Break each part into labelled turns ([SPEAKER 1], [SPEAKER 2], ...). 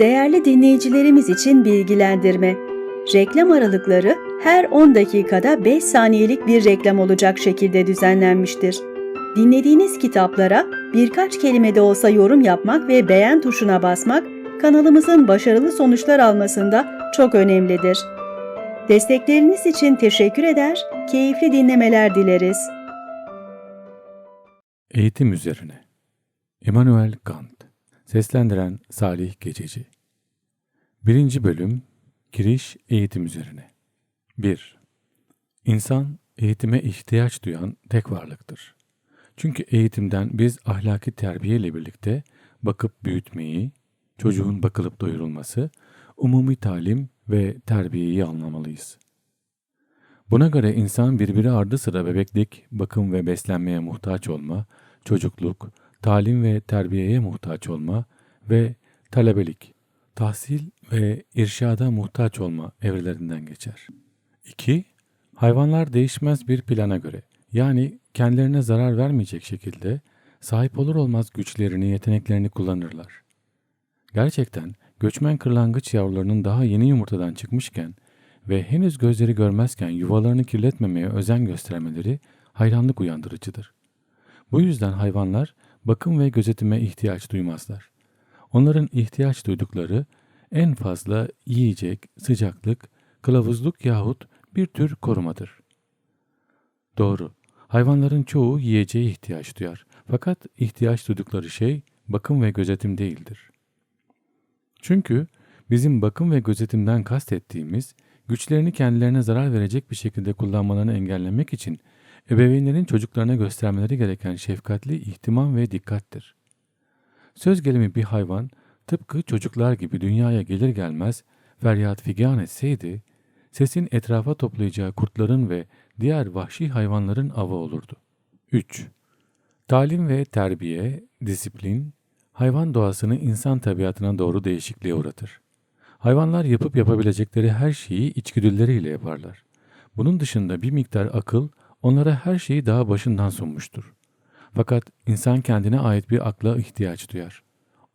[SPEAKER 1] Değerli dinleyicilerimiz için bilgilendirme. Reklam aralıkları her 10 dakikada 5 saniyelik bir reklam olacak şekilde düzenlenmiştir. Dinlediğiniz kitaplara birkaç kelime de olsa yorum yapmak ve beğen tuşuna basmak kanalımızın başarılı sonuçlar almasında çok önemlidir. Destekleriniz için teşekkür eder, keyifli dinlemeler dileriz.
[SPEAKER 2] Eğitim üzerine Immanuel Kant Seslendiren Salih Gececi 1. Bölüm Giriş Eğitim üzerine 1. İnsan eğitime ihtiyaç duyan tek varlıktır. Çünkü eğitimden biz ahlaki terbiye ile birlikte bakıp büyütmeyi, çocuğun bakılıp doyurulması, umumi talim ve terbiyeyi anlamalıyız. Buna göre insan birbiri ardı sıra bebeklik, bakım ve beslenmeye muhtaç olma, çocukluk, talim ve terbiyeye muhtaç olma ve talebelik, tahsil ve irşada muhtaç olma evrelerinden geçer. 2. Hayvanlar değişmez bir plana göre, yani kendilerine zarar vermeyecek şekilde sahip olur olmaz güçlerini, yeteneklerini kullanırlar. Gerçekten göçmen kırlangıç yavrularının daha yeni yumurtadan çıkmışken ve henüz gözleri görmezken yuvalarını kirletmemeye özen göstermeleri hayranlık uyandırıcıdır. Bu yüzden hayvanlar bakım ve gözetime ihtiyaç duymazlar. Onların ihtiyaç duydukları en fazla yiyecek, sıcaklık, kılavuzluk yahut bir tür korumadır. Doğru, hayvanların çoğu yiyeceğe ihtiyaç duyar. Fakat ihtiyaç duydukları şey bakım ve gözetim değildir. Çünkü bizim bakım ve gözetimden kastettiğimiz güçlerini kendilerine zarar verecek bir şekilde kullanmalarını engellemek için ebeveynlerin çocuklarına göstermeleri gereken şefkatli ihtimam ve dikkattir. Söz gelimi bir hayvan tıpkı çocuklar gibi dünyaya gelir gelmez feryat figan etseydi, sesin etrafa toplayacağı kurtların ve diğer vahşi hayvanların avı olurdu. 3. Talim ve terbiye, disiplin, hayvan doğasını insan tabiatına doğru değişikliğe uğratır. Hayvanlar yapıp yapabilecekleri her şeyi içgüdüleriyle yaparlar. Bunun dışında bir miktar akıl onlara her şeyi daha başından sunmuştur. Fakat insan kendine ait bir akla ihtiyaç duyar.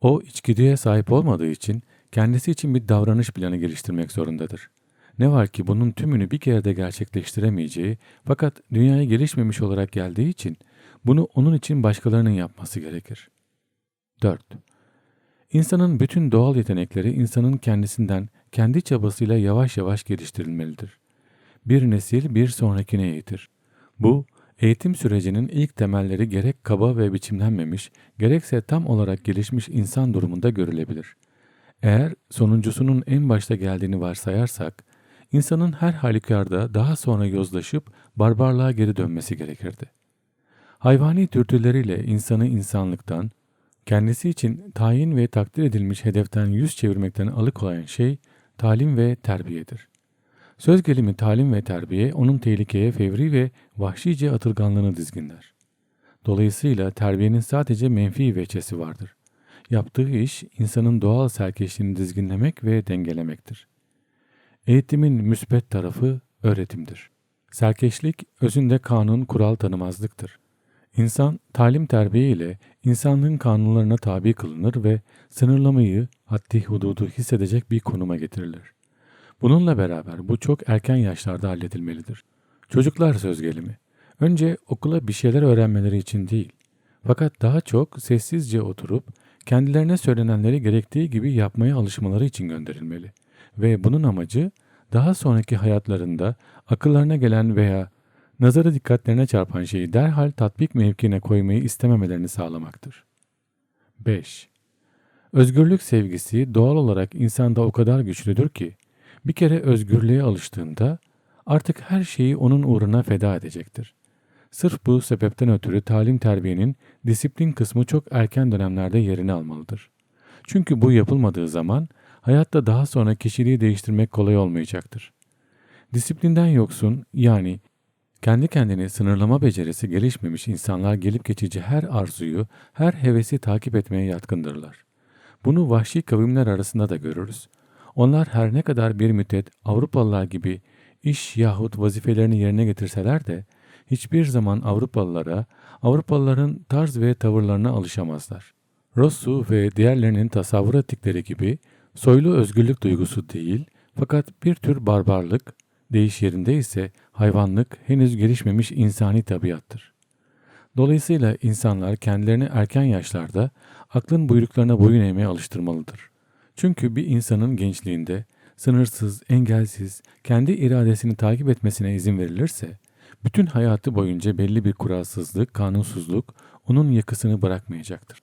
[SPEAKER 2] O içgüdüye sahip olmadığı için kendisi için bir davranış planı geliştirmek zorundadır. Ne var ki bunun tümünü bir kere de gerçekleştiremeyeceği fakat dünyaya gelişmemiş olarak geldiği için bunu onun için başkalarının yapması gerekir. 4. İnsanın bütün doğal yetenekleri insanın kendisinden kendi çabasıyla yavaş yavaş geliştirilmelidir. Bir nesil bir sonrakine eğitir. Bu, eğitim sürecinin ilk temelleri gerek kaba ve biçimlenmemiş, gerekse tam olarak gelişmiş insan durumunda görülebilir. Eğer sonuncusunun en başta geldiğini varsayarsak, insanın her halükarda daha sonra yozlaşıp barbarlığa geri dönmesi gerekirdi. Hayvani dürtüleriyle insanı insanlıktan, kendisi için tayin ve takdir edilmiş hedeften yüz çevirmekten alıkoyan şey talim ve terbiyedir. Söz gelimi talim ve terbiye onun tehlikeye fevri ve vahşice atılganlığını dizginler. Dolayısıyla terbiyenin sadece menfi veçesi vardır. Yaptığı iş insanın doğal serkeşliğini dizginlemek ve dengelemektir. Eğitimin müsbet tarafı öğretimdir. Serkeşlik özünde kanun kural tanımazlıktır. İnsan talim terbiye ile insanlığın kanunlarına tabi kılınır ve sınırlamayı, haddi hududu hissedecek bir konuma getirilir. Bununla beraber bu çok erken yaşlarda halledilmelidir. Çocuklar söz gelimi. Önce okula bir şeyler öğrenmeleri için değil, fakat daha çok sessizce oturup kendilerine söylenenleri gerektiği gibi yapmaya alışmaları için gönderilmeli. Ve bunun amacı daha sonraki hayatlarında akıllarına gelen veya nazarı dikkatlerine çarpan şeyi derhal tatbik mevkine koymayı istememelerini sağlamaktır. 5. Özgürlük sevgisi doğal olarak insanda o kadar güçlüdür ki, bir kere özgürlüğe alıştığında artık her şeyi onun uğruna feda edecektir. Sırf bu sebepten ötürü talim terbiyenin disiplin kısmı çok erken dönemlerde yerini almalıdır. Çünkü bu yapılmadığı zaman hayatta daha sonra kişiliği değiştirmek kolay olmayacaktır. Disiplinden yoksun yani kendi kendini sınırlama becerisi gelişmemiş insanlar gelip geçici her arzuyu, her hevesi takip etmeye yatkındırlar. Bunu vahşi kavimler arasında da görürüz. Onlar her ne kadar bir müddet Avrupalılar gibi iş yahut vazifelerini yerine getirseler de hiçbir zaman Avrupalılara, Avrupalıların tarz ve tavırlarına alışamazlar. Rousseau ve diğerlerinin tasavvur ettikleri gibi Soylu özgürlük duygusu değil fakat bir tür barbarlık, deyiş yerinde ise hayvanlık henüz gelişmemiş insani tabiattır. Dolayısıyla insanlar kendilerini erken yaşlarda aklın buyruklarına boyun eğmeye alıştırmalıdır. Çünkü bir insanın gençliğinde sınırsız, engelsiz, kendi iradesini takip etmesine izin verilirse, bütün hayatı boyunca belli bir kuralsızlık, kanunsuzluk onun yakasını bırakmayacaktır.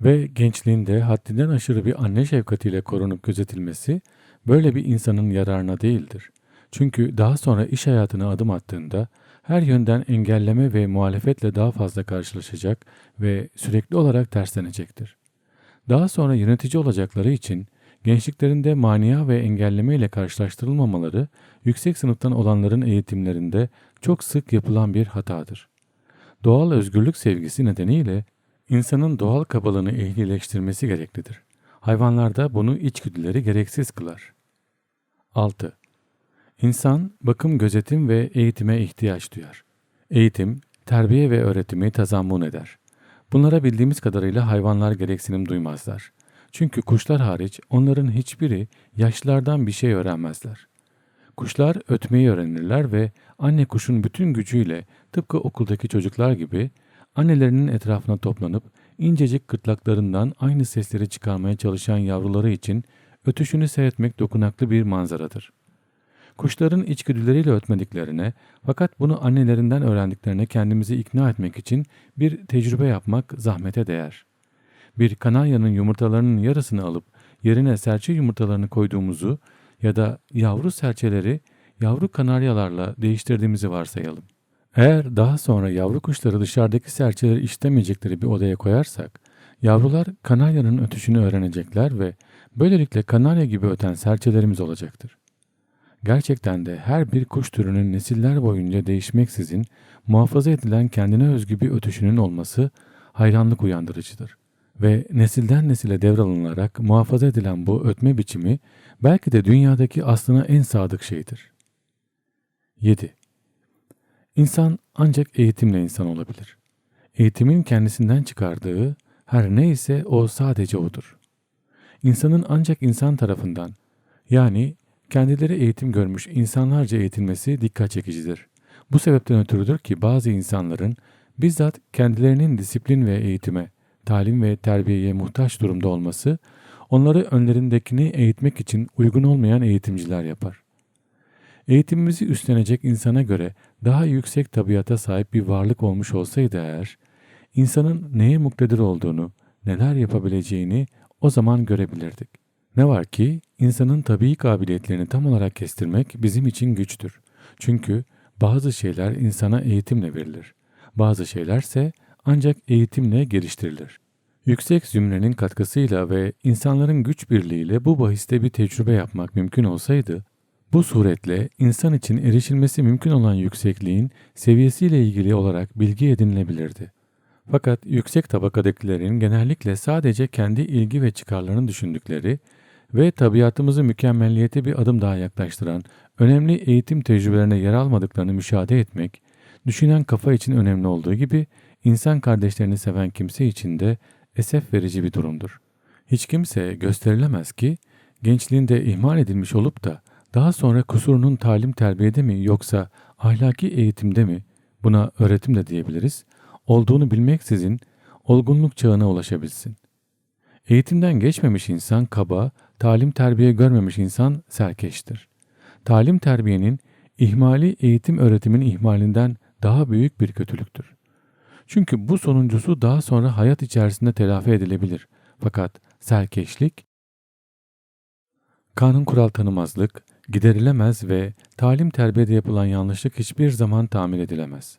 [SPEAKER 2] Ve gençliğinde haddinden aşırı bir anne şefkatiyle korunup gözetilmesi böyle bir insanın yararına değildir. Çünkü daha sonra iş hayatına adım attığında her yönden engelleme ve muhalefetle daha fazla karşılaşacak ve sürekli olarak terslenecektir. Daha sonra yönetici olacakları için gençliklerinde mania ve engelleme ile karşılaştırılmamaları yüksek sınıftan olanların eğitimlerinde çok sık yapılan bir hatadır. Doğal özgürlük sevgisi nedeniyle insanın doğal kabalığını ehlileştirmesi gereklidir. Hayvanlarda bunu içgüdüleri gereksiz kılar. 6. İnsan bakım, gözetim ve eğitime ihtiyaç duyar. Eğitim, terbiye ve öğretimi tazammun eder. Bunlara bildiğimiz kadarıyla hayvanlar gereksinim duymazlar. Çünkü kuşlar hariç onların hiçbiri yaşlılardan bir şey öğrenmezler. Kuşlar ötmeyi öğrenirler ve anne kuşun bütün gücüyle tıpkı okuldaki çocuklar gibi annelerinin etrafına toplanıp incecik gırtlaklarından aynı sesleri çıkarmaya çalışan yavruları için ötüşünü seyretmek dokunaklı bir manzaradır. Kuşların içgüdüleriyle ötmediklerine fakat bunu annelerinden öğrendiklerine kendimizi ikna etmek için bir tecrübe yapmak zahmete değer. Bir kanaryanın yumurtalarının yarısını alıp yerine serçe yumurtalarını koyduğumuzu ya da yavru serçeleri yavru kanaryalarla değiştirdiğimizi varsayalım. Eğer daha sonra yavru kuşları dışarıdaki serçeleri işlemeyecekleri bir odaya koyarsak, yavrular kanaryanın ötüşünü öğrenecekler ve böylelikle kanarya gibi öten serçelerimiz olacaktır. Gerçekten de her bir kuş türünün nesiller boyunca değişmeksizin muhafaza edilen kendine özgü bir ötüşünün olması hayranlık uyandırıcıdır. Ve nesilden nesile devralınılarak muhafaza edilen bu ötme biçimi belki de dünyadaki aslına en sadık şeydir. 7. İnsan ancak eğitimle insan olabilir. Eğitimin kendisinden çıkardığı her neyse o sadece odur. İnsanın ancak insan tarafından yani kendileri eğitim görmüş insanlarca eğitilmesi dikkat çekicidir. Bu sebepten ötürüdür ki bazı insanların bizzat kendilerinin disiplin ve eğitime, talim ve terbiyeye muhtaç durumda olması, onları önlerindekini eğitmek için uygun olmayan eğitimciler yapar. Eğitimimizi üstlenecek insana göre daha yüksek tabiata sahip bir varlık olmuş olsaydı eğer, insanın neye muktedir olduğunu, neler yapabileceğini o zaman görebilirdik. Ne var ki insanın tabii kabiliyetlerini tam olarak kestirmek bizim için güçtür. Çünkü bazı şeyler insana eğitimle verilir. Bazı şeylerse ancak eğitimle geliştirilir. Yüksek zümrenin katkısıyla ve insanların güç birliğiyle bu bahiste bir tecrübe yapmak mümkün olsaydı, bu suretle insan için erişilmesi mümkün olan yüksekliğin seviyesiyle ilgili olarak bilgi edinilebilirdi. Fakat yüksek tabakadakilerin genellikle sadece kendi ilgi ve çıkarlarını düşündükleri ve tabiatımızı mükemmelliyete bir adım daha yaklaştıran önemli eğitim tecrübelerine yer almadıklarını müşahede etmek, düşünen kafa için önemli olduğu gibi insan kardeşlerini seven kimse için de esef verici bir durumdur. Hiç kimse gösterilemez ki gençliğinde ihmal edilmiş olup da daha sonra kusurunun talim terbiyede mi yoksa ahlaki eğitimde mi buna öğretim de diyebiliriz olduğunu bilmeksizin olgunluk çağına ulaşabilsin. Eğitimden geçmemiş insan kaba, talim terbiye görmemiş insan serkeştir. Talim terbiyenin ihmali eğitim öğretimin ihmalinden daha büyük bir kötülüktür. Çünkü bu sonuncusu daha sonra hayat içerisinde telafi edilebilir. Fakat serkeşlik, kanun kural tanımazlık, giderilemez ve talim terbiyede yapılan yanlışlık hiçbir zaman tamir edilemez.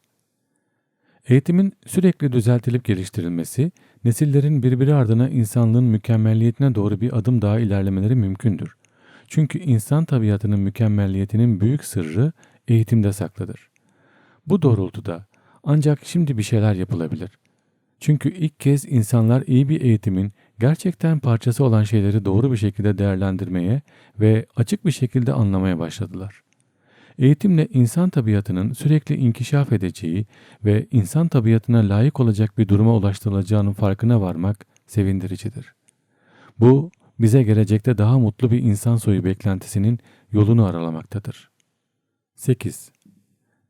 [SPEAKER 2] Eğitimin sürekli düzeltilip geliştirilmesi, nesillerin birbiri ardına insanlığın mükemmelliyetine doğru bir adım daha ilerlemeleri mümkündür. Çünkü insan tabiatının mükemmelliyetinin büyük sırrı eğitimde saklıdır. Bu doğrultuda ancak şimdi bir şeyler yapılabilir. Çünkü ilk kez insanlar iyi bir eğitimin gerçekten parçası olan şeyleri doğru bir şekilde değerlendirmeye ve açık bir şekilde anlamaya başladılar. Eğitimle insan tabiatının sürekli inkişaf edeceği ve insan tabiatına layık olacak bir duruma ulaştırılacağının farkına varmak sevindiricidir. Bu bize gelecekte daha mutlu bir insan soyu beklentisinin yolunu aralamaktadır. 8.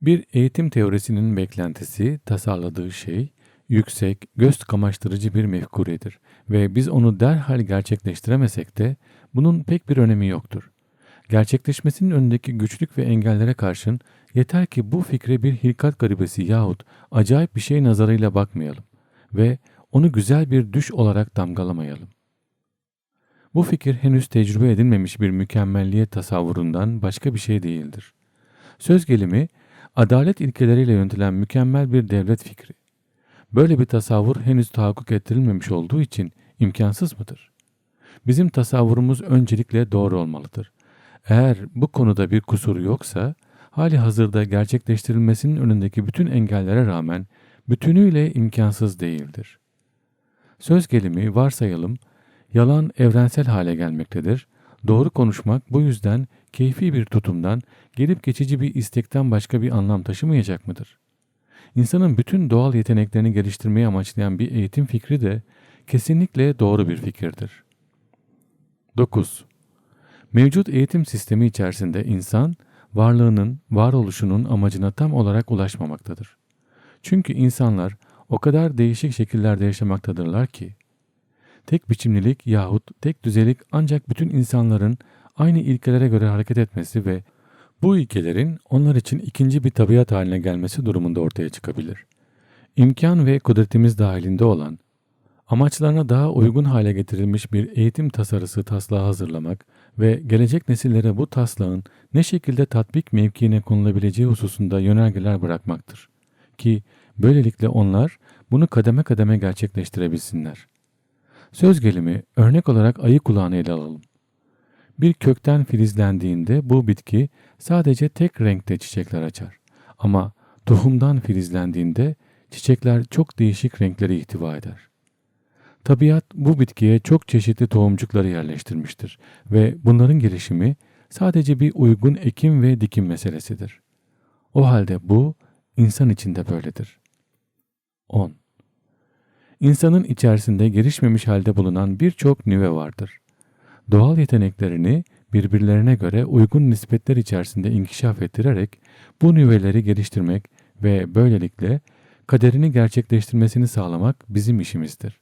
[SPEAKER 2] Bir eğitim teorisinin beklentisi, tasarladığı şey, yüksek, göz kamaştırıcı bir mefkuredir ve biz onu derhal gerçekleştiremesek de bunun pek bir önemi yoktur. Gerçekleşmesinin önündeki güçlük ve engellere karşın yeter ki bu fikre bir hilkat garibesi yahut acayip bir şey nazarıyla bakmayalım ve onu güzel bir düş olarak damgalamayalım. Bu fikir henüz tecrübe edilmemiş bir mükemmelliyet tasavvurundan başka bir şey değildir. Söz gelimi, adalet ilkeleriyle yönetilen mükemmel bir devlet fikri. Böyle bir tasavvur henüz tahakkuk ettirilmemiş olduğu için imkansız mıdır? Bizim tasavvurumuz öncelikle doğru olmalıdır. Eğer bu konuda bir kusuru yoksa, hali hazırda gerçekleştirilmesinin önündeki bütün engellere rağmen bütünüyle imkansız değildir. Söz gelimi varsayalım, yalan evrensel hale gelmektedir. Doğru konuşmak bu yüzden keyfi bir tutumdan, gelip geçici bir istekten başka bir anlam taşımayacak mıdır? İnsanın bütün doğal yeteneklerini geliştirmeyi amaçlayan bir eğitim fikri de kesinlikle doğru bir fikirdir. 9. Mevcut eğitim sistemi içerisinde insan, varlığının, varoluşunun amacına tam olarak ulaşmamaktadır. Çünkü insanlar o kadar değişik şekillerde yaşamaktadırlar ki, tek biçimlilik yahut tek düzelik ancak bütün insanların aynı ilkelere göre hareket etmesi ve bu ilkelerin onlar için ikinci bir tabiat haline gelmesi durumunda ortaya çıkabilir. İmkan ve kudretimiz dahilinde olan, amaçlarına daha uygun hale getirilmiş bir eğitim tasarısı taslağı hazırlamak ve gelecek nesillere bu taslağın ne şekilde tatbik mevkiine konulabileceği hususunda yönergeler bırakmaktır. Ki böylelikle onlar bunu kademe kademe gerçekleştirebilsinler. Söz gelimi örnek olarak ayı kulağını ele alalım. Bir kökten filizlendiğinde bu bitki sadece tek renkte çiçekler açar. Ama tohumdan filizlendiğinde çiçekler çok değişik renkleri ihtiva eder. Tabiat bu bitkiye çok çeşitli tohumcukları yerleştirmiştir ve bunların gelişimi sadece bir uygun ekim ve dikim meselesidir. O halde bu insan için de böyledir. 10. İnsanın içerisinde gelişmemiş halde bulunan birçok nüve vardır. Doğal yeteneklerini birbirlerine göre uygun nispetler içerisinde inkişaf ettirerek bu nüveleri geliştirmek ve böylelikle kaderini gerçekleştirmesini sağlamak bizim işimizdir.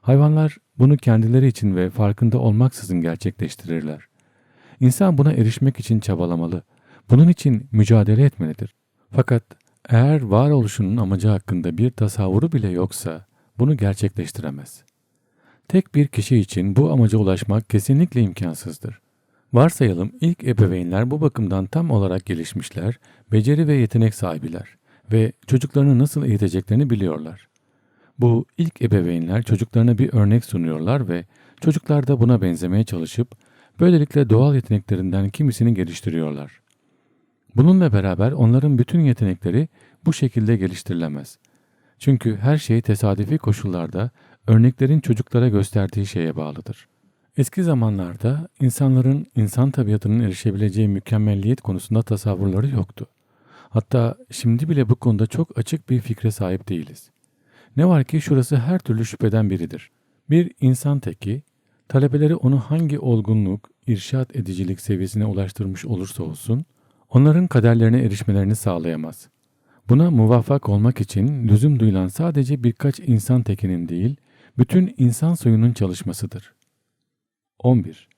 [SPEAKER 2] Hayvanlar bunu kendileri için ve farkında olmaksızın gerçekleştirirler. İnsan buna erişmek için çabalamalı, bunun için mücadele etmelidir. Fakat eğer varoluşunun amacı hakkında bir tasavvuru bile yoksa bunu gerçekleştiremez. Tek bir kişi için bu amaca ulaşmak kesinlikle imkansızdır. Varsayalım ilk ebeveynler bu bakımdan tam olarak gelişmişler, beceri ve yetenek sahibiler ve çocuklarını nasıl eğiteceklerini biliyorlar. Bu ilk ebeveynler çocuklarına bir örnek sunuyorlar ve çocuklar da buna benzemeye çalışıp böylelikle doğal yeteneklerinden kimisini geliştiriyorlar. Bununla beraber onların bütün yetenekleri bu şekilde geliştirilemez. Çünkü her şey tesadüfi koşullarda örneklerin çocuklara gösterdiği şeye bağlıdır. Eski zamanlarda insanların insan tabiatının erişebileceği mükemmelliyet konusunda tasavvurları yoktu. Hatta şimdi bile bu konuda çok açık bir fikre sahip değiliz. Ne var ki şurası her türlü şüpheden biridir. Bir insan teki, talebeleri onu hangi olgunluk, irşat edicilik seviyesine ulaştırmış olursa olsun, onların kaderlerine erişmelerini sağlayamaz. Buna muvaffak olmak için lüzum duyulan sadece birkaç insan tekinin değil, bütün insan soyunun çalışmasıdır. 11.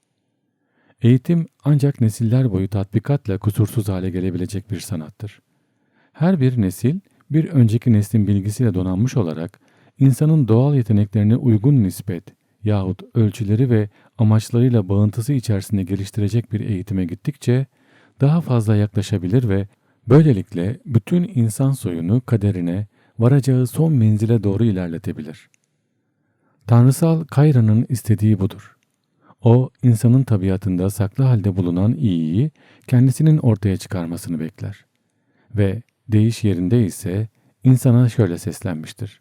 [SPEAKER 2] Eğitim ancak nesiller boyu tatbikatla kusursuz hale gelebilecek bir sanattır. Her bir nesil bir önceki neslin bilgisiyle donanmış olarak insanın doğal yeteneklerine uygun nispet yahut ölçüleri ve amaçlarıyla bağıntısı içerisinde geliştirecek bir eğitime gittikçe daha fazla yaklaşabilir ve böylelikle bütün insan soyunu kaderine, varacağı son menzile doğru ilerletebilir. Tanrısal Kayra'nın istediği budur. O, insanın tabiatında saklı halde bulunan iyiyi kendisinin ortaya çıkarmasını bekler. Ve Deyiş yerinde ise insana şöyle seslenmiştir.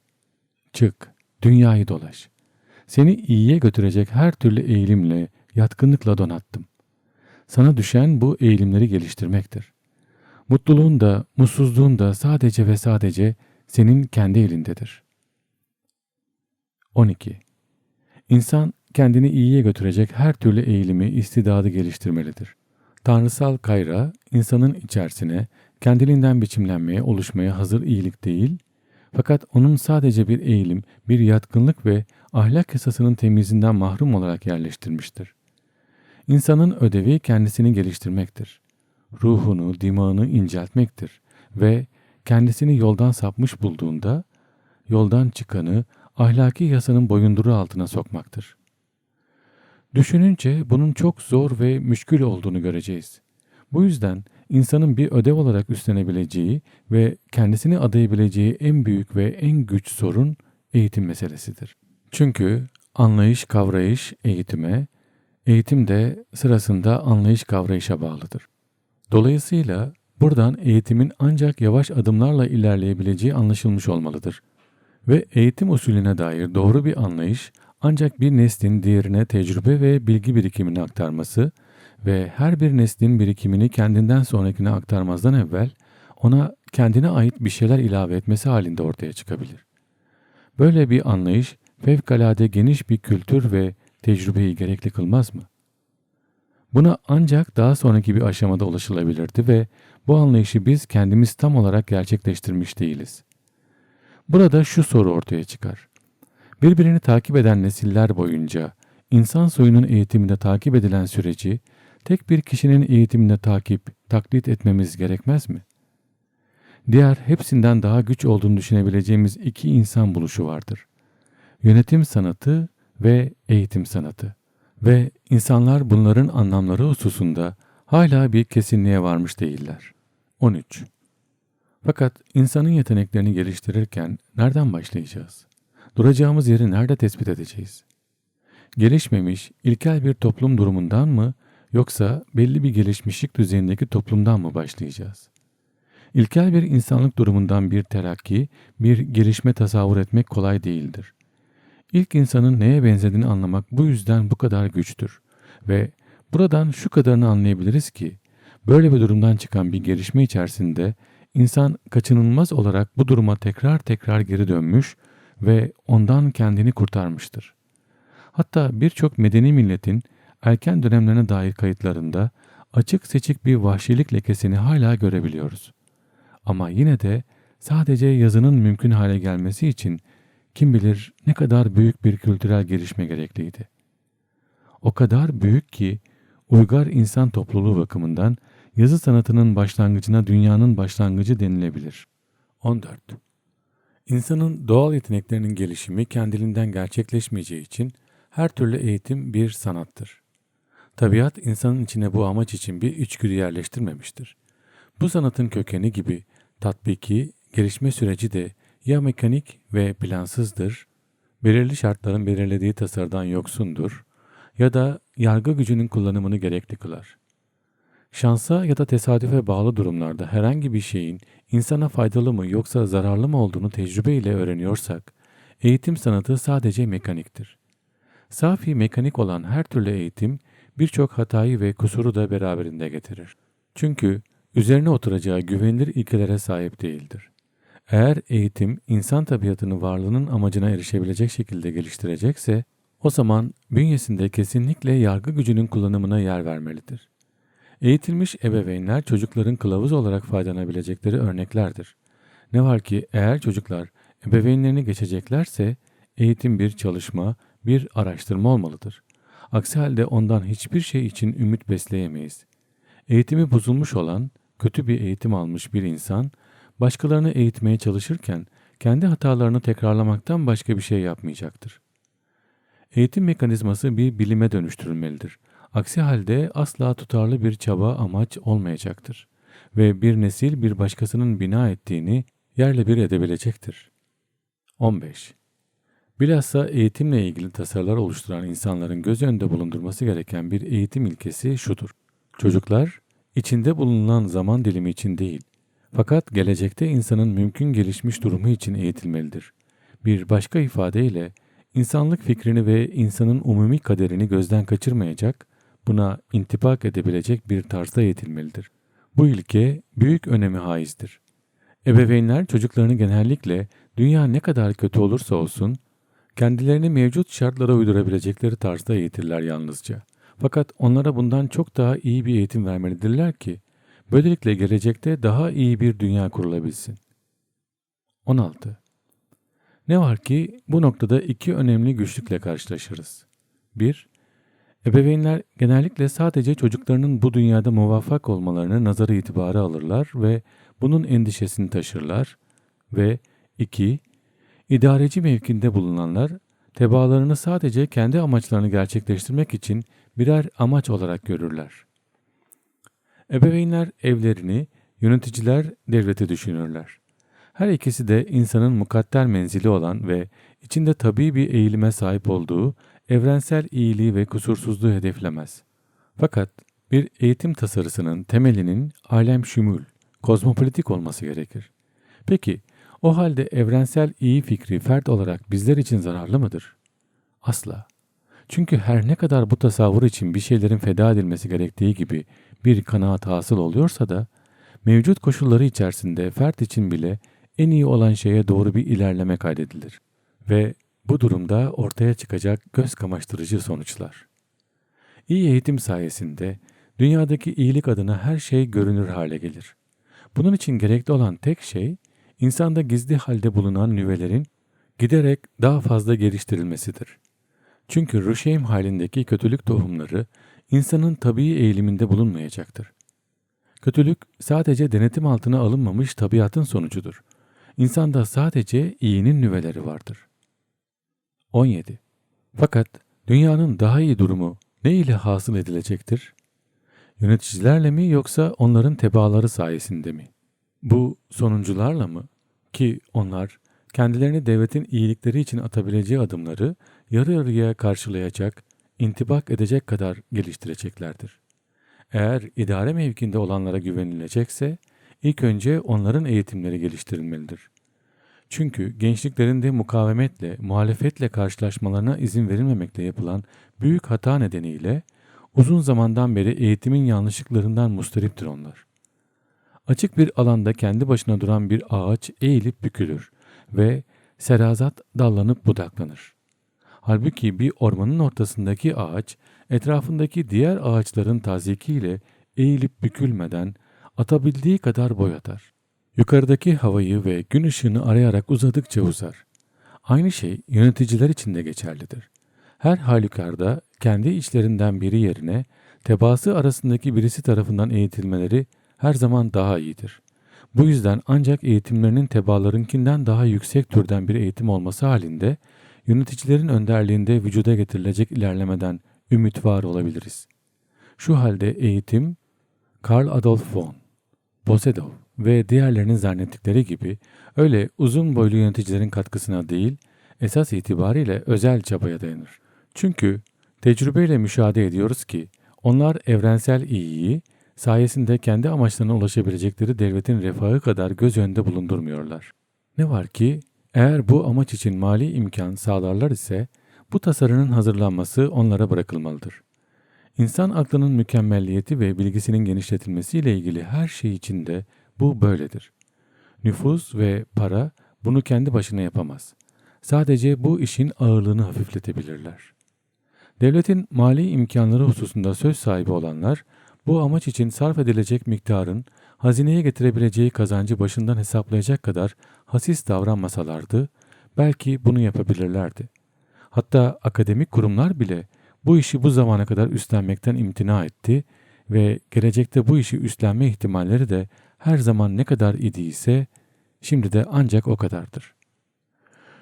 [SPEAKER 2] Çık, dünyayı dolaş. Seni iyiye götürecek her türlü eğilimle, yatkınlıkla donattım. Sana düşen bu eğilimleri geliştirmektir. Mutluluğun da, mutsuzluğun da sadece ve sadece senin kendi elindedir. 12. İnsan kendini iyiye götürecek her türlü eğilimi, istidadı geliştirmelidir. Tanrısal kayra, insanın içerisine, kendiliğinden biçimlenmeye, oluşmaya hazır iyilik değil, fakat onun sadece bir eğilim, bir yatkınlık ve ahlak yasasının temizinden mahrum olarak yerleştirmiştir. İnsanın ödevi kendisini geliştirmektir. Ruhunu, dimağını inceltmektir ve kendisini yoldan sapmış bulduğunda, yoldan çıkanı ahlaki yasanın boyunduruğu altına sokmaktır. Düşününce bunun çok zor ve müşkül olduğunu göreceğiz. Bu yüzden insanın bir ödev olarak üstlenebileceği ve kendisini adayabileceği en büyük ve en güç sorun eğitim meselesidir. Çünkü anlayış, kavrayış eğitime, eğitim de sırasında anlayış kavrayışa bağlıdır. Dolayısıyla buradan eğitimin ancak yavaş adımlarla ilerleyebileceği anlaşılmış olmalıdır. Ve eğitim usulüne dair doğru bir anlayış ancak bir neslin diğerine tecrübe ve bilgi birikimini aktarması ve her bir neslin birikimini kendinden sonrakine aktarmazdan evvel ona kendine ait bir şeyler ilave etmesi halinde ortaya çıkabilir. Böyle bir anlayış fevkalade geniş bir kültür ve tecrübeyi gerekli kılmaz mı? Buna ancak daha sonraki bir aşamada ulaşılabilirdi ve bu anlayışı biz kendimiz tam olarak gerçekleştirmiş değiliz. Burada şu soru ortaya çıkar. Birbirini takip eden nesiller boyunca insan soyunun eğitiminde takip edilen süreci tek bir kişinin eğitiminde takip, taklit etmemiz gerekmez mi? Diğer hepsinden daha güç olduğunu düşünebileceğimiz iki insan buluşu vardır. Yönetim sanatı ve eğitim sanatı. Ve insanlar bunların anlamları hususunda hala bir kesinliğe varmış değiller. 13. Fakat insanın yeteneklerini geliştirirken nereden başlayacağız? Duracağımız yeri nerede tespit edeceğiz? Gelişmemiş, ilkel bir toplum durumundan mı yoksa belli bir gelişmişlik düzeyindeki toplumdan mı başlayacağız? İlkel bir insanlık durumundan bir terakki, bir gelişme tasavvur etmek kolay değildir. İlk insanın neye benzediğini anlamak bu yüzden bu kadar güçtür ve buradan şu kadarını anlayabiliriz ki böyle bir durumdan çıkan bir gelişme içerisinde insan kaçınılmaz olarak bu duruma tekrar tekrar geri dönmüş ve ondan kendini kurtarmıştır. Hatta birçok medeni milletin erken dönemlerine dair kayıtlarında açık seçik bir vahşilik lekesini hala görebiliyoruz. Ama yine de sadece yazının mümkün hale gelmesi için kim bilir ne kadar büyük bir kültürel gelişme gerekliydi. O kadar büyük ki uygar insan topluluğu bakımından yazı sanatının başlangıcına dünyanın başlangıcı denilebilir. 14. İnsanın doğal yeteneklerinin gelişimi kendiliğinden gerçekleşmeyeceği için her türlü eğitim bir sanattır. Tabiat insanın içine bu amaç için bir içgüdü yerleştirmemiştir. Bu sanatın kökeni gibi tatbiki, gelişme süreci de ya mekanik ve plansızdır, belirli şartların belirlediği tasarıdan yoksundur ya da yargı gücünün kullanımını gerekli kılar. Şansa ya da tesadüfe bağlı durumlarda herhangi bir şeyin insana faydalı mı yoksa zararlı mı olduğunu tecrübe ile öğreniyorsak, eğitim sanatı sadece mekaniktir. Safi mekanik olan her türlü eğitim birçok hatayı ve kusuru da beraberinde getirir. Çünkü üzerine oturacağı güvenilir ilkelere sahip değildir. Eğer eğitim insan tabiatını varlığının amacına erişebilecek şekilde geliştirecekse, o zaman bünyesinde kesinlikle yargı gücünün kullanımına yer vermelidir. Eğitilmiş ebeveynler çocukların kılavuz olarak faydalanabilecekleri örneklerdir. Ne var ki eğer çocuklar ebeveynlerini geçeceklerse eğitim bir çalışma, bir araştırma olmalıdır. Aksi halde ondan hiçbir şey için ümit besleyemeyiz. Eğitimi bozulmuş olan, kötü bir eğitim almış bir insan, başkalarını eğitmeye çalışırken kendi hatalarını tekrarlamaktan başka bir şey yapmayacaktır. Eğitim mekanizması bir bilime dönüştürülmelidir. Aksi halde asla tutarlı bir çaba amaç olmayacaktır ve bir nesil bir başkasının bina ettiğini yerle bir edebilecektir. 15. Bilhassa eğitimle ilgili tasarılar oluşturan insanların göz önünde bulundurması gereken bir eğitim ilkesi şudur. Çocuklar, içinde bulunan zaman dilimi için değil, fakat gelecekte insanın mümkün gelişmiş durumu için eğitilmelidir. Bir başka ifadeyle, insanlık fikrini ve insanın umumi kaderini gözden kaçırmayacak, buna intipak edebilecek bir tarzda eğitilmelidir. Bu ilke büyük önemi haizdir. Ebeveynler çocuklarını genellikle dünya ne kadar kötü olursa olsun, Kendilerini mevcut şartlara uydurabilecekleri tarzda eğitirler yalnızca. Fakat onlara bundan çok daha iyi bir eğitim vermelidirler ki, böylelikle gelecekte daha iyi bir dünya kurulabilsin. 16. Ne var ki bu noktada iki önemli güçlükle karşılaşırız. 1. Ebeveynler genellikle sadece çocuklarının bu dünyada muvaffak olmalarını nazarı itibara alırlar ve bunun endişesini taşırlar ve 2. İdareci mevkinde bulunanlar tebaalarını sadece kendi amaçlarını gerçekleştirmek için birer amaç olarak görürler. Ebeveynler evlerini, yöneticiler devleti düşünürler. Her ikisi de insanın mukadder menzili olan ve içinde tabii bir eğilime sahip olduğu evrensel iyiliği ve kusursuzluğu hedeflemez. Fakat bir eğitim tasarısının temelinin alem şümül, kozmopolitik olması gerekir. Peki, o halde evrensel iyi fikri fert olarak bizler için zararlı mıdır? Asla. Çünkü her ne kadar bu tasavvur için bir şeylerin feda edilmesi gerektiği gibi bir kanaat hasıl oluyorsa da, mevcut koşulları içerisinde fert için bile en iyi olan şeye doğru bir ilerleme kaydedilir. Ve bu durumda ortaya çıkacak göz kamaştırıcı sonuçlar. İyi eğitim sayesinde dünyadaki iyilik adına her şey görünür hale gelir. Bunun için gerekli olan tek şey, insanda gizli halde bulunan nüvelerin giderek daha fazla geliştirilmesidir. Çünkü rüşeym halindeki kötülük tohumları insanın tabii eğiliminde bulunmayacaktır. Kötülük sadece denetim altına alınmamış tabiatın sonucudur. İnsanda sadece iyinin nüveleri vardır. 17. Fakat dünyanın daha iyi durumu ne ile hasıl edilecektir? Yöneticilerle mi yoksa onların tebaaları sayesinde mi? Bu sonuncularla mı? Ki onlar kendilerini devletin iyilikleri için atabileceği adımları yarı yarıya karşılayacak, intibak edecek kadar geliştireceklerdir. Eğer idare mevkinde olanlara güvenilecekse, ilk önce onların eğitimleri geliştirilmelidir. Çünkü gençliklerinde mukavemetle, muhalefetle karşılaşmalarına izin verilmemekle yapılan büyük hata nedeniyle uzun zamandan beri eğitimin yanlışlıklarından mustariptir onlar. Açık bir alanda kendi başına duran bir ağaç eğilip bükülür ve serazat dallanıp budaklanır. Halbuki bir ormanın ortasındaki ağaç etrafındaki diğer ağaçların tazikiyle eğilip bükülmeden atabildiği kadar boy atar. Yukarıdaki havayı ve gün ışığını arayarak uzadıkça uzar. Aynı şey yöneticiler için de geçerlidir. Her halükarda kendi içlerinden biri yerine tebaası arasındaki birisi tarafından eğitilmeleri her zaman daha iyidir. Bu yüzden ancak eğitimlerinin tebaalarınkinden daha yüksek türden bir eğitim olması halinde yöneticilerin önderliğinde vücuda getirilecek ilerlemeden ümit var olabiliriz. Şu halde eğitim Karl Adolf von Bosedov ve diğerlerinin zannettikleri gibi öyle uzun boylu yöneticilerin katkısına değil, esas itibariyle özel çabaya dayanır. Çünkü tecrübeyle müşahede ediyoruz ki onlar evrensel iyiyi sayesinde kendi amaçlarına ulaşabilecekleri devletin refahı kadar göz önünde bulundurmuyorlar. Ne var ki eğer bu amaç için mali imkan sağlarlar ise bu tasarının hazırlanması onlara bırakılmalıdır. İnsan aklının mükemmelliyeti ve bilgisinin genişletilmesiyle ilgili her şey içinde bu böyledir. Nüfus ve para bunu kendi başına yapamaz. Sadece bu işin ağırlığını hafifletebilirler. Devletin mali imkanları hususunda söz sahibi olanlar, bu amaç için sarf edilecek miktarın hazineye getirebileceği kazancı başından hesaplayacak kadar hasis davranmasalardı, belki bunu yapabilirlerdi. Hatta akademik kurumlar bile bu işi bu zamana kadar üstlenmekten imtina etti ve gelecekte bu işi üstlenme ihtimalleri de her zaman ne kadar idiyse şimdi de ancak o kadardır.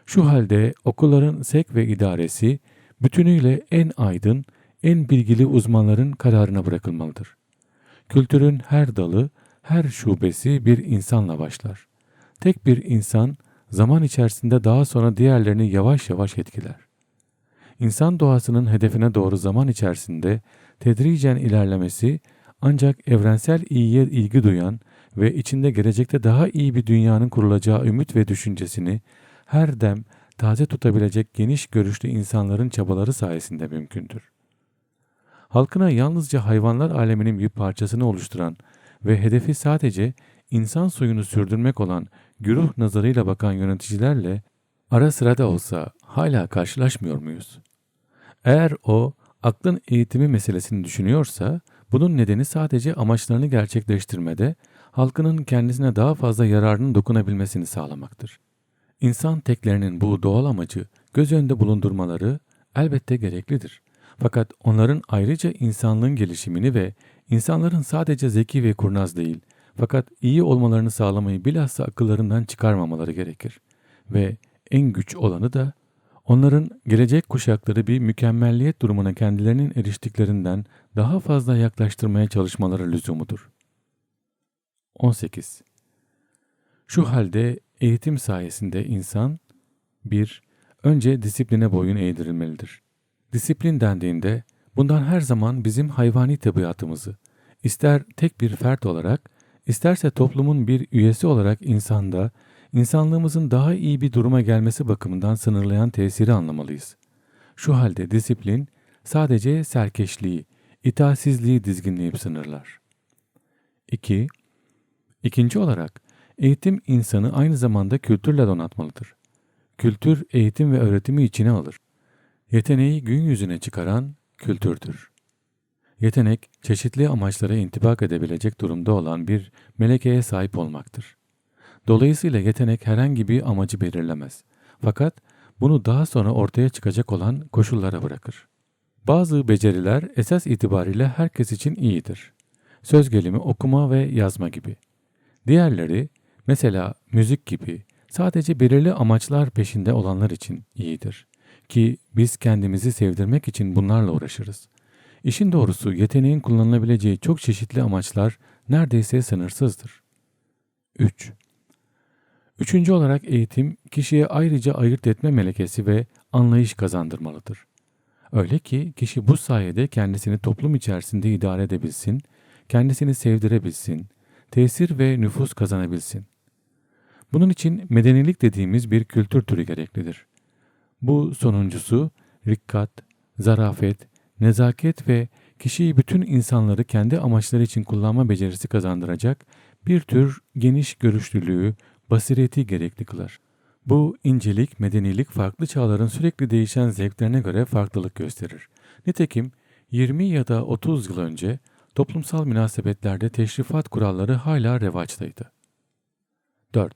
[SPEAKER 2] Şu halde okulların sek ve idaresi bütünüyle en aydın, en bilgili uzmanların kararına bırakılmalıdır. Kültürün her dalı, her şubesi bir insanla başlar. Tek bir insan zaman içerisinde daha sonra diğerlerini yavaş yavaş etkiler. İnsan doğasının hedefine doğru zaman içerisinde tedricen ilerlemesi ancak evrensel iyiye ilgi duyan ve içinde gelecekte daha iyi bir dünyanın kurulacağı ümit ve düşüncesini her dem taze tutabilecek geniş görüşlü insanların çabaları sayesinde mümkündür. Halkına yalnızca hayvanlar aleminin bir parçasını oluşturan ve hedefi sadece insan soyunu sürdürmek olan güruh nazarıyla bakan yöneticilerle ara sıra da olsa hala karşılaşmıyor muyuz? Eğer o aklın eğitimi meselesini düşünüyorsa bunun nedeni sadece amaçlarını gerçekleştirmede halkının kendisine daha fazla yararının dokunabilmesini sağlamaktır. İnsan teklerinin bu doğal amacı göz önünde bulundurmaları elbette gereklidir. Fakat onların ayrıca insanlığın gelişimini ve insanların sadece zeki ve kurnaz değil, fakat iyi olmalarını sağlamayı bilhassa akıllarından çıkarmamaları gerekir. Ve en güç olanı da onların gelecek kuşakları bir mükemmelliyet durumuna kendilerinin eriştiklerinden daha fazla yaklaştırmaya çalışmaları lüzumudur. 18. Şu halde eğitim sayesinde insan 1. Önce disipline boyun eğdirilmelidir. Disiplin dendiğinde bundan her zaman bizim hayvani tabiatımızı, ister tek bir fert olarak, isterse toplumun bir üyesi olarak insanda, insanlığımızın daha iyi bir duruma gelmesi bakımından sınırlayan tesiri anlamalıyız. Şu halde disiplin sadece serkeşliği, itaatsizliği dizginleyip sınırlar. 2. İkinci olarak eğitim insanı aynı zamanda kültürle donatmalıdır. Kültür eğitim ve öğretimi içine alır. Yeteneği gün yüzüne çıkaran kültürdür. Yetenek, çeşitli amaçlara intibak edebilecek durumda olan bir melekeye sahip olmaktır. Dolayısıyla yetenek herhangi bir amacı belirlemez. Fakat bunu daha sonra ortaya çıkacak olan koşullara bırakır. Bazı beceriler esas itibariyle herkes için iyidir. Söz gelimi okuma ve yazma gibi. Diğerleri, mesela müzik gibi, sadece belirli amaçlar peşinde olanlar için iyidir. Ki biz kendimizi sevdirmek için bunlarla uğraşırız. İşin doğrusu yeteneğin kullanılabileceği çok çeşitli amaçlar neredeyse sınırsızdır. 3. Üçüncü olarak eğitim kişiye ayrıca ayırt etme melekesi ve anlayış kazandırmalıdır. Öyle ki kişi bu sayede kendisini toplum içerisinde idare edebilsin, kendisini sevdirebilsin, tesir ve nüfus kazanabilsin. Bunun için medenilik dediğimiz bir kültür türü gereklidir. Bu sonuncusu rikkat, zarafet, nezaket ve kişiyi bütün insanları kendi amaçları için kullanma becerisi kazandıracak bir tür geniş görüşlülüğü, basireti gerekli kılar. Bu incelik, medenilik farklı çağların sürekli değişen zevklerine göre farklılık gösterir. Nitekim 20 ya da 30 yıl önce toplumsal münasebetlerde teşrifat kuralları hala revaçtaydı. 4.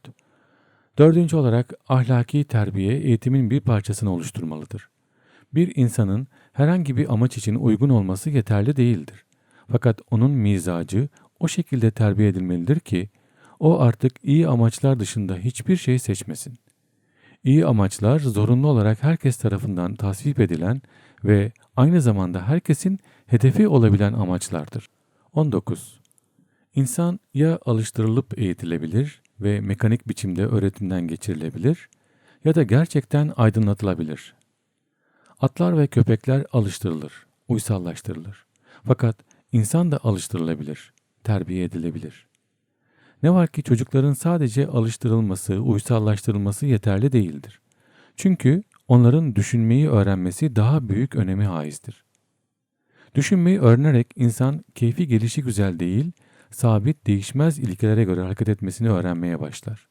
[SPEAKER 2] Dördüncü olarak ahlaki terbiye eğitimin bir parçasını oluşturmalıdır. Bir insanın herhangi bir amaç için uygun olması yeterli değildir. Fakat onun mizacı o şekilde terbiye edilmelidir ki o artık iyi amaçlar dışında hiçbir şey seçmesin. İyi amaçlar zorunlu olarak herkes tarafından tasvip edilen ve aynı zamanda herkesin hedefi olabilen amaçlardır. 19. İnsan ya alıştırılıp eğitilebilir ve mekanik biçimde öğretimden geçirilebilir ya da gerçekten aydınlatılabilir. Atlar ve köpekler alıştırılır, uysallaştırılır. Fakat insan da alıştırılabilir, terbiye edilebilir. Ne var ki çocukların sadece alıştırılması, uysallaştırılması yeterli değildir. Çünkü onların düşünmeyi öğrenmesi daha büyük önemi haizdir. Düşünmeyi öğrenerek insan keyfi gelişi güzel değil, sabit değişmez ilkelere göre hareket etmesini öğrenmeye başlar.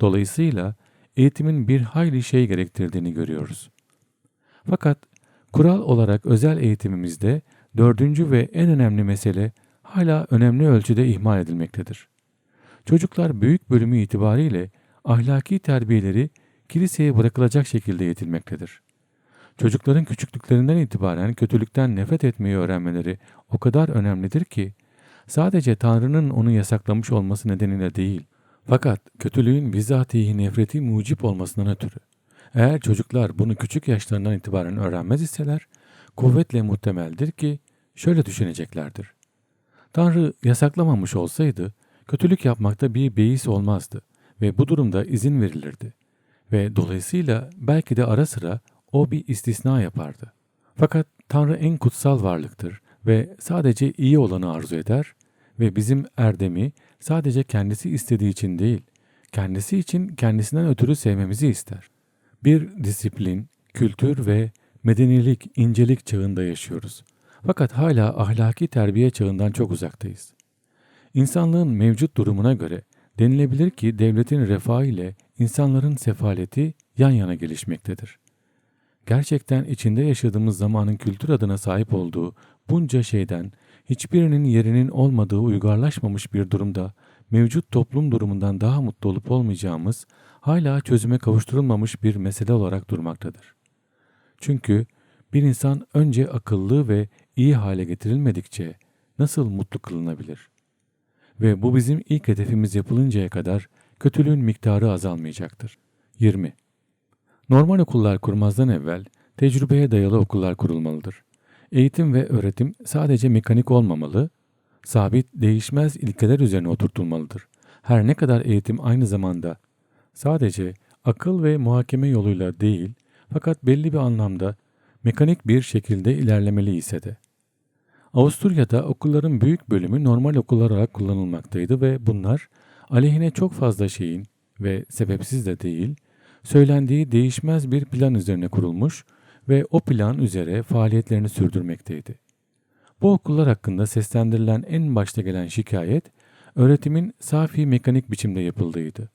[SPEAKER 2] Dolayısıyla eğitimin bir hayli şey gerektirdiğini görüyoruz. Fakat kural olarak özel eğitimimizde dördüncü ve en önemli mesele hala önemli ölçüde ihmal edilmektedir. Çocuklar büyük bölümü itibariyle ahlaki terbiyeleri kiliseye bırakılacak şekilde eğitilmektedir. Çocukların küçüklüklerinden itibaren kötülükten nefret etmeyi öğrenmeleri o kadar önemlidir ki sadece Tanrı'nın onu yasaklamış olması nedeniyle değil, fakat kötülüğün bizatihi nefreti mucip olmasından ötürü. Eğer çocuklar bunu küçük yaşlarından itibaren öğrenmez iseler, kuvvetle muhtemeldir ki şöyle düşüneceklerdir. Tanrı yasaklamamış olsaydı, kötülük yapmakta bir beis olmazdı ve bu durumda izin verilirdi. Ve dolayısıyla belki de ara sıra o bir istisna yapardı. Fakat Tanrı en kutsal varlıktır ve sadece iyi olanı arzu eder ve bizim erdemi sadece kendisi istediği için değil, kendisi için kendisinden ötürü sevmemizi ister. Bir disiplin, kültür ve medenilik, incelik çağında yaşıyoruz. Fakat hala ahlaki terbiye çağından çok uzaktayız. İnsanlığın mevcut durumuna göre denilebilir ki devletin refahı ile insanların sefaleti yan yana gelişmektedir. Gerçekten içinde yaşadığımız zamanın kültür adına sahip olduğu bunca şeyden hiçbirinin yerinin olmadığı uygarlaşmamış bir durumda mevcut toplum durumundan daha mutlu olup olmayacağımız hala çözüme kavuşturulmamış bir mesele olarak durmaktadır. Çünkü bir insan önce akıllı ve iyi hale getirilmedikçe nasıl mutlu kılınabilir? Ve bu bizim ilk hedefimiz yapılıncaya kadar kötülüğün miktarı azalmayacaktır. 20. Normal okullar kurmazdan evvel tecrübeye dayalı okullar kurulmalıdır. Eğitim ve öğretim sadece mekanik olmamalı, sabit, değişmez ilkeler üzerine oturtulmalıdır. Her ne kadar eğitim aynı zamanda sadece akıl ve muhakeme yoluyla değil, fakat belli bir anlamda mekanik bir şekilde ilerlemeli ise de. Avusturya'da okulların büyük bölümü normal okullar olarak kullanılmaktaydı ve bunlar aleyhine çok fazla şeyin ve sebepsiz de değil, söylendiği değişmez bir plan üzerine kurulmuş ve o plan üzere faaliyetlerini sürdürmekteydi. Bu okullar hakkında seslendirilen en başta gelen şikayet, öğretimin safi mekanik biçimde yapıldığıydı.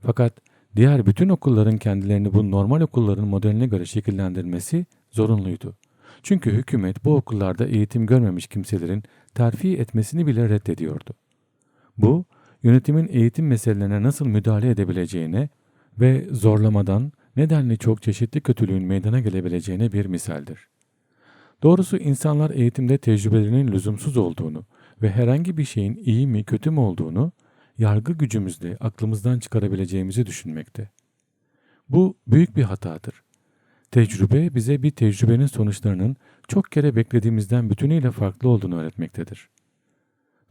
[SPEAKER 2] Fakat diğer bütün okulların kendilerini bu normal okulların modeline göre şekillendirmesi zorunluydu. Çünkü hükümet bu okullarda eğitim görmemiş kimselerin terfi etmesini bile reddediyordu. Bu, yönetimin eğitim meselelerine nasıl müdahale edebileceğine ve zorlamadan nedenli çok çeşitli kötülüğün meydana gelebileceğine bir misaldir. Doğrusu insanlar eğitimde tecrübelerinin lüzumsuz olduğunu ve herhangi bir şeyin iyi mi kötü mü olduğunu yargı gücümüzle aklımızdan çıkarabileceğimizi düşünmekte. Bu büyük bir hatadır. Tecrübe bize bir tecrübenin sonuçlarının çok kere beklediğimizden bütünüyle farklı olduğunu öğretmektedir.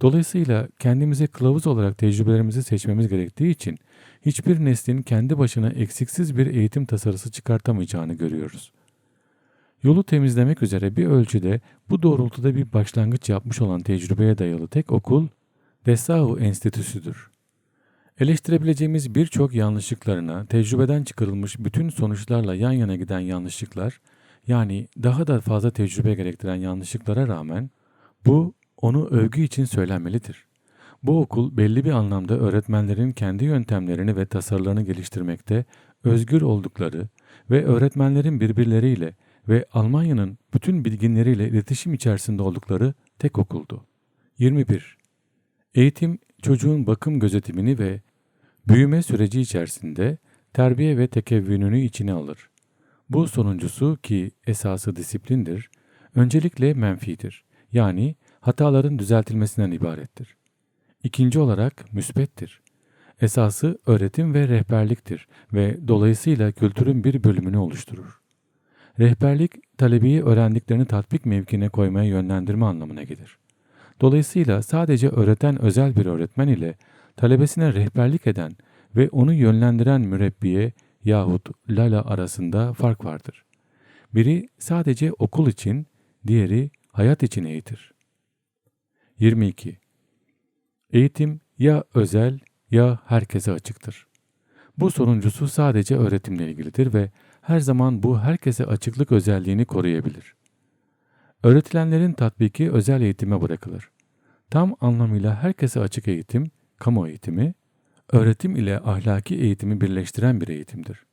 [SPEAKER 2] Dolayısıyla kendimize kılavuz olarak tecrübelerimizi seçmemiz gerektiği için hiçbir neslin kendi başına eksiksiz bir eğitim tasarısı çıkartamayacağını görüyoruz. Yolu temizlemek üzere bir ölçüde bu doğrultuda bir başlangıç yapmış olan tecrübeye dayalı tek okul Dessau Enstitüsü'dür. Eleştirebileceğimiz birçok yanlışlıklarına tecrübeden çıkarılmış bütün sonuçlarla yan yana giden yanlışlıklar, yani daha da fazla tecrübe gerektiren yanlışlıklara rağmen bu onu övgü için söylenmelidir. Bu okul belli bir anlamda öğretmenlerin kendi yöntemlerini ve tasarılarını geliştirmekte özgür oldukları ve öğretmenlerin birbirleriyle ve Almanya'nın bütün bilginleriyle iletişim içerisinde oldukları tek okuldu. 21. Eğitim, çocuğun bakım gözetimini ve büyüme süreci içerisinde terbiye ve tekevvününü içine alır. Bu sonuncusu ki esası disiplindir, öncelikle menfidir. Yani hataların düzeltilmesinden ibarettir. İkinci olarak müsbettir. Esası öğretim ve rehberliktir ve dolayısıyla kültürün bir bölümünü oluşturur. Rehberlik, talebeyi öğrendiklerini tatbik mevkine koymaya yönlendirme anlamına gelir. Dolayısıyla sadece öğreten özel bir öğretmen ile talebesine rehberlik eden ve onu yönlendiren mürebbiye yahut lala arasında fark vardır. Biri sadece okul için, diğeri hayat için eğitir. 22. Eğitim ya özel ya herkese açıktır. Bu sonuncusu sadece öğretimle ilgilidir ve her zaman bu herkese açıklık özelliğini koruyabilir. Öğretilenlerin tatbiki özel eğitime bırakılır. Tam anlamıyla herkese açık eğitim, kamu eğitimi, öğretim ile ahlaki eğitimi birleştiren bir eğitimdir.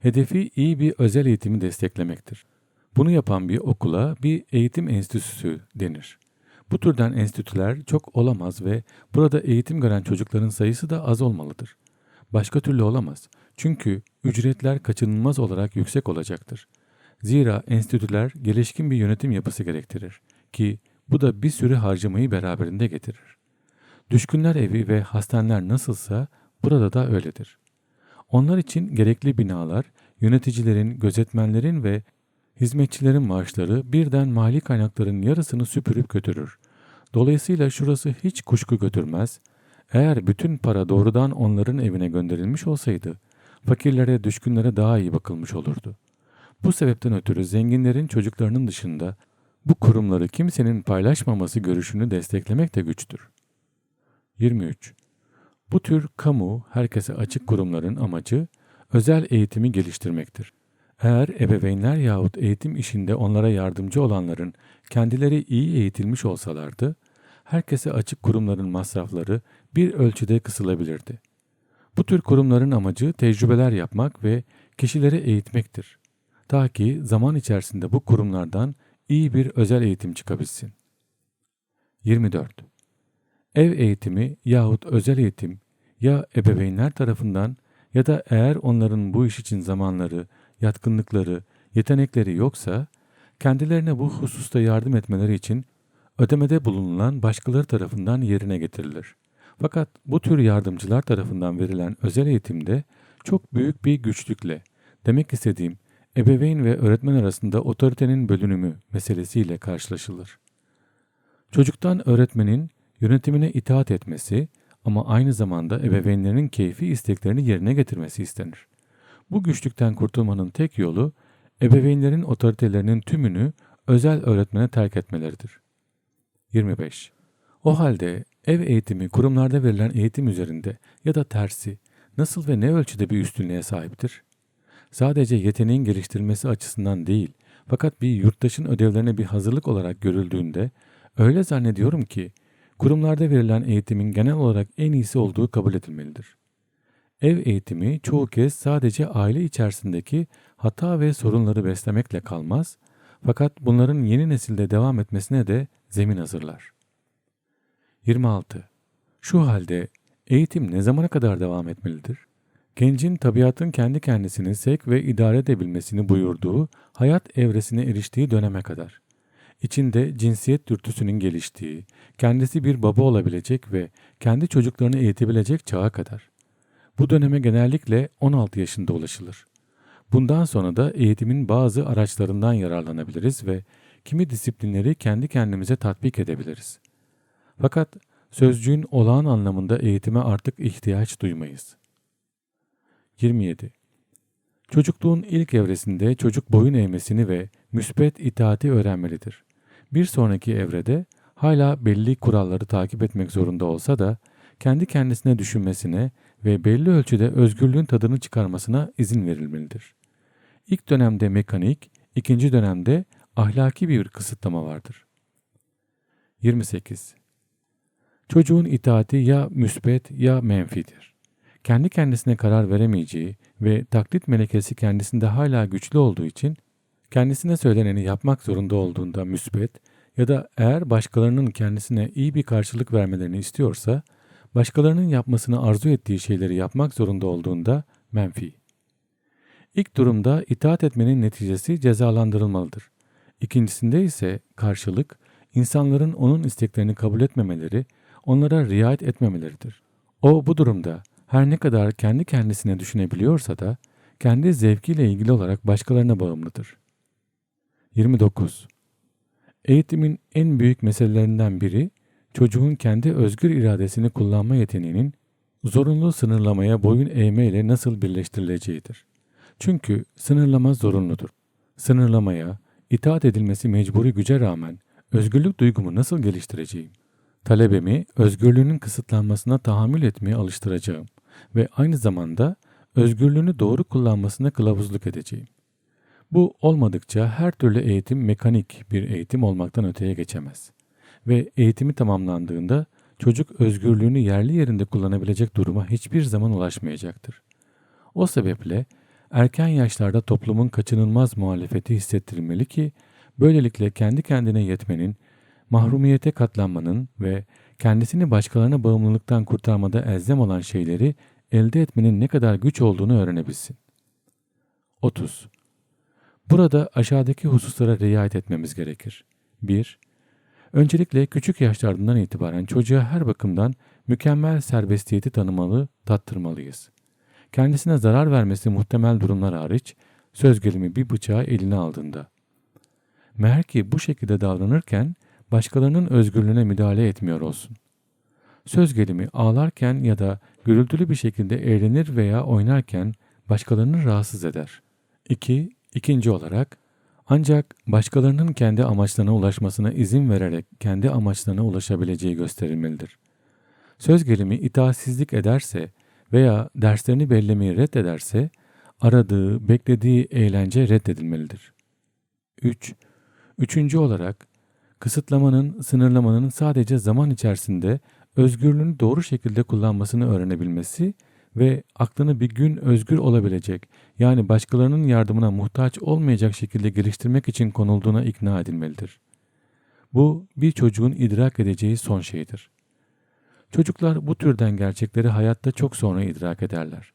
[SPEAKER 2] Hedefi iyi bir özel eğitimi desteklemektir. Bunu yapan bir okula bir eğitim enstitüsü denir. Bu türden enstitüler çok olamaz ve burada eğitim gören çocukların sayısı da az olmalıdır. Başka türlü olamaz. Çünkü ücretler kaçınılmaz olarak yüksek olacaktır. Zira enstitüler gelişkin bir yönetim yapısı gerektirir ki bu da bir sürü harcamayı beraberinde getirir. Düşkünler evi ve hastaneler nasılsa burada da öyledir. Onlar için gerekli binalar, yöneticilerin, gözetmenlerin ve hizmetçilerin maaşları birden mali kaynakların yarısını süpürüp götürür. Dolayısıyla şurası hiç kuşku götürmez. Eğer bütün para doğrudan onların evine gönderilmiş olsaydı, fakirlere, düşkünlere daha iyi bakılmış olurdu. Bu sebepten ötürü zenginlerin çocuklarının dışında bu kurumları kimsenin paylaşmaması görüşünü desteklemek de güçtür. 23. Bu tür kamu, herkese açık kurumların amacı özel eğitimi geliştirmektir. Eğer ebeveynler yahut eğitim işinde onlara yardımcı olanların kendileri iyi eğitilmiş olsalardı, herkese açık kurumların masrafları bir ölçüde kısılabilirdi. Bu tür kurumların amacı tecrübeler yapmak ve kişileri eğitmektir. Ta ki zaman içerisinde bu kurumlardan iyi bir özel eğitim çıkabilsin. 24. Ev eğitimi yahut özel eğitim ya ebeveynler tarafından ya da eğer onların bu iş için zamanları, yatkınlıkları, yetenekleri yoksa kendilerine bu hususta yardım etmeleri için ödemede bulunulan başkaları tarafından yerine getirilir. Fakat bu tür yardımcılar tarafından verilen özel eğitimde çok büyük bir güçlükle, demek istediğim ebeveyn ve öğretmen arasında otoritenin bölünümü meselesiyle karşılaşılır. Çocuktan öğretmenin yönetimine itaat etmesi ama aynı zamanda ebeveynlerinin keyfi isteklerini yerine getirmesi istenir. Bu güçlükten kurtulmanın tek yolu ebeveynlerin otoritelerinin tümünü özel öğretmene terk etmeleridir. 25. O halde ev eğitimi kurumlarda verilen eğitim üzerinde ya da tersi nasıl ve ne ölçüde bir üstünlüğe sahiptir? Sadece yeteneğin geliştirilmesi açısından değil, fakat bir yurttaşın ödevlerine bir hazırlık olarak görüldüğünde öyle zannediyorum ki kurumlarda verilen eğitimin genel olarak en iyisi olduğu kabul edilmelidir. Ev eğitimi çoğu kez sadece aile içerisindeki hata ve sorunları beslemekle kalmaz, fakat bunların yeni nesilde devam etmesine de zemin hazırlar. 26. Şu halde eğitim ne zamana kadar devam etmelidir? Gencin tabiatın kendi kendisini sevk ve idare edebilmesini buyurduğu hayat evresine eriştiği döneme kadar. İçinde cinsiyet dürtüsünün geliştiği, kendisi bir baba olabilecek ve kendi çocuklarını eğitebilecek çağa kadar. Bu döneme genellikle 16 yaşında ulaşılır. Bundan sonra da eğitimin bazı araçlarından yararlanabiliriz ve kimi disiplinleri kendi kendimize tatbik edebiliriz. Fakat sözcüğün olağan anlamında eğitime artık ihtiyaç duymayız. 27. Çocukluğun ilk evresinde çocuk boyun eğmesini ve müspet itaati öğrenmelidir. Bir sonraki evrede hala belli kuralları takip etmek zorunda olsa da kendi kendisine düşünmesine ve belli ölçüde özgürlüğün tadını çıkarmasına izin verilmelidir. İlk dönemde mekanik, ikinci dönemde ahlaki bir kısıtlama vardır. 28. Çocuğun itaati ya müsbet ya menfidir. Kendi kendisine karar veremeyeceği ve taklit melekesi kendisinde hala güçlü olduğu için kendisine söyleneni yapmak zorunda olduğunda müsbet ya da eğer başkalarının kendisine iyi bir karşılık vermelerini istiyorsa başkalarının yapmasını arzu ettiği şeyleri yapmak zorunda olduğunda menfi. İlk durumda itaat etmenin neticesi cezalandırılmalıdır. İkincisinde ise karşılık insanların onun isteklerini kabul etmemeleri, onlara riayet etmemeleridir. O bu durumda her ne kadar kendi kendisine düşünebiliyorsa da kendi zevkiyle ilgili olarak başkalarına bağımlıdır. 29. Eğitimin en büyük meselelerinden biri çocuğun kendi özgür iradesini kullanma yeteneğinin zorunlu sınırlamaya boyun eğme ile nasıl birleştirileceğidir. Çünkü sınırlama zorunludur. Sınırlamaya, itaat edilmesi mecburi güce rağmen özgürlük duygumu nasıl geliştireceğim? Talebemi özgürlüğünün kısıtlanmasına tahammül etmeye alıştıracağım ve aynı zamanda özgürlüğünü doğru kullanmasına kılavuzluk edeceğim. Bu olmadıkça her türlü eğitim mekanik bir eğitim olmaktan öteye geçemez. Ve eğitimi tamamlandığında çocuk özgürlüğünü yerli yerinde kullanabilecek duruma hiçbir zaman ulaşmayacaktır. O sebeple erken yaşlarda toplumun kaçınılmaz muhalefeti hissettirilmeli ki böylelikle kendi kendine yetmenin, mahrumiyete katlanmanın ve kendisini başkalarına bağımlılıktan kurtarmada elzem olan şeyleri elde etmenin ne kadar güç olduğunu öğrenebilsin. 30. Burada aşağıdaki hususlara riayet etmemiz gerekir. 1. Öncelikle küçük yaşlarından itibaren çocuğa her bakımdan mükemmel serbestiyeti tanımalı, tattırmalıyız. Kendisine zarar vermesi muhtemel durumlar hariç söz gelimi bir bıçağı eline aldığında. Meğer ki bu şekilde davranırken başkalarının özgürlüğüne müdahale etmiyor olsun. Söz gelimi ağlarken ya da gürültülü bir şekilde eğlenir veya oynarken başkalarını rahatsız eder. 2. İkinci olarak ancak başkalarının kendi amaçlarına ulaşmasına izin vererek kendi amaçlarına ulaşabileceği gösterilmelidir. Söz gelimi itaatsizlik ederse veya derslerini bellemeyi reddederse aradığı, beklediği eğlence reddedilmelidir. 3. Üçüncü olarak kısıtlamanın, sınırlamanın sadece zaman içerisinde özgürlüğünü doğru şekilde kullanmasını öğrenebilmesi ve aklını bir gün özgür olabilecek yani başkalarının yardımına muhtaç olmayacak şekilde geliştirmek için konulduğuna ikna edilmelidir. Bu bir çocuğun idrak edeceği son şeydir. Çocuklar bu türden gerçekleri hayatta çok sonra idrak ederler.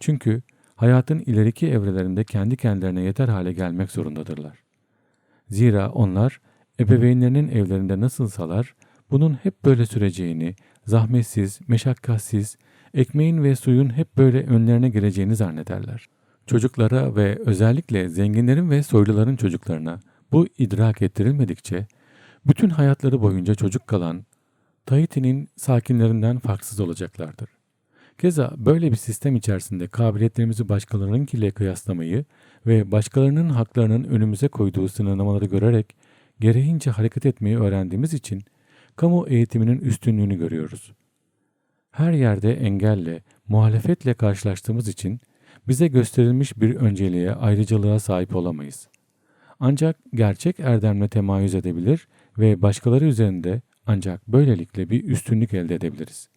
[SPEAKER 2] Çünkü hayatın ileriki evrelerinde kendi kendilerine yeter hale gelmek zorundadırlar. Zira onlar ebeveynlerinin evlerinde nasılsalar bunun hep böyle süreceğini, zahmetsiz, meşakkatsiz, ekmeğin ve suyun hep böyle önlerine geleceğini zannederler. Çocuklara ve özellikle zenginlerin ve soyluların çocuklarına bu idrak ettirilmedikçe bütün hayatları boyunca çocuk kalan Tahiti'nin sakinlerinden farksız olacaklardır. Keza böyle bir sistem içerisinde kabiliyetlerimizi başkalarınınkiyle kıyaslamayı ve başkalarının haklarının önümüze koyduğu sınırlamaları görerek gereğince hareket etmeyi öğrendiğimiz için kamu eğitiminin üstünlüğünü görüyoruz. Her yerde engelle, muhalefetle karşılaştığımız için bize gösterilmiş bir önceliğe, ayrıcalığa sahip olamayız. Ancak gerçek erdemle temayüz edebilir ve başkaları üzerinde ancak böylelikle bir üstünlük elde edebiliriz.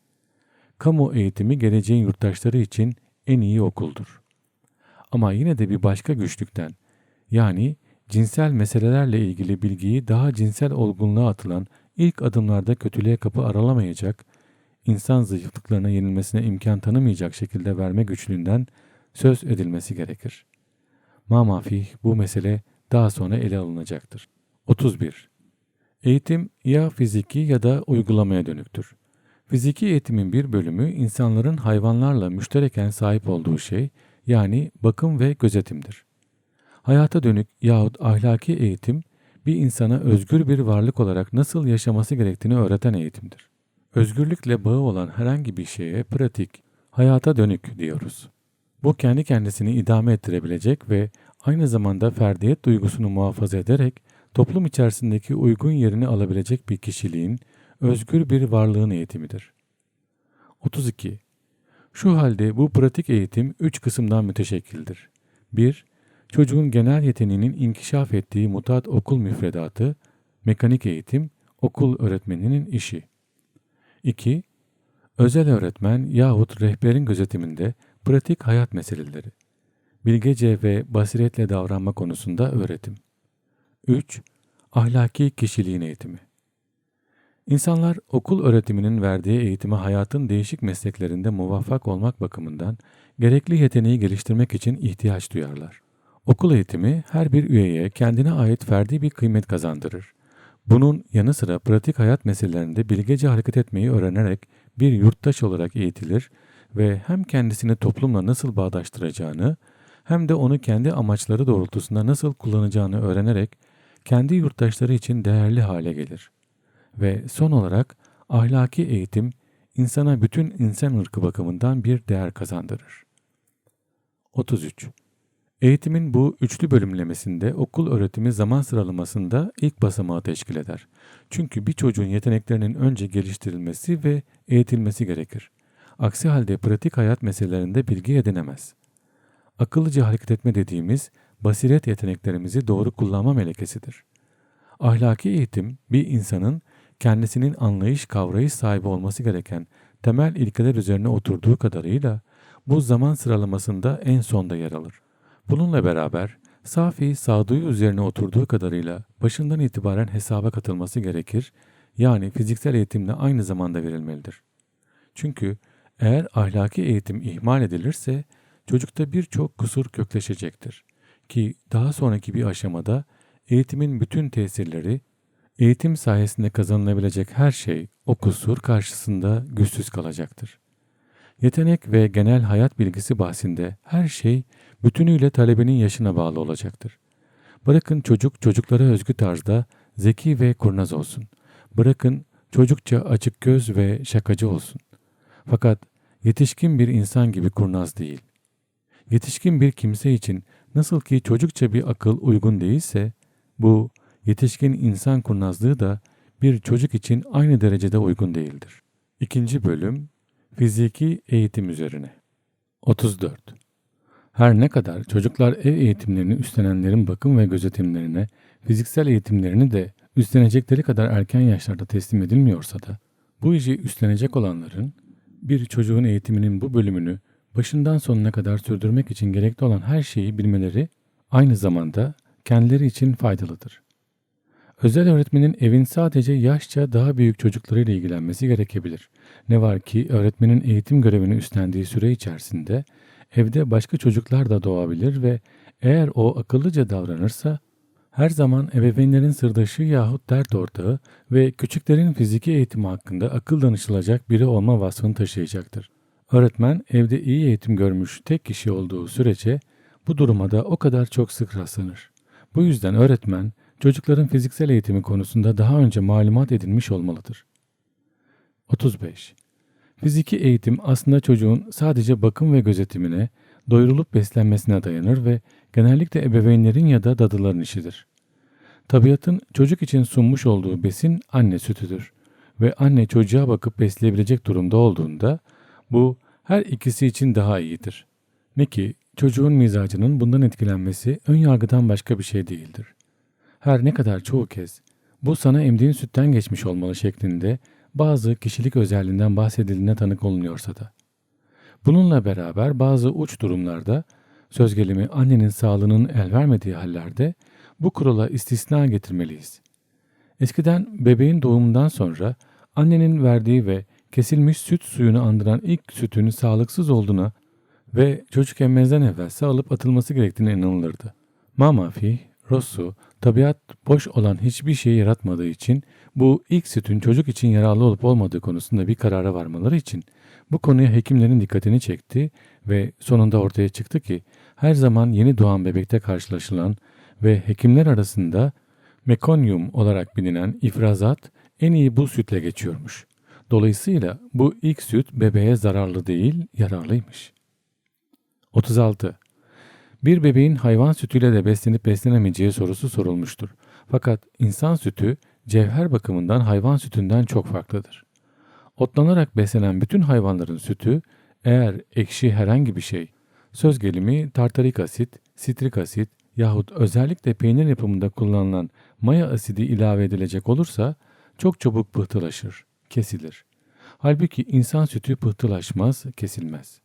[SPEAKER 2] Kamu eğitimi geleceğin yurttaşları için en iyi okuldur. Ama yine de bir başka güçlükten, yani cinsel meselelerle ilgili bilgiyi daha cinsel olgunluğa atılan ilk adımlarda kötülüğe kapı aralamayacak, insan zayıflıklarına yenilmesine imkan tanımayacak şekilde verme güçlüğünden söz edilmesi gerekir. Mamafih bu mesele daha sonra ele alınacaktır. 31. Eğitim ya fiziki ya da uygulamaya dönüktür. Fiziki eğitimin bir bölümü insanların hayvanlarla müştereken sahip olduğu şey yani bakım ve gözetimdir. Hayata dönük yahut ahlaki eğitim bir insana özgür bir varlık olarak nasıl yaşaması gerektiğini öğreten eğitimdir. Özgürlükle bağı olan herhangi bir şeye pratik, hayata dönük diyoruz. Bu kendi kendisini idame ettirebilecek ve aynı zamanda ferdiyet duygusunu muhafaza ederek toplum içerisindeki uygun yerini alabilecek bir kişiliğin, özgür bir varlığın eğitimidir. 32. Şu halde bu pratik eğitim üç kısımdan müteşekkildir. 1. Çocuğun genel yeteneğinin inkişaf ettiği mutat okul müfredatı, mekanik eğitim, okul öğretmeninin işi. 2. Özel öğretmen yahut rehberin gözetiminde pratik hayat meseleleri. Bilgece ve basiretle davranma konusunda öğretim. 3. Ahlaki kişiliğin eğitimi. İnsanlar okul öğretiminin verdiği eğitime hayatın değişik mesleklerinde muvaffak olmak bakımından gerekli yeteneği geliştirmek için ihtiyaç duyarlar. Okul eğitimi her bir üyeye kendine ait ferdi bir kıymet kazandırır. Bunun yanı sıra pratik hayat meselelerinde bilgece hareket etmeyi öğrenerek bir yurttaş olarak eğitilir ve hem kendisini toplumla nasıl bağdaştıracağını hem de onu kendi amaçları doğrultusunda nasıl kullanacağını öğrenerek kendi yurttaşları için değerli hale gelir. Ve son olarak ahlaki eğitim insana bütün insan ırkı bakımından bir değer kazandırır. 33. Eğitimin bu üçlü bölümlemesinde okul öğretimi zaman sıralamasında ilk basamağı teşkil eder. Çünkü bir çocuğun yeteneklerinin önce geliştirilmesi ve eğitilmesi gerekir. Aksi halde pratik hayat meselelerinde bilgi edinemez. Akıllıca hareket etme dediğimiz basiret yeteneklerimizi doğru kullanma melekesidir. Ahlaki eğitim bir insanın kendisinin anlayış kavrayış sahibi olması gereken temel ilkeler üzerine oturduğu kadarıyla bu zaman sıralamasında en sonda yer alır. Bununla beraber safi sağduyu üzerine oturduğu kadarıyla başından itibaren hesaba katılması gerekir yani fiziksel eğitimle aynı zamanda verilmelidir. Çünkü eğer ahlaki eğitim ihmal edilirse çocukta birçok kusur kökleşecektir ki daha sonraki bir aşamada eğitimin bütün tesirleri, eğitim sayesinde kazanılabilecek her şey o kusur karşısında güçsüz kalacaktır. Yetenek ve genel hayat bilgisi bahsinde her şey bütünüyle talebenin yaşına bağlı olacaktır. Bırakın çocuk çocuklara özgü tarzda zeki ve kurnaz olsun. Bırakın çocukça açık göz ve şakacı olsun. Fakat yetişkin bir insan gibi kurnaz değil. Yetişkin bir kimse için nasıl ki çocukça bir akıl uygun değilse, bu yetişkin insan kurnazlığı da bir çocuk için aynı derecede uygun değildir. İkinci bölüm Fiziki eğitim üzerine 34. Her ne kadar çocuklar ev eğitimlerini üstlenenlerin bakım ve gözetimlerine, fiziksel eğitimlerini de üstlenecekleri kadar erken yaşlarda teslim edilmiyorsa da, bu işi üstlenecek olanların bir çocuğun eğitiminin bu bölümünü başından sonuna kadar sürdürmek için gerekli olan her şeyi bilmeleri aynı zamanda kendileri için faydalıdır. Özel öğretmenin evin sadece yaşça daha büyük çocuklarıyla ilgilenmesi gerekebilir. Ne var ki öğretmenin eğitim görevini üstlendiği süre içerisinde evde başka çocuklar da doğabilir ve eğer o akıllıca davranırsa her zaman ebeveynlerin sırdaşı yahut dert ortağı ve küçüklerin fiziki eğitimi hakkında akıl danışılacak biri olma vasfını taşıyacaktır. Öğretmen evde iyi eğitim görmüş tek kişi olduğu sürece bu duruma da o kadar çok sık rastlanır. Bu yüzden öğretmen çocukların fiziksel eğitimi konusunda daha önce malumat edinmiş olmalıdır. 35. Fiziki eğitim aslında çocuğun sadece bakım ve gözetimine, doyurulup beslenmesine dayanır ve genellikle ebeveynlerin ya da dadıların işidir. Tabiatın çocuk için sunmuş olduğu besin anne sütüdür ve anne çocuğa bakıp besleyebilecek durumda olduğunda bu her ikisi için daha iyidir. Ne ki çocuğun mizacının bundan etkilenmesi ön yargıdan başka bir şey değildir. Her ne kadar çoğu kez bu sana emdiğin sütten geçmiş olmalı şeklinde bazı kişilik özelliğinden bahsedildiğine tanık olunuyorsa da. Bununla beraber bazı uç durumlarda söz gelimi annenin sağlığının el vermediği hallerde bu kurala istisna getirmeliyiz. Eskiden bebeğin doğumundan sonra annenin verdiği ve kesilmiş süt suyunu andıran ilk sütün sağlıksız olduğuna ve çocuk emmezden evvelse alıp atılması gerektiğine inanılırdı. Mamafi, Rosu, tabiat boş olan hiçbir şey yaratmadığı için bu ilk sütün çocuk için yararlı olup olmadığı konusunda bir karara varmaları için bu konuya hekimlerin dikkatini çekti ve sonunda ortaya çıktı ki her zaman yeni doğan bebekte karşılaşılan ve hekimler arasında mekonyum olarak bilinen ifrazat en iyi bu sütle geçiyormuş. Dolayısıyla bu ilk süt bebeğe zararlı değil, yararlıymış. 36. Bir bebeğin hayvan sütüyle de beslenip beslenemeyeceği sorusu sorulmuştur. Fakat insan sütü cevher bakımından hayvan sütünden çok farklıdır. Otlanarak beslenen bütün hayvanların sütü eğer ekşi herhangi bir şey, söz gelimi tartarik asit, sitrik asit yahut özellikle peynir yapımında kullanılan maya asidi ilave edilecek olursa çok çabuk pıhtılaşır, kesilir. Halbuki insan sütü pıhtılaşmaz, kesilmez.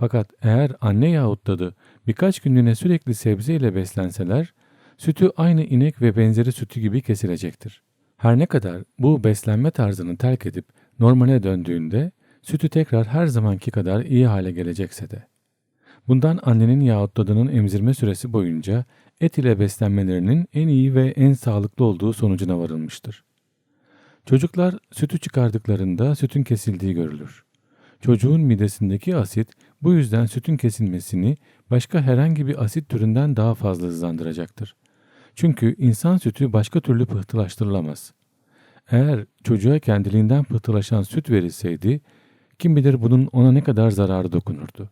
[SPEAKER 2] Fakat eğer anne yahut dadı birkaç günlüğüne sürekli sebze ile beslenseler, sütü aynı inek ve benzeri sütü gibi kesilecektir. Her ne kadar bu beslenme tarzını terk edip normale döndüğünde sütü tekrar her zamanki kadar iyi hale gelecekse de. Bundan annenin yahut dadının emzirme süresi boyunca et ile beslenmelerinin en iyi ve en sağlıklı olduğu sonucuna varılmıştır. Çocuklar sütü çıkardıklarında sütün kesildiği görülür. Çocuğun midesindeki asit bu yüzden sütün kesilmesini başka herhangi bir asit türünden daha fazla hızlandıracaktır. Çünkü insan sütü başka türlü pıhtılaştırılamaz. Eğer çocuğa kendiliğinden pıhtılaşan süt verilseydi, kim bilir bunun ona ne kadar zararı dokunurdu.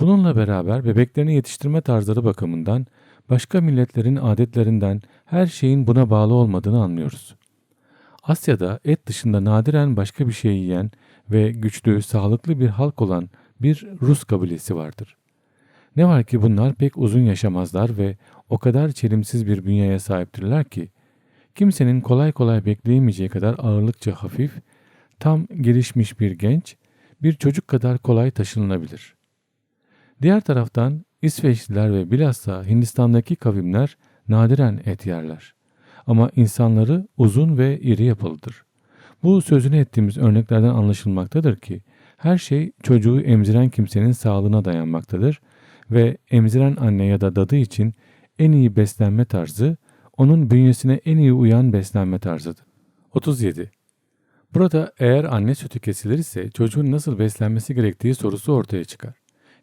[SPEAKER 2] Bununla beraber bebeklerini yetiştirme tarzları bakımından başka milletlerin adetlerinden her şeyin buna bağlı olmadığını anlıyoruz. Asya'da et dışında nadiren başka bir şey yiyen ve güçlü, sağlıklı bir halk olan bir Rus kabilesi vardır. Ne var ki bunlar pek uzun yaşamazlar ve o kadar çelimsiz bir bünyeye sahiptirler ki, kimsenin kolay kolay bekleyemeyeceği kadar ağırlıkça hafif, tam gelişmiş bir genç, bir çocuk kadar kolay taşınılabilir. Diğer taraftan İsveçliler ve bilhassa Hindistan'daki kavimler nadiren et yerler. Ama insanları uzun ve iri yapılıdır. Bu sözünü ettiğimiz örneklerden anlaşılmaktadır ki her şey çocuğu emziren kimsenin sağlığına dayanmaktadır ve emziren anne ya da dadı için en iyi beslenme tarzı onun bünyesine en iyi uyan beslenme tarzıdır. 37. Burada eğer anne sütü kesilirse çocuğun nasıl beslenmesi gerektiği sorusu ortaya çıkar.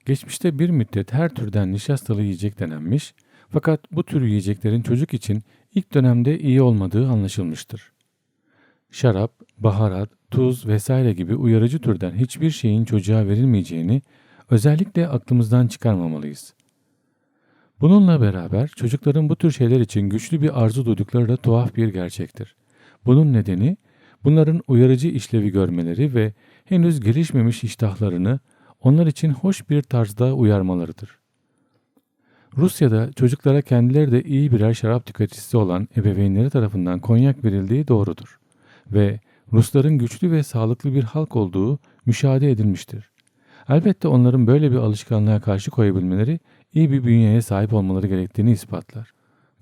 [SPEAKER 2] Geçmişte bir müddet her türden nişastalı yiyecek denenmiş fakat bu tür yiyeceklerin çocuk için ilk dönemde iyi olmadığı anlaşılmıştır. Şarap, baharat, tuz vesaire gibi uyarıcı türden hiçbir şeyin çocuğa verilmeyeceğini özellikle aklımızdan çıkarmamalıyız. Bununla beraber çocukların bu tür şeyler için güçlü bir arzu duydukları da tuhaf bir gerçektir. Bunun nedeni bunların uyarıcı işlevi görmeleri ve henüz gelişmemiş iştahlarını onlar için hoş bir tarzda uyarmalarıdır. Rusya'da çocuklara kendileri de iyi birer şarap tüketicisi olan ebeveynleri tarafından konyak verildiği doğrudur ve Rusların güçlü ve sağlıklı bir halk olduğu müşahede edilmiştir. Elbette onların böyle bir alışkanlığa karşı koyabilmeleri iyi bir bünyeye sahip olmaları gerektiğini ispatlar.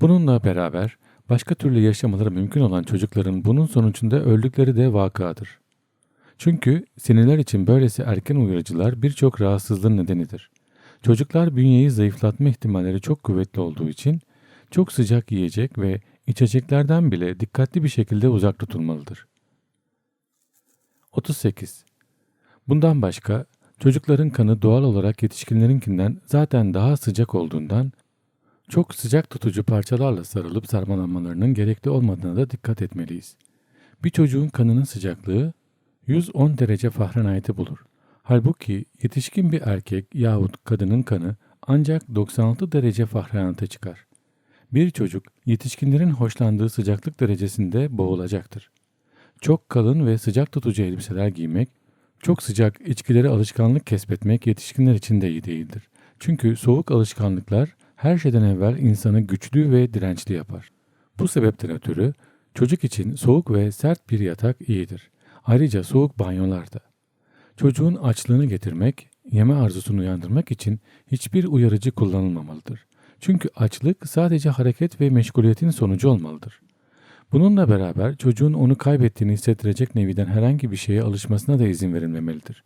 [SPEAKER 2] Bununla beraber başka türlü yaşamaları mümkün olan çocukların bunun sonucunda öldükleri de vakadır. Çünkü sinirler için böylesi erken uyarıcılar birçok rahatsızlığın nedenidir. Çocuklar bünyeyi zayıflatma ihtimalleri çok kuvvetli olduğu için çok sıcak yiyecek ve içeceklerden bile dikkatli bir şekilde uzak tutulmalıdır. 38. Bundan başka çocukların kanı doğal olarak yetişkinlerinkinden zaten daha sıcak olduğundan çok sıcak tutucu parçalarla sarılıp sarmalanmalarının gerekli olmadığına da dikkat etmeliyiz. Bir çocuğun kanının sıcaklığı 110 derece Fahrenheit'i bulur. Halbuki yetişkin bir erkek yahut kadının kanı ancak 96 derece Fahrenheit'e çıkar. Bir çocuk yetişkinlerin hoşlandığı sıcaklık derecesinde boğulacaktır. Çok kalın ve sıcak tutucu elbiseler giymek, çok sıcak içkileri alışkanlık kesbetmek yetişkinler için de iyi değildir. Çünkü soğuk alışkanlıklar her şeyden evvel insanı güçlü ve dirençli yapar. Bu sebepten ötürü çocuk için soğuk ve sert bir yatak iyidir. Ayrıca soğuk banyolar da. Çocuğun açlığını getirmek, yeme arzusunu uyandırmak için hiçbir uyarıcı kullanılmamalıdır. Çünkü açlık sadece hareket ve meşguliyetin sonucu olmalıdır. Bununla beraber çocuğun onu kaybettiğini hissettirecek neviden herhangi bir şeye alışmasına da izin verilmemelidir.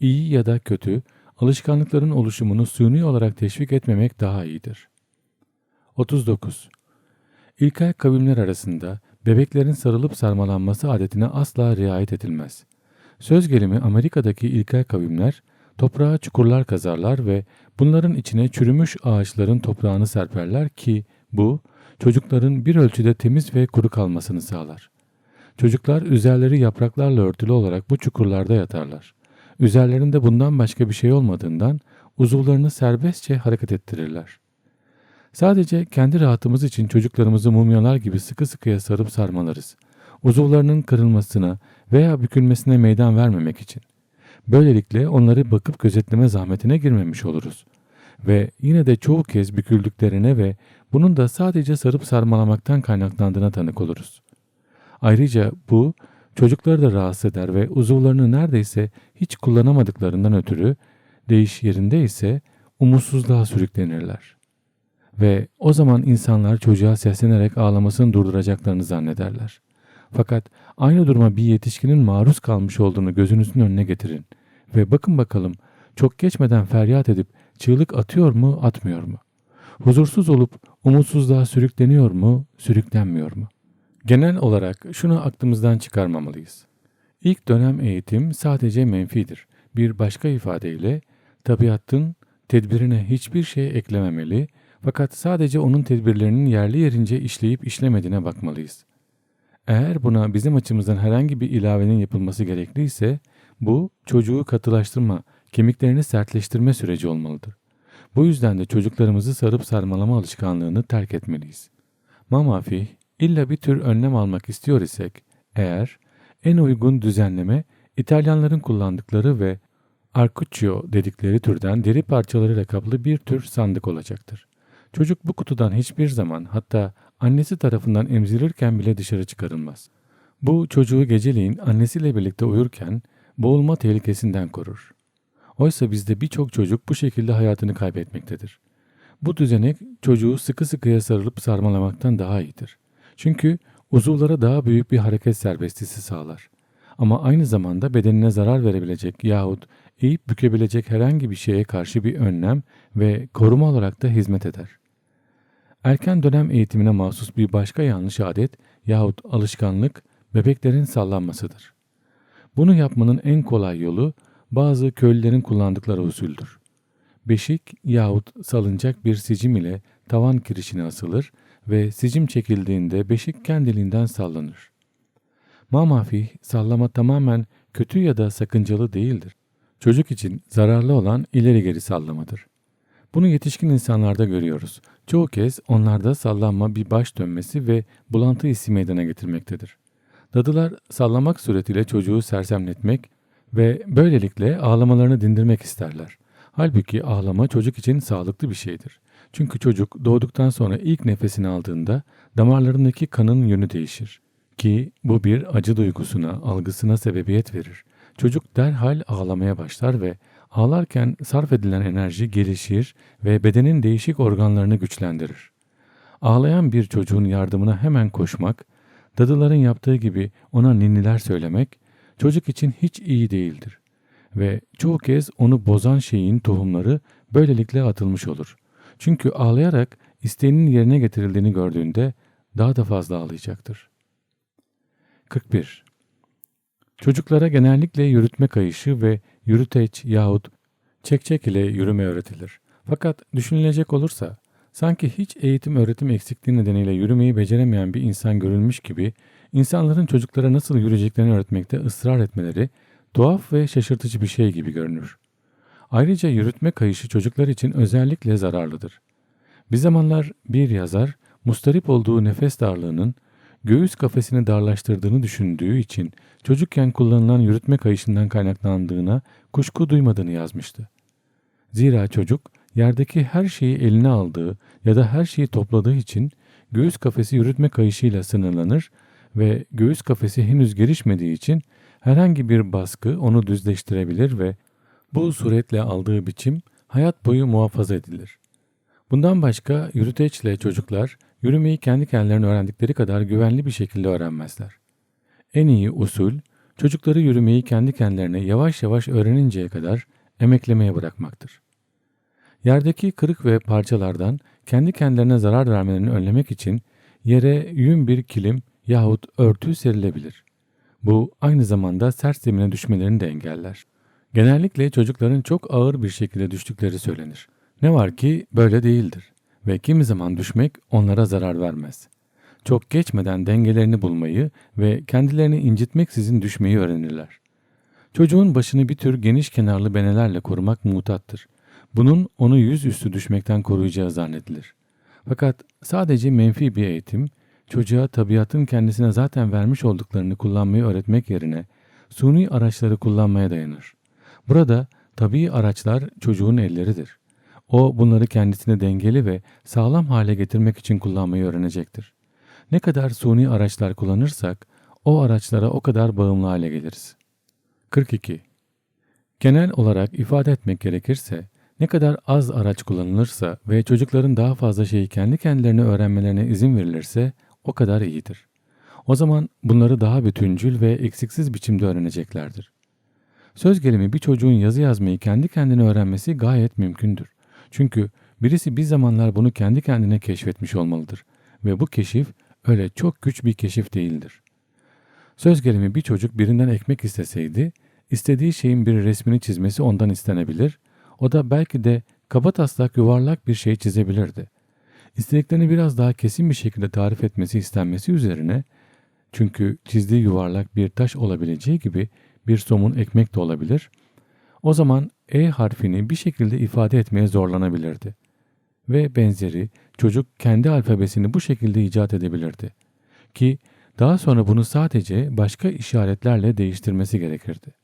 [SPEAKER 2] İyi ya da kötü, alışkanlıkların oluşumunu suni olarak teşvik etmemek daha iyidir. 39. İlkel kavimler arasında bebeklerin sarılıp sarmalanması adetine asla riayet edilmez. Söz gelimi Amerika'daki ilkel kavimler toprağa çukurlar kazarlar ve bunların içine çürümüş ağaçların toprağını serperler ki bu çocukların bir ölçüde temiz ve kuru kalmasını sağlar. Çocuklar üzerleri yapraklarla örtülü olarak bu çukurlarda yatarlar. Üzerlerinde bundan başka bir şey olmadığından uzuvlarını serbestçe hareket ettirirler. Sadece kendi rahatımız için çocuklarımızı mumyalar gibi sıkı sıkıya sarıp sarmalarız. Uzuvlarının kırılmasına veya bükülmesine meydan vermemek için. Böylelikle onları bakıp gözetleme zahmetine girmemiş oluruz. Ve yine de çoğu kez büküldüklerine ve bunun da sadece sarıp sarmalamaktan kaynaklandığına tanık oluruz. Ayrıca bu çocukları da rahatsız eder ve uzuvlarını neredeyse hiç kullanamadıklarından ötürü değiş yerinde ise umutsuzluğa sürüklenirler. Ve o zaman insanlar çocuğa seslenerek ağlamasını durduracaklarını zannederler. Fakat aynı duruma bir yetişkinin maruz kalmış olduğunu gözünüzün önüne getirin. Ve bakın bakalım çok geçmeden feryat edip çığlık atıyor mu atmıyor mu? Huzursuz olup umutsuzluğa sürükleniyor mu sürüklenmiyor mu? Genel olarak şunu aklımızdan çıkarmamalıyız. İlk dönem eğitim sadece menfidir. Bir başka ifadeyle tabiatın tedbirine hiçbir şey eklememeli fakat sadece onun tedbirlerinin yerli yerince işleyip işlemediğine bakmalıyız. Eğer buna bizim açımızdan herhangi bir ilavenin yapılması gerekliyse bu çocuğu katılaştırma, kemiklerini sertleştirme süreci olmalıdır. Bu yüzden de çocuklarımızı sarıp sarmalama alışkanlığını terk etmeliyiz. Mamafih, illa bir tür önlem almak istiyor isek, eğer en uygun düzenleme İtalyanların kullandıkları ve arcuccio dedikleri türden deri parçalarıyla kaplı bir tür sandık olacaktır. Çocuk bu kutudan hiçbir zaman hatta annesi tarafından emzirilirken bile dışarı çıkarılmaz. Bu çocuğu geceleyin annesiyle birlikte uyurken boğulma tehlikesinden korur. Oysa bizde birçok çocuk bu şekilde hayatını kaybetmektedir. Bu düzenek çocuğu sıkı sıkıya sarılıp sarmalamaktan daha iyidir. Çünkü uzuvlara daha büyük bir hareket serbestisi sağlar. Ama aynı zamanda bedenine zarar verebilecek yahut eğip bükebilecek herhangi bir şeye karşı bir önlem ve koruma olarak da hizmet eder. Erken dönem eğitimine mahsus bir başka yanlış adet yahut alışkanlık bebeklerin sallanmasıdır. Bunu yapmanın en kolay yolu bazı köylülerin kullandıkları usuldür. Beşik yahut salıncak bir sicim ile tavan kirişine asılır ve sicim çekildiğinde beşik kendiliğinden sallanır. Mamafih sallama tamamen kötü ya da sakıncalı değildir. Çocuk için zararlı olan ileri geri sallamadır. Bunu yetişkin insanlarda görüyoruz. Çoğu kez onlarda sallanma bir baş dönmesi ve bulantı hissi meydana getirmektedir. Dadılar sallamak suretiyle çocuğu sersemletmek ve böylelikle ağlamalarını dindirmek isterler. Halbuki ağlama çocuk için sağlıklı bir şeydir. Çünkü çocuk doğduktan sonra ilk nefesini aldığında damarlarındaki kanın yönü değişir. Ki bu bir acı duygusuna, algısına sebebiyet verir. Çocuk derhal ağlamaya başlar ve Ağlarken sarf edilen enerji gelişir ve bedenin değişik organlarını güçlendirir. Ağlayan bir çocuğun yardımına hemen koşmak, dadıların yaptığı gibi ona ninniler söylemek çocuk için hiç iyi değildir. Ve çoğu kez onu bozan şeyin tohumları böylelikle atılmış olur. Çünkü ağlayarak isteğinin yerine getirildiğini gördüğünde daha da fazla ağlayacaktır. 41. Çocuklara genellikle yürütme kayışı ve yürüteç yahut çekçek ile yürüme öğretilir. Fakat düşünülecek olursa sanki hiç eğitim öğretim eksikliği nedeniyle yürümeyi beceremeyen bir insan görülmüş gibi insanların çocuklara nasıl yürüyeceklerini öğretmekte ısrar etmeleri tuhaf ve şaşırtıcı bir şey gibi görünür. Ayrıca yürütme kayışı çocuklar için özellikle zararlıdır. Bir zamanlar bir yazar mustarip olduğu nefes darlığının göğüs kafesini darlaştırdığını düşündüğü için çocukken kullanılan yürütme kayışından kaynaklandığına kuşku duymadığını yazmıştı. Zira çocuk yerdeki her şeyi eline aldığı ya da her şeyi topladığı için göğüs kafesi yürütme kayışıyla sınırlanır ve göğüs kafesi henüz gelişmediği için herhangi bir baskı onu düzleştirebilir ve bu suretle aldığı biçim hayat boyu muhafaza edilir. Bundan başka yürüteçle çocuklar yürümeyi kendi kendilerine öğrendikleri kadar güvenli bir şekilde öğrenmezler. En iyi usul çocukları yürümeyi kendi kendilerine yavaş yavaş öğreninceye kadar emeklemeye bırakmaktır. Yerdeki kırık ve parçalardan kendi kendilerine zarar vermelerini önlemek için yere yün bir kilim yahut örtü serilebilir. Bu aynı zamanda sert zemine düşmelerini de engeller. Genellikle çocukların çok ağır bir şekilde düştükleri söylenir. Ne var ki böyle değildir ve kimi zaman düşmek onlara zarar vermez. Çok geçmeden dengelerini bulmayı ve kendilerini incitmeksizin düşmeyi öğrenirler. Çocuğun başını bir tür geniş kenarlı benelerle korumak mutattır. Bunun onu yüzüstü düşmekten koruyacağı zannedilir. Fakat sadece menfi bir eğitim, çocuğa tabiatın kendisine zaten vermiş olduklarını kullanmayı öğretmek yerine suni araçları kullanmaya dayanır. Burada tabii araçlar çocuğun elleridir. O bunları kendisine dengeli ve sağlam hale getirmek için kullanmayı öğrenecektir. Ne kadar suni araçlar kullanırsak o araçlara o kadar bağımlı hale geliriz. 42. Genel olarak ifade etmek gerekirse ne kadar az araç kullanılırsa ve çocukların daha fazla şeyi kendi kendilerine öğrenmelerine izin verilirse o kadar iyidir. O zaman bunları daha bütüncül ve eksiksiz biçimde öğreneceklerdir. Söz gelimi bir çocuğun yazı yazmayı kendi kendine öğrenmesi gayet mümkündür. Çünkü birisi bir zamanlar bunu kendi kendine keşfetmiş olmalıdır ve bu keşif öyle çok güç bir keşif değildir. Söz gelimi bir çocuk birinden ekmek isteseydi, istediği şeyin bir resmini çizmesi ondan istenebilir, o da belki de kaba taslak yuvarlak bir şey çizebilirdi. İstediklerini biraz daha kesin bir şekilde tarif etmesi istenmesi üzerine, çünkü çizdiği yuvarlak bir taş olabileceği gibi bir somun ekmek de olabilir, o zaman E harfini bir şekilde ifade etmeye zorlanabilirdi. Ve benzeri çocuk kendi alfabesini bu şekilde icat edebilirdi. Ki daha sonra bunu sadece başka işaretlerle değiştirmesi gerekirdi.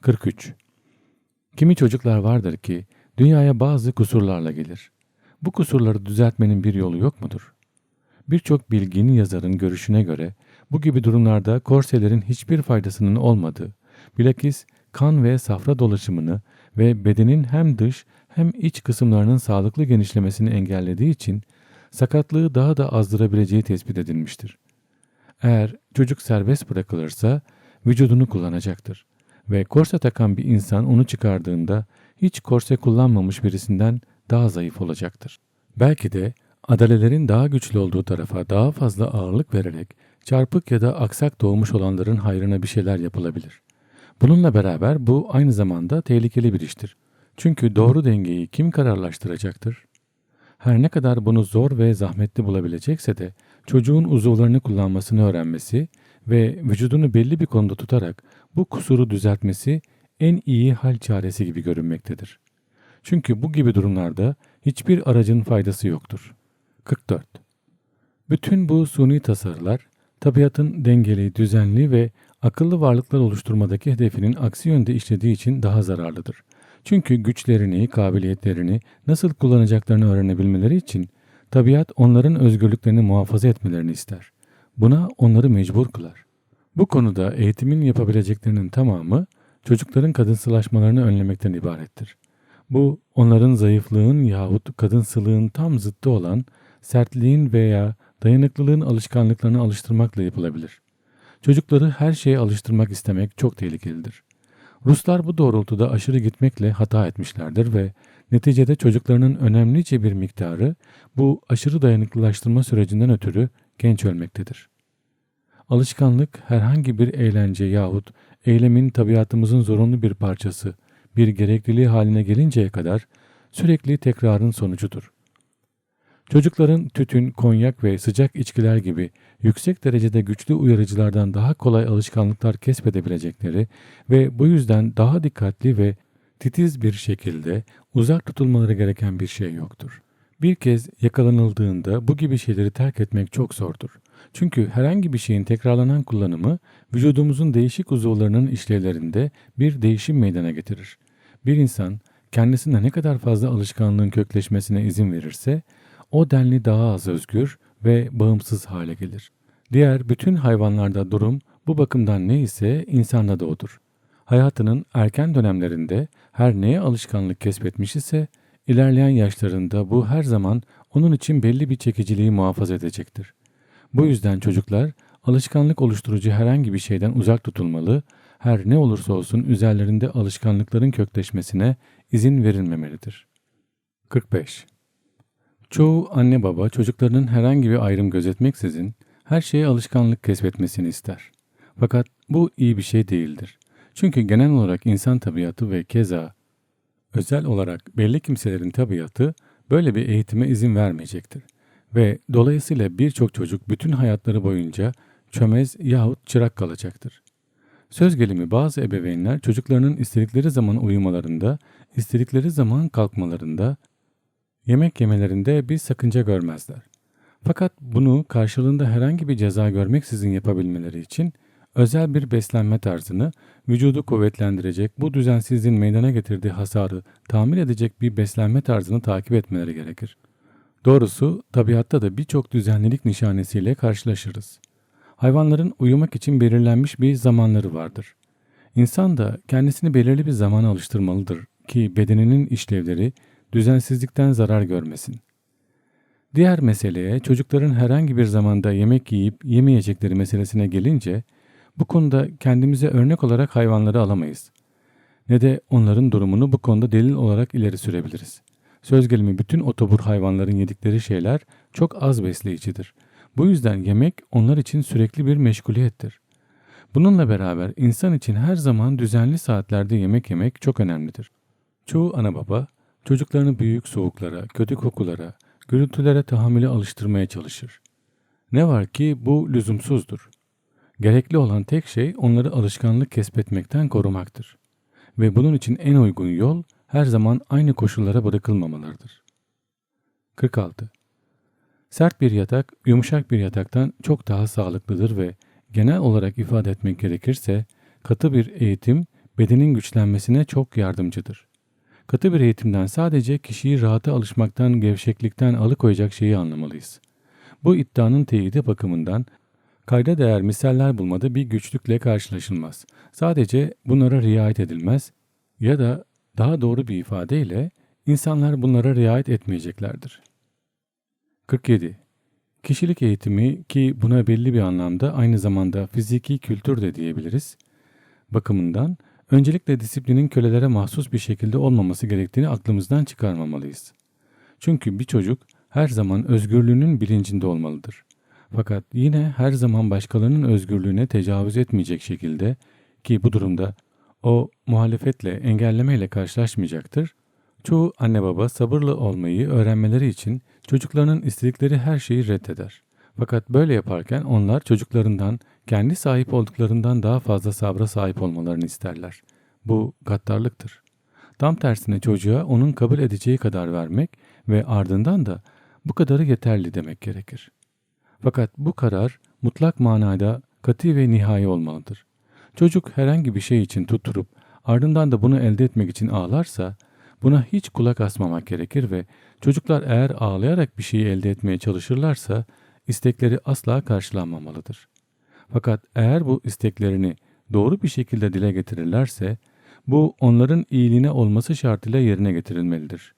[SPEAKER 2] 43. Kimi çocuklar vardır ki dünyaya bazı kusurlarla gelir. Bu kusurları düzeltmenin bir yolu yok mudur? Birçok bilginin yazarın görüşüne göre bu gibi durumlarda korselerin hiçbir faydasının olmadığı, bilakis kan ve safra dolaşımını ve bedenin hem dış hem iç kısımlarının sağlıklı genişlemesini engellediği için sakatlığı daha da azdırabileceği tespit edilmiştir. Eğer çocuk serbest bırakılırsa vücudunu kullanacaktır ve korse takan bir insan onu çıkardığında hiç korse kullanmamış birisinden daha zayıf olacaktır. Belki de adalelerin daha güçlü olduğu tarafa daha fazla ağırlık vererek çarpık ya da aksak doğmuş olanların hayrına bir şeyler yapılabilir. Bununla beraber bu aynı zamanda tehlikeli bir iştir. Çünkü doğru dengeyi kim kararlaştıracaktır? Her ne kadar bunu zor ve zahmetli bulabilecekse de çocuğun uzuvlarını kullanmasını öğrenmesi ve vücudunu belli bir konuda tutarak bu kusuru düzeltmesi en iyi hal çaresi gibi görünmektedir. Çünkü bu gibi durumlarda hiçbir aracın faydası yoktur. 44. Bütün bu suni tasarılar tabiatın dengeli, düzenli ve akıllı varlıklar oluşturmadaki hedefinin aksi yönde işlediği için daha zararlıdır. Çünkü güçlerini, kabiliyetlerini nasıl kullanacaklarını öğrenebilmeleri için tabiat onların özgürlüklerini muhafaza etmelerini ister. Buna onları mecbur kılar. Bu konuda eğitimin yapabileceklerinin tamamı çocukların kadınsılaşmalarını önlemekten ibarettir. Bu onların zayıflığın yahut kadınsılığın tam zıttı olan sertliğin veya dayanıklılığın alışkanlıklarını alıştırmakla yapılabilir. Çocukları her şeye alıştırmak istemek çok tehlikelidir. Ruslar bu doğrultuda aşırı gitmekle hata etmişlerdir ve neticede çocuklarının önemlice bir miktarı bu aşırı dayanıklılaştırma sürecinden ötürü genç ölmektedir. Alışkanlık herhangi bir eğlence yahut eylemin tabiatımızın zorunlu bir parçası, bir gerekliliği haline gelinceye kadar sürekli tekrarın sonucudur. Çocukların tütün, konyak ve sıcak içkiler gibi yüksek derecede güçlü uyarıcılardan daha kolay alışkanlıklar kesbedebilecekleri ve bu yüzden daha dikkatli ve titiz bir şekilde uzak tutulmaları gereken bir şey yoktur. Bir kez yakalanıldığında bu gibi şeyleri terk etmek çok zordur. Çünkü herhangi bir şeyin tekrarlanan kullanımı vücudumuzun değişik uzuvlarının işlevlerinde bir değişim meydana getirir. Bir insan kendisine ne kadar fazla alışkanlığın kökleşmesine izin verirse o denli daha az özgür ve bağımsız hale gelir. Diğer bütün hayvanlarda durum bu bakımdan ne ise insanda da odur. Hayatının erken dönemlerinde her neye alışkanlık kesbetmiş ise ilerleyen yaşlarında bu her zaman onun için belli bir çekiciliği muhafaza edecektir. Bu yüzden çocuklar alışkanlık oluşturucu herhangi bir şeyden uzak tutulmalı, her ne olursa olsun üzerlerinde alışkanlıkların kökleşmesine izin verilmemelidir. 45. Çoğu anne baba çocuklarının herhangi bir ayrım gözetmeksizin her şeye alışkanlık kesbetmesini ister. Fakat bu iyi bir şey değildir. Çünkü genel olarak insan tabiatı ve keza özel olarak belli kimselerin tabiatı böyle bir eğitime izin vermeyecektir. Ve dolayısıyla birçok çocuk bütün hayatları boyunca çömez yahut çırak kalacaktır. Söz gelimi bazı ebeveynler çocuklarının istedikleri zaman uyumalarında, istedikleri zaman kalkmalarında, yemek yemelerinde bir sakınca görmezler. Fakat bunu karşılığında herhangi bir ceza görmeksizin yapabilmeleri için özel bir beslenme tarzını vücudu kuvvetlendirecek bu düzensizliğin meydana getirdiği hasarı tamir edecek bir beslenme tarzını takip etmeleri gerekir. Doğrusu tabiatta da birçok düzenlilik nişanesiyle karşılaşırız. Hayvanların uyumak için belirlenmiş bir zamanları vardır. İnsan da kendisini belirli bir zamana alıştırmalıdır ki bedeninin işlevleri düzensizlikten zarar görmesin. Diğer meseleye çocukların herhangi bir zamanda yemek yiyip yemeyecekleri meselesine gelince bu konuda kendimize örnek olarak hayvanları alamayız. Ne de onların durumunu bu konuda delil olarak ileri sürebiliriz. Söz gelimi bütün otobur hayvanların yedikleri şeyler çok az besleyicidir. Bu yüzden yemek onlar için sürekli bir meşguliyettir. Bununla beraber insan için her zaman düzenli saatlerde yemek yemek çok önemlidir. Çoğu ana baba çocuklarını büyük soğuklara, kötü kokulara, gürültülere tahammüle alıştırmaya çalışır. Ne var ki bu lüzumsuzdur. Gerekli olan tek şey onları alışkanlık kesbetmekten korumaktır. Ve bunun için en uygun yol her zaman aynı koşullara bırakılmamalarıdır. 46. Sert bir yatak, yumuşak bir yataktan çok daha sağlıklıdır ve genel olarak ifade etmek gerekirse katı bir eğitim bedenin güçlenmesine çok yardımcıdır. Katı bir eğitimden sadece kişiyi rahata alışmaktan, gevşeklikten alıkoyacak şeyi anlamalıyız. Bu iddianın teyidi bakımından kayda değer misaller bulmada bir güçlükle karşılaşılmaz. Sadece bunlara riayet edilmez ya da daha doğru bir ifadeyle insanlar bunlara riayet etmeyeceklerdir. 47. Kişilik eğitimi ki buna belli bir anlamda aynı zamanda fiziki kültür de diyebiliriz. Bakımından öncelikle disiplinin kölelere mahsus bir şekilde olmaması gerektiğini aklımızdan çıkarmamalıyız. Çünkü bir çocuk her zaman özgürlüğünün bilincinde olmalıdır. Fakat yine her zaman başkalarının özgürlüğüne tecavüz etmeyecek şekilde ki bu durumda o muhalefetle, engellemeyle karşılaşmayacaktır. Çoğu anne baba sabırlı olmayı öğrenmeleri için çocuklarının istedikleri her şeyi reddeder. Fakat böyle yaparken onlar çocuklarından kendi sahip olduklarından daha fazla sabra sahip olmalarını isterler. Bu gaddarlıktır. Tam tersine çocuğa onun kabul edeceği kadar vermek ve ardından da bu kadarı yeterli demek gerekir. Fakat bu karar mutlak manada katı ve nihai olmalıdır. Çocuk herhangi bir şey için tutturup ardından da bunu elde etmek için ağlarsa buna hiç kulak asmamak gerekir ve çocuklar eğer ağlayarak bir şeyi elde etmeye çalışırlarsa istekleri asla karşılanmamalıdır. Fakat eğer bu isteklerini doğru bir şekilde dile getirirlerse bu onların iyiliğine olması şartıyla yerine getirilmelidir.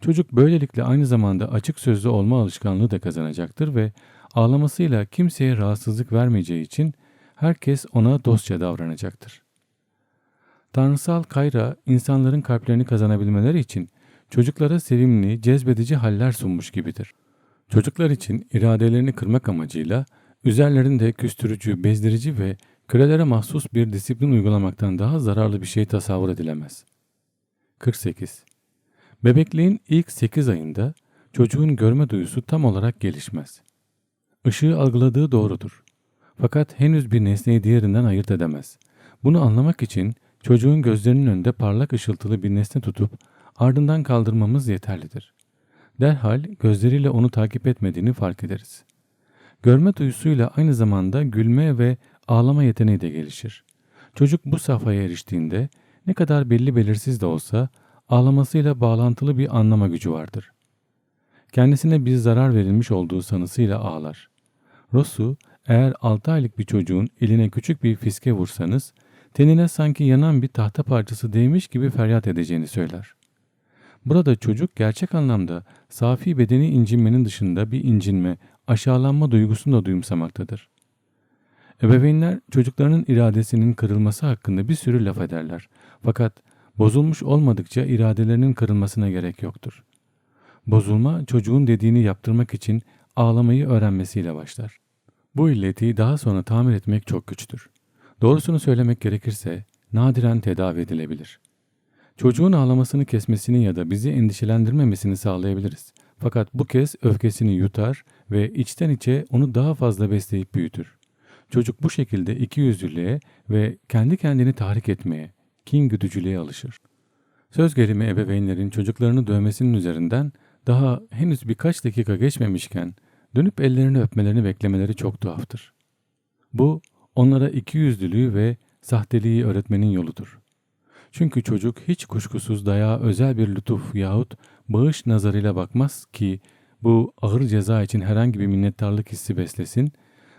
[SPEAKER 2] Çocuk böylelikle aynı zamanda açık sözlü olma alışkanlığı da kazanacaktır ve ağlamasıyla kimseye rahatsızlık vermeyeceği için herkes ona dostça davranacaktır. Tanrısal kayra insanların kalplerini kazanabilmeleri için çocuklara sevimli, cezbedici haller sunmuş gibidir. Çocuklar için iradelerini kırmak amacıyla üzerlerinde küstürücü, bezdirici ve kölelere mahsus bir disiplin uygulamaktan daha zararlı bir şey tasavvur edilemez. 48. Bebekliğin ilk 8 ayında çocuğun görme duyusu tam olarak gelişmez. Işığı algıladığı doğrudur. Fakat henüz bir nesneyi diğerinden ayırt edemez. Bunu anlamak için çocuğun gözlerinin önünde parlak ışıltılı bir nesne tutup ardından kaldırmamız yeterlidir. Derhal gözleriyle onu takip etmediğini fark ederiz. Görme duyusuyla aynı zamanda gülme ve ağlama yeteneği de gelişir. Çocuk bu safhaya eriştiğinde ne kadar belli belirsiz de olsa ağlamasıyla bağlantılı bir anlama gücü vardır. Kendisine bir zarar verilmiş olduğu sanısıyla ağlar. Rosu, eğer 6 aylık bir çocuğun eline küçük bir fiske vursanız, tenine sanki yanan bir tahta parçası değmiş gibi feryat edeceğini söyler. Burada çocuk gerçek anlamda safi bedeni incinmenin dışında bir incinme, aşağılanma duygusunu da duyumsamaktadır. Ebeveynler çocuklarının iradesinin kırılması hakkında bir sürü laf ederler. Fakat bozulmuş olmadıkça iradelerinin kırılmasına gerek yoktur. Bozulma çocuğun dediğini yaptırmak için ağlamayı öğrenmesiyle başlar. Bu illeti daha sonra tamir etmek çok güçtür. Doğrusunu söylemek gerekirse nadiren tedavi edilebilir. Çocuğun ağlamasını kesmesini ya da bizi endişelendirmemesini sağlayabiliriz. Fakat bu kez öfkesini yutar ve içten içe onu daha fazla besleyip büyütür. Çocuk bu şekilde ikiyüzlülüğe ve kendi kendini tahrik etmeye, kin güdücülüğe alışır. Söz gelimi ebeveynlerin çocuklarını dövmesinin üzerinden daha henüz birkaç dakika geçmemişken dönüp ellerini öpmelerini beklemeleri çok tuhaftır. Bu onlara ikiyüzlülüğü ve sahteliği öğretmenin yoludur. Çünkü çocuk hiç kuşkusuz dayağa özel bir lütuf yahut bağış nazarıyla bakmaz ki bu ağır ceza için herhangi bir minnettarlık hissi beslesin,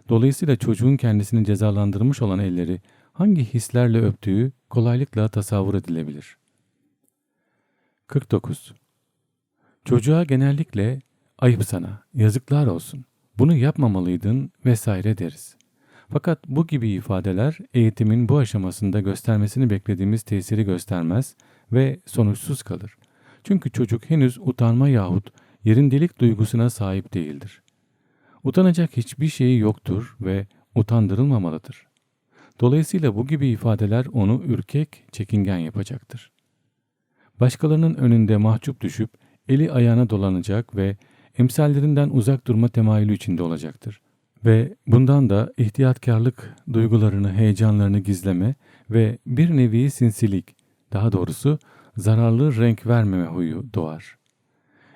[SPEAKER 2] dolayısıyla çocuğun kendisini cezalandırmış olan elleri hangi hislerle öptüğü kolaylıkla tasavvur edilebilir. 49. Çocuğa genellikle ayıp sana, yazıklar olsun, bunu yapmamalıydın vesaire deriz. Fakat bu gibi ifadeler eğitimin bu aşamasında göstermesini beklediğimiz tesiri göstermez ve sonuçsuz kalır. Çünkü çocuk henüz utanma yahut yerindelik duygusuna sahip değildir. Utanacak hiçbir şeyi yoktur ve utandırılmamalıdır. Dolayısıyla bu gibi ifadeler onu ürkek, çekingen yapacaktır. Başkalarının önünde mahcup düşüp eli ayağına dolanacak ve emsallerinden uzak durma temayülü içinde olacaktır. Ve bundan da ihtiyatkarlık duygularını, heyecanlarını gizleme ve bir nevi sinsilik, daha doğrusu zararlı renk vermeme huyu doğar.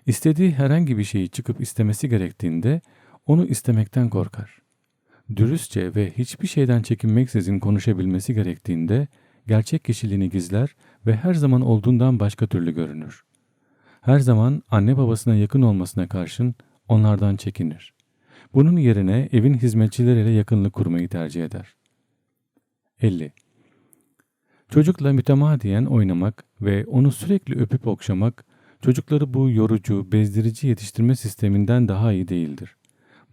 [SPEAKER 2] İstediği herhangi bir şeyi çıkıp istemesi gerektiğinde onu istemekten korkar. Dürüstçe ve hiçbir şeyden çekinmeksizin konuşabilmesi gerektiğinde gerçek kişiliğini gizler ve her zaman olduğundan başka türlü görünür. Her zaman anne babasına yakın olmasına karşın onlardan çekinir. Bunun yerine evin hizmetçileriyle yakınlık kurmayı tercih eder. 50. Çocukla mütemadiyen oynamak ve onu sürekli öpüp okşamak, çocukları bu yorucu, bezdirici yetiştirme sisteminden daha iyi değildir.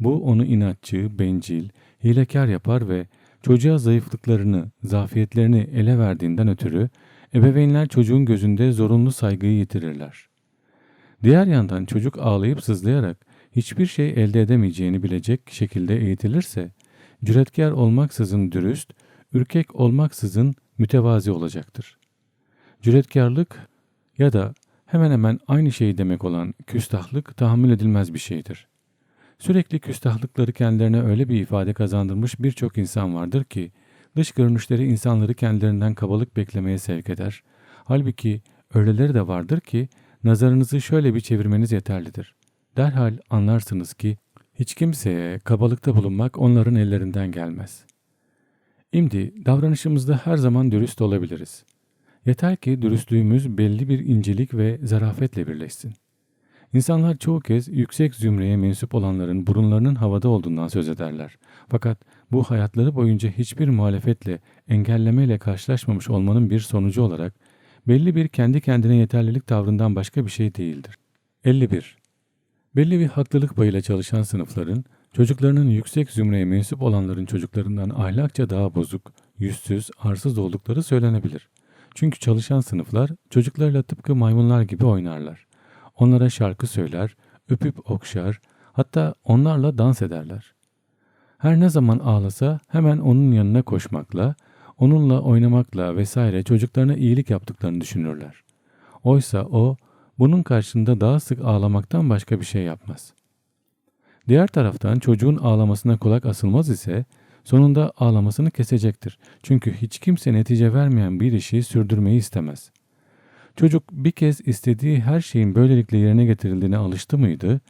[SPEAKER 2] Bu onu inatçı, bencil, hilekar yapar ve çocuğa zayıflıklarını, zafiyetlerini ele verdiğinden ötürü ebeveynler çocuğun gözünde zorunlu saygıyı yitirirler. Diğer yandan çocuk ağlayıp sızlayarak hiçbir şey elde edemeyeceğini bilecek şekilde eğitilirse, cüretkar olmaksızın dürüst, ürkek olmaksızın mütevazi olacaktır. Cüretkarlık ya da hemen hemen aynı şey demek olan küstahlık tahammül edilmez bir şeydir. Sürekli küstahlıkları kendilerine öyle bir ifade kazandırmış birçok insan vardır ki, dış görünüşleri insanları kendilerinden kabalık beklemeye sevk eder. Halbuki öyleleri de vardır ki, nazarınızı şöyle bir çevirmeniz yeterlidir. Derhal anlarsınız ki, hiç kimseye kabalıkta bulunmak onların ellerinden gelmez. Şimdi davranışımızda her zaman dürüst olabiliriz. Yeter ki dürüstlüğümüz belli bir incelik ve zarafetle birleşsin. İnsanlar çoğu kez yüksek zümreye mensup olanların burunlarının havada olduğundan söz ederler. Fakat bu hayatları boyunca hiçbir muhalefetle, engellemeyle karşılaşmamış olmanın bir sonucu olarak belli bir kendi kendine yeterlilik tavrından başka bir şey değildir. 51. Belli bir haklılık payıyla çalışan sınıfların, çocuklarının yüksek zümreye mensup olanların çocuklarından ahlakça daha bozuk, yüzsüz, arsız oldukları söylenebilir. Çünkü çalışan sınıflar çocuklarla tıpkı maymunlar gibi oynarlar. Onlara şarkı söyler, öpüp okşar, hatta onlarla dans ederler. Her ne zaman ağlasa hemen onun yanına koşmakla, onunla oynamakla vesaire çocuklarına iyilik yaptıklarını düşünürler. Oysa o bunun karşında daha sık ağlamaktan başka bir şey yapmaz. Diğer taraftan çocuğun ağlamasına kulak asılmaz ise sonunda ağlamasını kesecektir. Çünkü hiç kimse netice vermeyen bir işi sürdürmeyi istemez. Çocuk bir kez istediği her şeyin böylelikle yerine getirildiğine alıştı mıydı?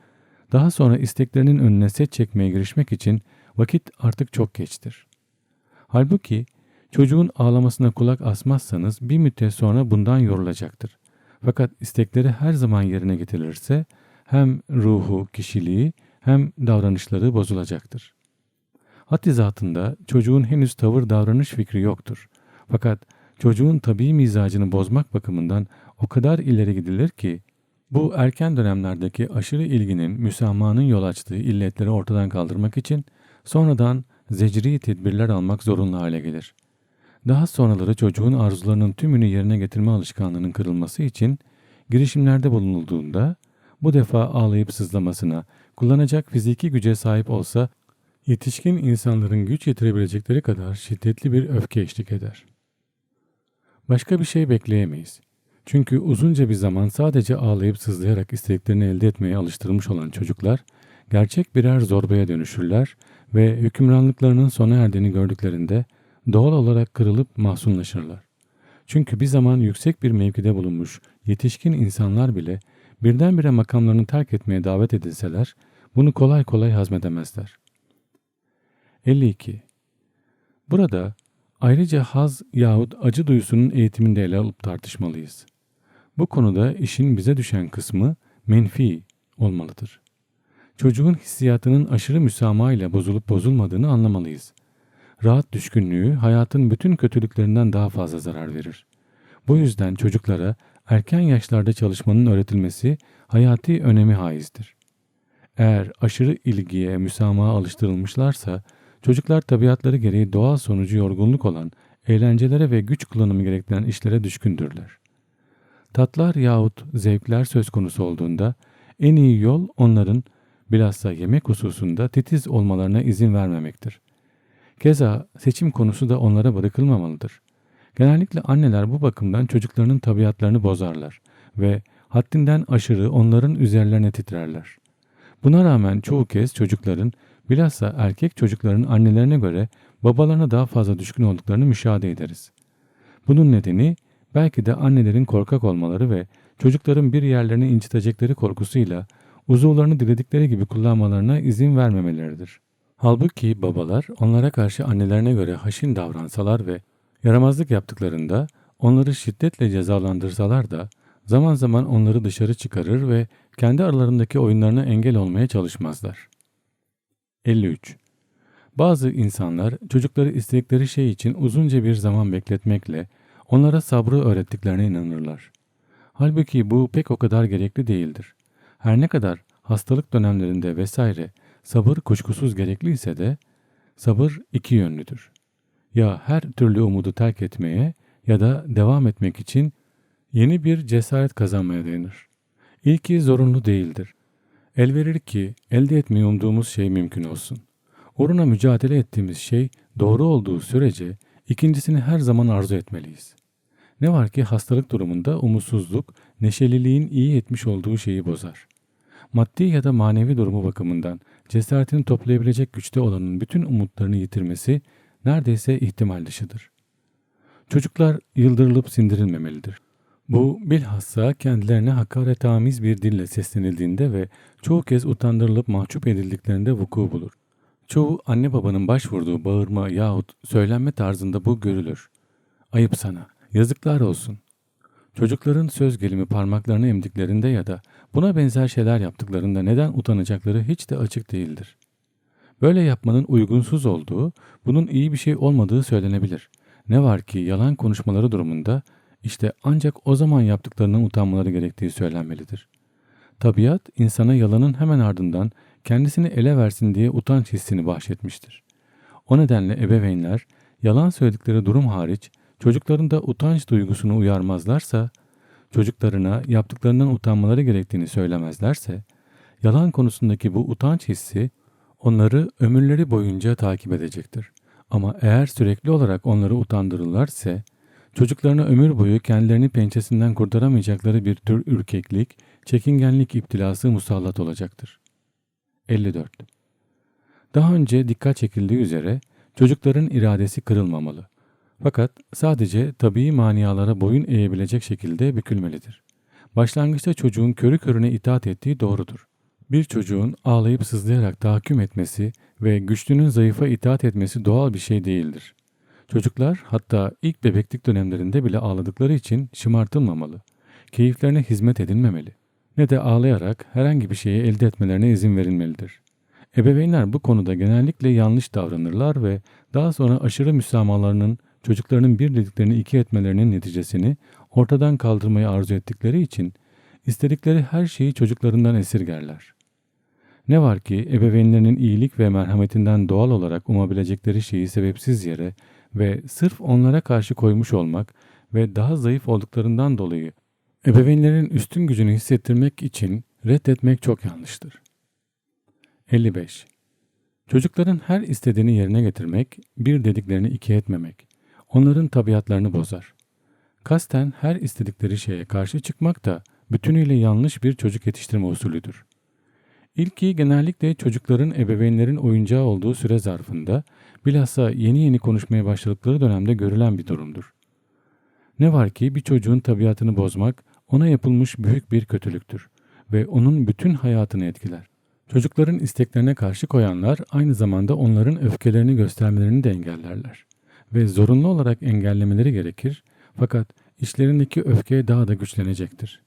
[SPEAKER 2] Daha sonra isteklerinin önüne set çekmeye girişmek için vakit artık çok geçtir. Halbuki çocuğun ağlamasına kulak asmazsanız bir müddet sonra bundan yorulacaktır. Fakat istekleri her zaman yerine getirilirse hem ruhu, kişiliği hem davranışları bozulacaktır. Haddi zatında çocuğun henüz tavır davranış fikri yoktur. Fakat çocuğun tabii mizacını bozmak bakımından o kadar ileri gidilir ki bu erken dönemlerdeki aşırı ilginin müsamahanın yol açtığı illetleri ortadan kaldırmak için sonradan zecri tedbirler almak zorunlu hale gelir. Daha sonraları çocuğun arzularının tümünü yerine getirme alışkanlığının kırılması için girişimlerde bulunulduğunda bu defa ağlayıp sızlamasına, kullanacak fiziki güce sahip olsa yetişkin insanların güç yetirebilecekleri kadar şiddetli bir öfke eşlik eder. Başka bir şey bekleyemeyiz. Çünkü uzunca bir zaman sadece ağlayıp sızlayarak istediklerini elde etmeye alıştırılmış olan çocuklar gerçek birer zorbaya dönüşürler ve hükümranlıklarının sona erdiğini gördüklerinde doğal olarak kırılıp mahzunlaşırlar. Çünkü bir zaman yüksek bir mevkide bulunmuş yetişkin insanlar bile birdenbire makamlarını terk etmeye davet edilseler bunu kolay kolay hazmedemezler. 52. Burada ayrıca haz yahut acı duyusunun eğitiminde ele alıp tartışmalıyız. Bu konuda işin bize düşen kısmı menfi olmalıdır. Çocuğun hissiyatının aşırı müsamaha ile bozulup bozulmadığını anlamalıyız. Rahat düşkünlüğü hayatın bütün kötülüklerinden daha fazla zarar verir. Bu yüzden çocuklara erken yaşlarda çalışmanın öğretilmesi hayati önemi haizdir. Eğer aşırı ilgiye, müsamaha alıştırılmışlarsa çocuklar tabiatları gereği doğal sonucu yorgunluk olan eğlencelere ve güç kullanımı gerektiren işlere düşkündürler. Tatlar yahut zevkler söz konusu olduğunda en iyi yol onların bilhassa yemek hususunda titiz olmalarına izin vermemektir. Keza seçim konusu da onlara bırakılmamalıdır. Genellikle anneler bu bakımdan çocuklarının tabiatlarını bozarlar ve haddinden aşırı onların üzerlerine titrerler. Buna rağmen çoğu kez çocukların, bilhassa erkek çocukların annelerine göre babalarına daha fazla düşkün olduklarını müşahede ederiz. Bunun nedeni belki de annelerin korkak olmaları ve çocukların bir yerlerini incitecekleri korkusuyla uzuvlarını diledikleri gibi kullanmalarına izin vermemeleridir. Halbuki babalar onlara karşı annelerine göre haşin davransalar ve yaramazlık yaptıklarında onları şiddetle cezalandırsalar da zaman zaman onları dışarı çıkarır ve kendi aralarındaki oyunlarına engel olmaya çalışmazlar. 53. Bazı insanlar çocukları istedikleri şey için uzunca bir zaman bekletmekle onlara sabrı öğrettiklerine inanırlar. Halbuki bu pek o kadar gerekli değildir. Her ne kadar hastalık dönemlerinde vesaire sabır kuşkusuz gerekliyse de sabır iki yönlüdür. Ya her türlü umudu terk etmeye ya da devam etmek için yeni bir cesaret kazanmaya dayanır. İlki zorunlu değildir. El verir ki elde etmeyi umduğumuz şey mümkün olsun. Uğruna mücadele ettiğimiz şey doğru olduğu sürece ikincisini her zaman arzu etmeliyiz. Ne var ki hastalık durumunda umutsuzluk, neşeliliğin iyi etmiş olduğu şeyi bozar. Maddi ya da manevi durumu bakımından cesaretini toplayabilecek güçte olanın bütün umutlarını yitirmesi neredeyse ihtimal dışıdır. Çocuklar yıldırılıp sindirilmemelidir. Bu bilhassa kendilerine hakaretamiz bir dille seslenildiğinde ve çoğu kez utandırılıp mahcup edildiklerinde vuku bulur. Çoğu anne babanın başvurduğu bağırma yahut söylenme tarzında bu görülür. Ayıp sana, yazıklar olsun. Çocukların söz gelimi parmaklarını emdiklerinde ya da buna benzer şeyler yaptıklarında neden utanacakları hiç de açık değildir. Böyle yapmanın uygunsuz olduğu, bunun iyi bir şey olmadığı söylenebilir. Ne var ki yalan konuşmaları durumunda işte ancak o zaman yaptıklarından utanmaları gerektiği söylenmelidir. Tabiat insana yalanın hemen ardından kendisini ele versin diye utanç hissini bahşetmiştir. O nedenle ebeveynler yalan söyledikleri durum hariç çocukların utanç duygusunu uyarmazlarsa, çocuklarına yaptıklarından utanmaları gerektiğini söylemezlerse, yalan konusundaki bu utanç hissi onları ömürleri boyunca takip edecektir. Ama eğer sürekli olarak onları utandırırlarsa, çocuklarına ömür boyu kendilerini pençesinden kurtaramayacakları bir tür ürkeklik, çekingenlik iptilası musallat olacaktır. 54. Daha önce dikkat çekildiği üzere çocukların iradesi kırılmamalı. Fakat sadece tabii manialara boyun eğebilecek şekilde bükülmelidir. Başlangıçta çocuğun körü körüne itaat ettiği doğrudur. Bir çocuğun ağlayıp sızlayarak tahakküm etmesi ve güçlünün zayıfa itaat etmesi doğal bir şey değildir. Çocuklar hatta ilk bebeklik dönemlerinde bile ağladıkları için şımartılmamalı. Keyiflerine hizmet edilmemeli. Ne de ağlayarak herhangi bir şeyi elde etmelerine izin verilmelidir. Ebeveynler bu konuda genellikle yanlış davranırlar ve daha sonra aşırı müsamahalarının çocuklarının bir dediklerini iki etmelerinin neticesini ortadan kaldırmayı arzu ettikleri için istedikleri her şeyi çocuklarından esirgerler. Ne var ki ebeveynlerinin iyilik ve merhametinden doğal olarak umabilecekleri şeyi sebepsiz yere ve sırf onlara karşı koymuş olmak ve daha zayıf olduklarından dolayı ebeveynlerin üstün gücünü hissettirmek için reddetmek çok yanlıştır. 55. Çocukların her istediğini yerine getirmek, bir dediklerini iki etmemek, onların tabiatlarını bozar. Kasten her istedikleri şeye karşı çıkmak da bütünüyle yanlış bir çocuk yetiştirme usulüdür. İlki genellikle çocukların ebeveynlerin oyuncağı olduğu süre zarfında bilhassa yeni yeni konuşmaya başladıkları dönemde görülen bir durumdur. Ne var ki bir çocuğun tabiatını bozmak ona yapılmış büyük bir kötülüktür ve onun bütün hayatını etkiler. Çocukların isteklerine karşı koyanlar aynı zamanda onların öfkelerini göstermelerini de engellerler ve zorunlu olarak engellemeleri gerekir fakat işlerindeki öfke daha da güçlenecektir.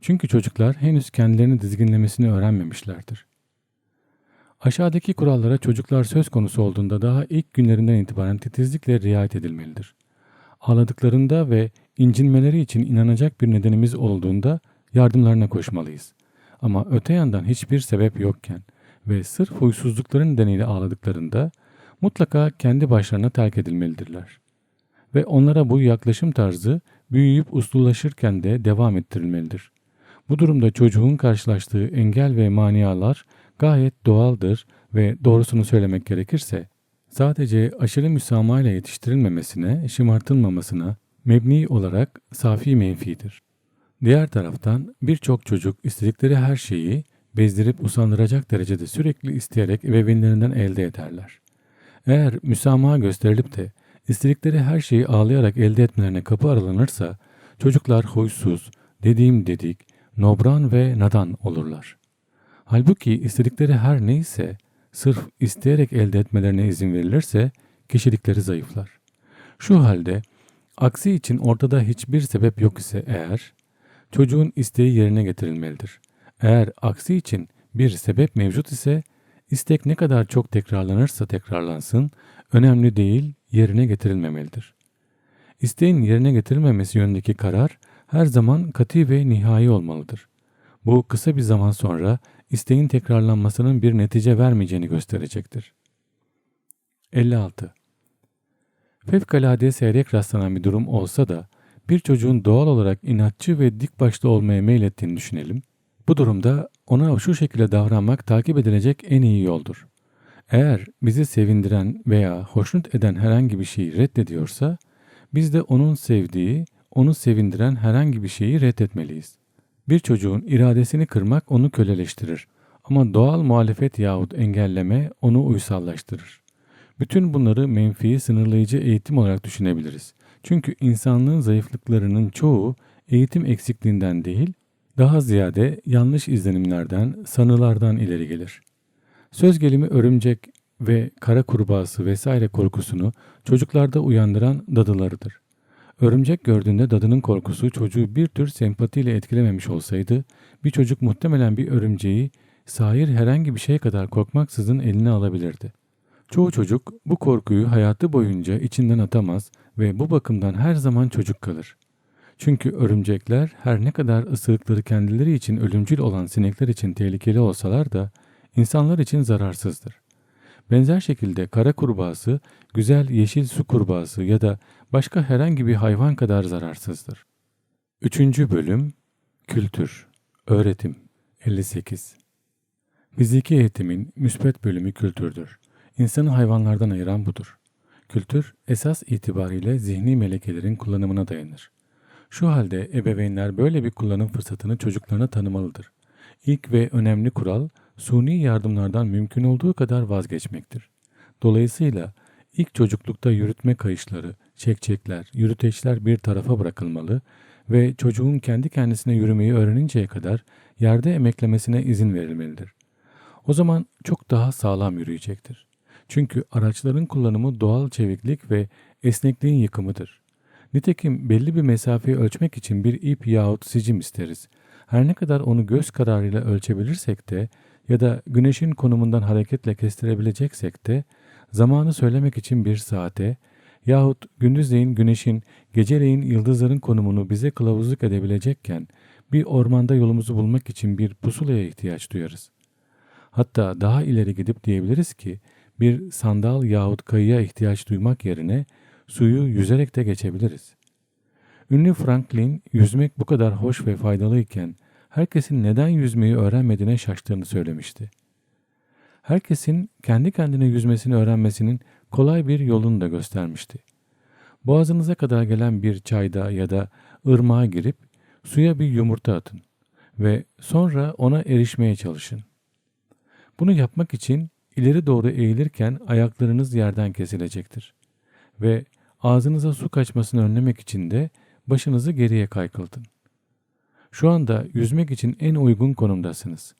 [SPEAKER 2] Çünkü çocuklar henüz kendilerini dizginlemesini öğrenmemişlerdir. Aşağıdaki kurallara çocuklar söz konusu olduğunda daha ilk günlerinden itibaren titizlikle riayet edilmelidir. Ağladıklarında ve incinmeleri için inanacak bir nedenimiz olduğunda yardımlarına koşmalıyız. Ama öte yandan hiçbir sebep yokken ve sırf huysuzlukların nedeniyle ağladıklarında mutlaka kendi başlarına terk edilmelidirler. Ve onlara bu yaklaşım tarzı büyüyüp uslulaşırken de devam ettirilmelidir. Bu durumda çocuğun karşılaştığı engel ve manialar gayet doğaldır ve doğrusunu söylemek gerekirse sadece aşırı müsamahayla yetiştirilmemesine, şımartılmamasına mebni olarak safi menfidir. Diğer taraftan birçok çocuk istedikleri her şeyi bezdirip usandıracak derecede sürekli isteyerek ebeveynlerinden elde ederler. Eğer müsamaha gösterilip de istedikleri her şeyi ağlayarak elde etmelerine kapı aralanırsa çocuklar huysuz, dediğim dedik, nobran ve nadan olurlar. Halbuki istedikleri her neyse sırf isteyerek elde etmelerine izin verilirse kişilikleri zayıflar. Şu halde aksi için ortada hiçbir sebep yok ise eğer çocuğun isteği yerine getirilmelidir. Eğer aksi için bir sebep mevcut ise istek ne kadar çok tekrarlanırsa tekrarlansın önemli değil yerine getirilmemelidir. İsteğin yerine getirilmemesi yönündeki karar her zaman katı ve nihai olmalıdır. Bu kısa bir zaman sonra isteğin tekrarlanmasının bir netice vermeyeceğini gösterecektir. 56. Fevkalade seyrek rastlanan bir durum olsa da bir çocuğun doğal olarak inatçı ve dik başlı olmaya meylettiğini düşünelim. Bu durumda ona şu şekilde davranmak takip edilecek en iyi yoldur. Eğer bizi sevindiren veya hoşnut eden herhangi bir şeyi reddediyorsa, biz de onun sevdiği, onu sevindiren herhangi bir şeyi reddetmeliyiz. Bir çocuğun iradesini kırmak onu köleleştirir ama doğal muhalefet yahut engelleme onu uysallaştırır. Bütün bunları menfi sınırlayıcı eğitim olarak düşünebiliriz. Çünkü insanlığın zayıflıklarının çoğu eğitim eksikliğinden değil, daha ziyade yanlış izlenimlerden, sanılardan ileri gelir. Söz gelimi örümcek ve kara kurbağası vesaire korkusunu çocuklarda uyandıran dadılarıdır. Örümcek gördüğünde dadının korkusu çocuğu bir tür sempatiyle etkilememiş olsaydı, bir çocuk muhtemelen bir örümceği sair herhangi bir şey kadar korkmaksızın eline alabilirdi. Çoğu çocuk bu korkuyu hayatı boyunca içinden atamaz ve bu bakımdan her zaman çocuk kalır. Çünkü örümcekler her ne kadar ısırıkları kendileri için ölümcül olan sinekler için tehlikeli olsalar da insanlar için zararsızdır. Benzer şekilde kara kurbağası, güzel yeşil su kurbağası ya da başka herhangi bir hayvan kadar zararsızdır. Üçüncü bölüm Kültür, Öğretim 58 Fiziki eğitimin müspet bölümü kültürdür. İnsanı hayvanlardan ayıran budur. Kültür, esas itibariyle zihni melekelerin kullanımına dayanır. Şu halde ebeveynler böyle bir kullanım fırsatını çocuklarına tanımalıdır. İlk ve önemli kural, suni yardımlardan mümkün olduğu kadar vazgeçmektir. Dolayısıyla ilk çocuklukta yürütme kayışları, çekçekler, yürüteçler bir tarafa bırakılmalı ve çocuğun kendi kendisine yürümeyi öğreninceye kadar yerde emeklemesine izin verilmelidir. O zaman çok daha sağlam yürüyecektir. Çünkü araçların kullanımı doğal çeviklik ve esnekliğin yıkımıdır. Nitekim belli bir mesafeyi ölçmek için bir ip yahut sicim isteriz. Her ne kadar onu göz kararıyla ölçebilirsek de ya da güneşin konumundan hareketle kestirebileceksek de zamanı söylemek için bir saate yahut gündüzleyin güneşin, geceleyin yıldızların konumunu bize kılavuzluk edebilecekken bir ormanda yolumuzu bulmak için bir pusulaya ihtiyaç duyarız. Hatta daha ileri gidip diyebiliriz ki bir sandal yahut kayıya ihtiyaç duymak yerine suyu yüzerek de geçebiliriz. Ünlü Franklin yüzmek bu kadar hoş ve faydalıyken herkesin neden yüzmeyi öğrenmediğine şaştığını söylemişti. Herkesin kendi kendine yüzmesini öğrenmesinin kolay bir yolunu da göstermişti. Boğazınıza kadar gelen bir çayda ya da ırmağa girip suya bir yumurta atın ve sonra ona erişmeye çalışın. Bunu yapmak için ileri doğru eğilirken ayaklarınız yerden kesilecektir. Ve ağzınıza su kaçmasını önlemek için de başınızı geriye kaykıltın. Şu anda yüzmek için en uygun konumdasınız.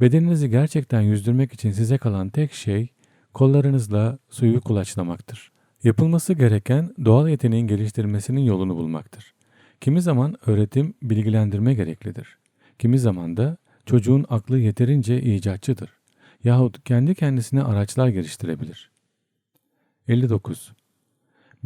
[SPEAKER 2] Bedeninizi gerçekten yüzdürmek için size kalan tek şey kollarınızla suyu kulaçlamaktır. Yapılması gereken doğal yeteneğin geliştirmesinin yolunu bulmaktır. Kimi zaman öğretim, bilgilendirme gereklidir. Kimi zaman da çocuğun aklı yeterince icatçıdır yahut kendi kendisine araçlar geliştirebilir. 59.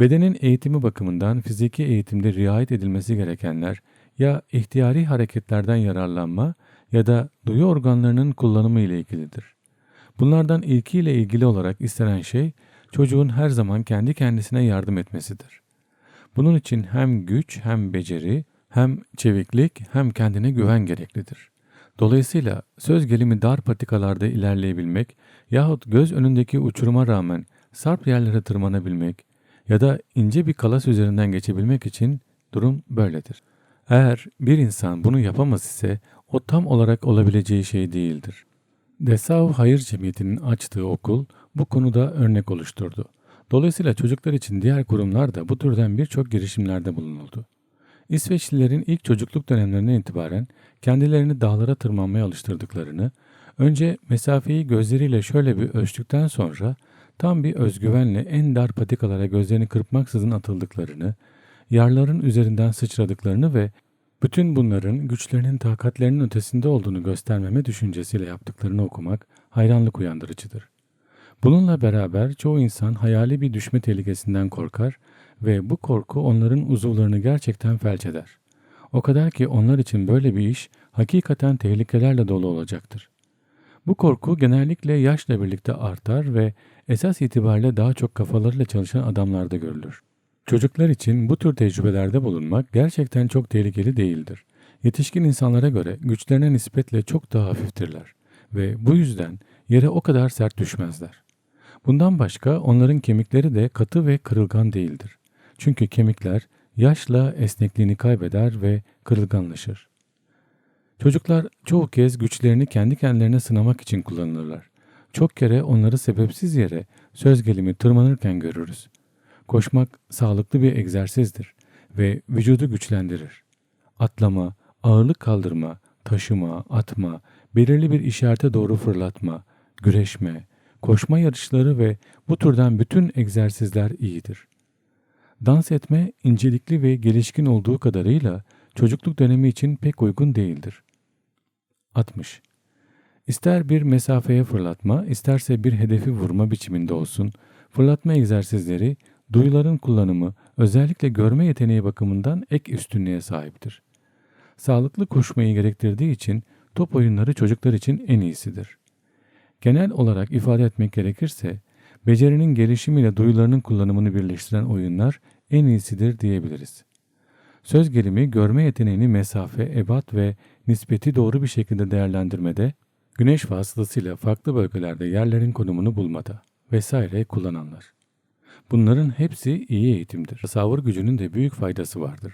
[SPEAKER 2] Bedenin eğitimi bakımından fiziki eğitimde riayet edilmesi gerekenler ya ihtiyari hareketlerden yararlanma ya da duyu organlarının kullanımı ile ilgilidir. Bunlardan ilkiyle ilgili olarak istenen şey çocuğun her zaman kendi kendisine yardım etmesidir. Bunun için hem güç hem beceri hem çeviklik hem kendine güven gereklidir. Dolayısıyla söz gelimi dar patikalarda ilerleyebilmek yahut göz önündeki uçuruma rağmen sarp yerlere tırmanabilmek ya da ince bir kalas üzerinden geçebilmek için durum böyledir. Eğer bir insan bunu yapamaz ise o tam olarak olabileceği şey değildir. Dessau Hayır Cemiyeti'nin açtığı okul bu konuda örnek oluşturdu. Dolayısıyla çocuklar için diğer kurumlar da bu türden birçok girişimlerde bulunuldu. İsveçlilerin ilk çocukluk dönemlerinden itibaren kendilerini dağlara tırmanmaya alıştırdıklarını, önce mesafeyi gözleriyle şöyle bir ölçtükten sonra tam bir özgüvenle en dar patikalara gözlerini kırpmaksızın atıldıklarını, yarların üzerinden sıçradıklarını ve bütün bunların güçlerinin takatlerinin ötesinde olduğunu göstermeme düşüncesiyle yaptıklarını okumak hayranlık uyandırıcıdır. Bununla beraber çoğu insan hayali bir düşme tehlikesinden korkar ve bu korku onların uzuvlarını gerçekten felç eder. O kadar ki onlar için böyle bir iş hakikaten tehlikelerle dolu olacaktır. Bu korku genellikle yaşla birlikte artar ve esas itibariyle daha çok kafalarıyla çalışan adamlarda görülür. Çocuklar için bu tür tecrübelerde bulunmak gerçekten çok tehlikeli değildir. Yetişkin insanlara göre güçlerine nispetle çok daha hafiftirler ve bu yüzden yere o kadar sert düşmezler. Bundan başka onların kemikleri de katı ve kırılgan değildir. Çünkü kemikler yaşla esnekliğini kaybeder ve kırılganlaşır. Çocuklar çoğu kez güçlerini kendi kendilerine sınamak için kullanırlar. Çok kere onları sebepsiz yere söz gelimi tırmanırken görürüz. Koşmak sağlıklı bir egzersizdir ve vücudu güçlendirir. Atlama, ağırlık kaldırma, taşıma, atma, belirli bir işarete doğru fırlatma, güreşme, koşma yarışları ve bu türden bütün egzersizler iyidir. Dans etme incelikli ve gelişkin olduğu kadarıyla çocukluk dönemi için pek uygun değildir. 60. İster bir mesafeye fırlatma, isterse bir hedefi vurma biçiminde olsun, fırlatma egzersizleri duyuların kullanımı özellikle görme yeteneği bakımından ek üstünlüğe sahiptir. Sağlıklı koşmayı gerektirdiği için top oyunları çocuklar için en iyisidir. Genel olarak ifade etmek gerekirse, becerinin gelişimiyle duyularının kullanımını birleştiren oyunlar en iyisidir diyebiliriz. Söz gelimi görme yeteneğini mesafe, ebat ve nispeti doğru bir şekilde değerlendirmede, güneş vasıtasıyla farklı bölgelerde yerlerin konumunu bulmada vesaire kullananlar. Bunların hepsi iyi eğitimdir. Tasavvur gücünün de büyük faydası vardır.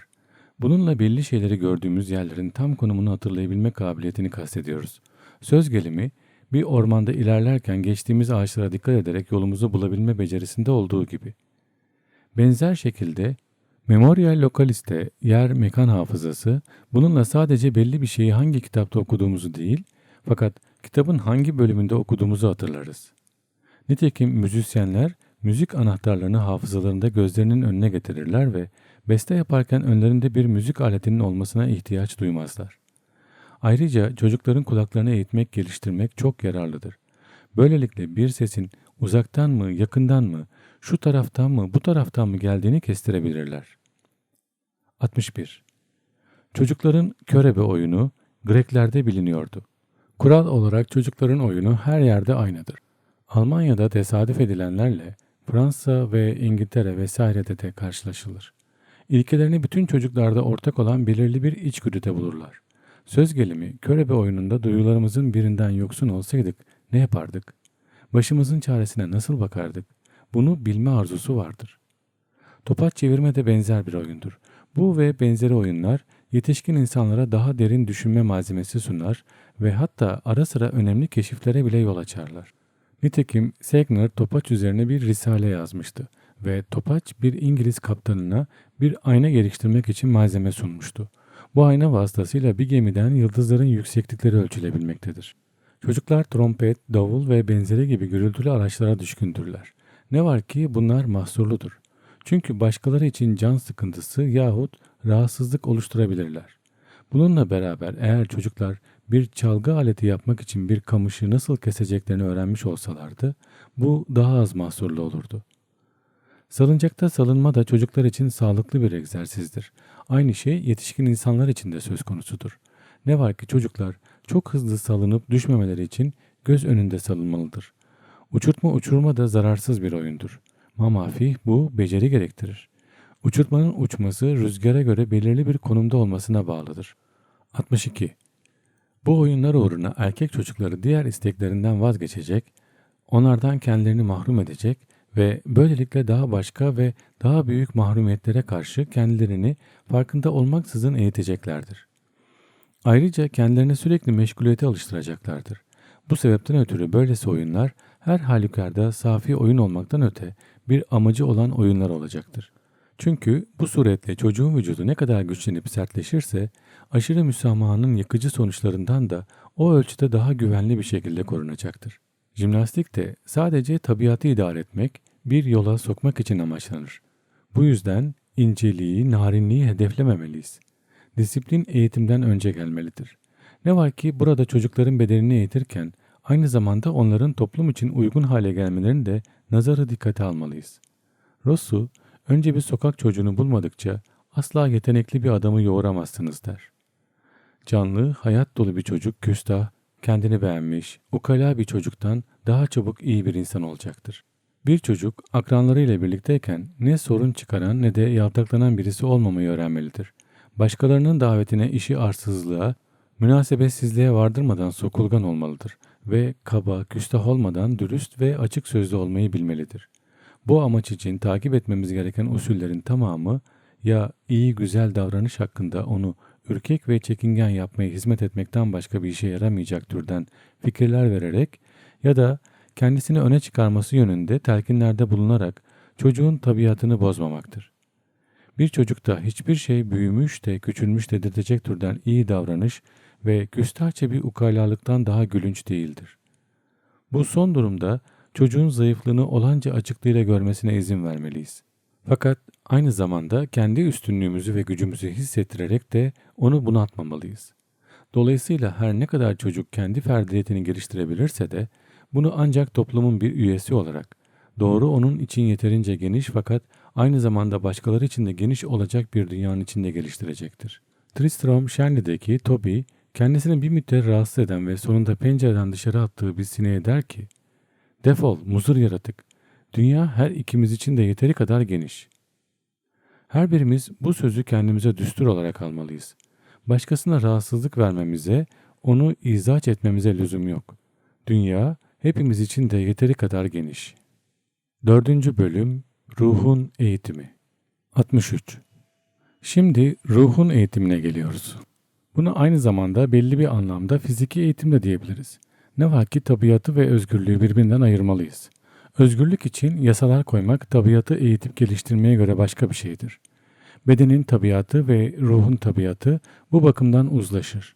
[SPEAKER 2] Bununla belli şeyleri gördüğümüz yerlerin tam konumunu hatırlayabilme kabiliyetini kastediyoruz. Söz gelimi, bir ormanda ilerlerken geçtiğimiz ağaçlara dikkat ederek yolumuzu bulabilme becerisinde olduğu gibi. Benzer şekilde Memorial Localiste yer mekan hafızası bununla sadece belli bir şeyi hangi kitapta okuduğumuzu değil fakat kitabın hangi bölümünde okuduğumuzu hatırlarız. Nitekim müzisyenler müzik anahtarlarını hafızalarında gözlerinin önüne getirirler ve beste yaparken önlerinde bir müzik aletinin olmasına ihtiyaç duymazlar. Ayrıca çocukların kulaklarını eğitmek, geliştirmek çok yararlıdır. Böylelikle bir sesin uzaktan mı, yakından mı, şu taraftan mı, bu taraftan mı geldiğini kestirebilirler. 61. Çocukların körebe oyunu Greklerde biliniyordu. Kural olarak çocukların oyunu her yerde aynıdır. Almanya'da tesadüf edilenlerle Fransa ve İngiltere vesairede de karşılaşılır. İlkelerini bütün çocuklarda ortak olan belirli bir içgüdüde bulurlar. Söz gelimi körebe oyununda duyularımızın birinden yoksun olsaydık ne yapardık? Başımızın çaresine nasıl bakardık? Bunu bilme arzusu vardır. Topaç çevirme de benzer bir oyundur. Bu ve benzeri oyunlar yetişkin insanlara daha derin düşünme malzemesi sunar ve hatta ara sıra önemli keşiflere bile yol açarlar. Nitekim Segner topaç üzerine bir risale yazmıştı ve topaç bir İngiliz kaptanına bir ayna geliştirmek için malzeme sunmuştu. Bu ayna vasıtasıyla bir gemiden yıldızların yükseklikleri ölçülebilmektedir. Çocuklar trompet, davul ve benzeri gibi gürültülü araçlara düşkündürler. Ne var ki bunlar mahsurludur. Çünkü başkaları için can sıkıntısı yahut rahatsızlık oluşturabilirler. Bununla beraber eğer çocuklar bir çalgı aleti yapmak için bir kamışı nasıl keseceklerini öğrenmiş olsalardı bu daha az mahsurlu olurdu. Salıncakta salınma da çocuklar için sağlıklı bir egzersizdir. Aynı şey yetişkin insanlar için de söz konusudur. Ne var ki çocuklar çok hızlı salınıp düşmemeleri için göz önünde salınmalıdır. Uçurtma uçurma da zararsız bir oyundur. Mamafi bu beceri gerektirir. Uçurtmanın uçması rüzgara göre belirli bir konumda olmasına bağlıdır. 62. Bu oyunlar uğruna erkek çocukları diğer isteklerinden vazgeçecek, onlardan kendilerini mahrum edecek ve böylelikle daha başka ve daha büyük mahrumiyetlere karşı kendilerini farkında olmaksızın eğiteceklerdir. Ayrıca kendilerini sürekli meşguliyete alıştıracaklardır. Bu sebepten ötürü böylesi oyunlar her halükarda safi oyun olmaktan öte bir amacı olan oyunlar olacaktır. Çünkü bu suretle çocuğun vücudu ne kadar güçlenip sertleşirse aşırı müsamahanın yıkıcı sonuçlarından da o ölçüde daha güvenli bir şekilde korunacaktır. Jimnastik de sadece tabiatı idare etmek, bir yola sokmak için amaçlanır. Bu yüzden inceliği, narinliği hedeflememeliyiz. Disiplin eğitimden önce gelmelidir. Ne var ki burada çocukların bedenini eğitirken aynı zamanda onların toplum için uygun hale gelmelerini de nazarı dikkate almalıyız. Rosu, önce bir sokak çocuğunu bulmadıkça asla yetenekli bir adamı yoğuramazsınız der. Canlı, hayat dolu bir çocuk küstah, kendini beğenmiş, ukala bir çocuktan daha çabuk iyi bir insan olacaktır. Bir çocuk akranlarıyla birlikteyken ne sorun çıkaran ne de yaltaklanan birisi olmamayı öğrenmelidir. Başkalarının davetine işi arsızlığa, münasebetsizliğe vardırmadan sokulgan olmalıdır ve kaba, küstah olmadan dürüst ve açık sözlü olmayı bilmelidir. Bu amaç için takip etmemiz gereken usullerin tamamı ya iyi güzel davranış hakkında onu ürkek ve çekingen yapmaya hizmet etmekten başka bir işe yaramayacak türden fikirler vererek ya da kendisini öne çıkarması yönünde telkinlerde bulunarak çocuğun tabiatını bozmamaktır. Bir çocukta hiçbir şey büyümüş de küçülmüş dedirtecek türden iyi davranış ve küstahçe bir ukalalıktan daha gülünç değildir. Bu son durumda çocuğun zayıflığını olanca açıklığıyla görmesine izin vermeliyiz. Fakat aynı zamanda kendi üstünlüğümüzü ve gücümüzü hissettirerek de onu bunaltmamalıyız. Dolayısıyla her ne kadar çocuk kendi ferdiyetini geliştirebilirse de bunu ancak toplumun bir üyesi olarak, doğru onun için yeterince geniş fakat aynı zamanda başkaları için de geniş olacak bir dünyanın içinde geliştirecektir. Tristram Shanley'deki Toby, kendisini bir müddet rahatsız eden ve sonunda pencereden dışarı attığı bir sineğe der ki, Defol, muzur yaratık. Dünya her ikimiz için de yeteri kadar geniş. Her birimiz bu sözü kendimize düstur olarak almalıyız. Başkasına rahatsızlık vermemize, onu izah etmemize lüzum yok. Dünya hepimiz için de yeteri kadar geniş. Dördüncü bölüm Ruhun Eğitimi 63 Şimdi ruhun eğitimine geliyoruz. Bunu aynı zamanda belli bir anlamda fiziki eğitim de diyebiliriz. Ne var ki tabiatı ve özgürlüğü birbirinden ayırmalıyız. Özgürlük için yasalar koymak tabiatı eğitip geliştirmeye göre başka bir şeydir. Bedenin tabiatı ve ruhun tabiatı bu bakımdan uzlaşır.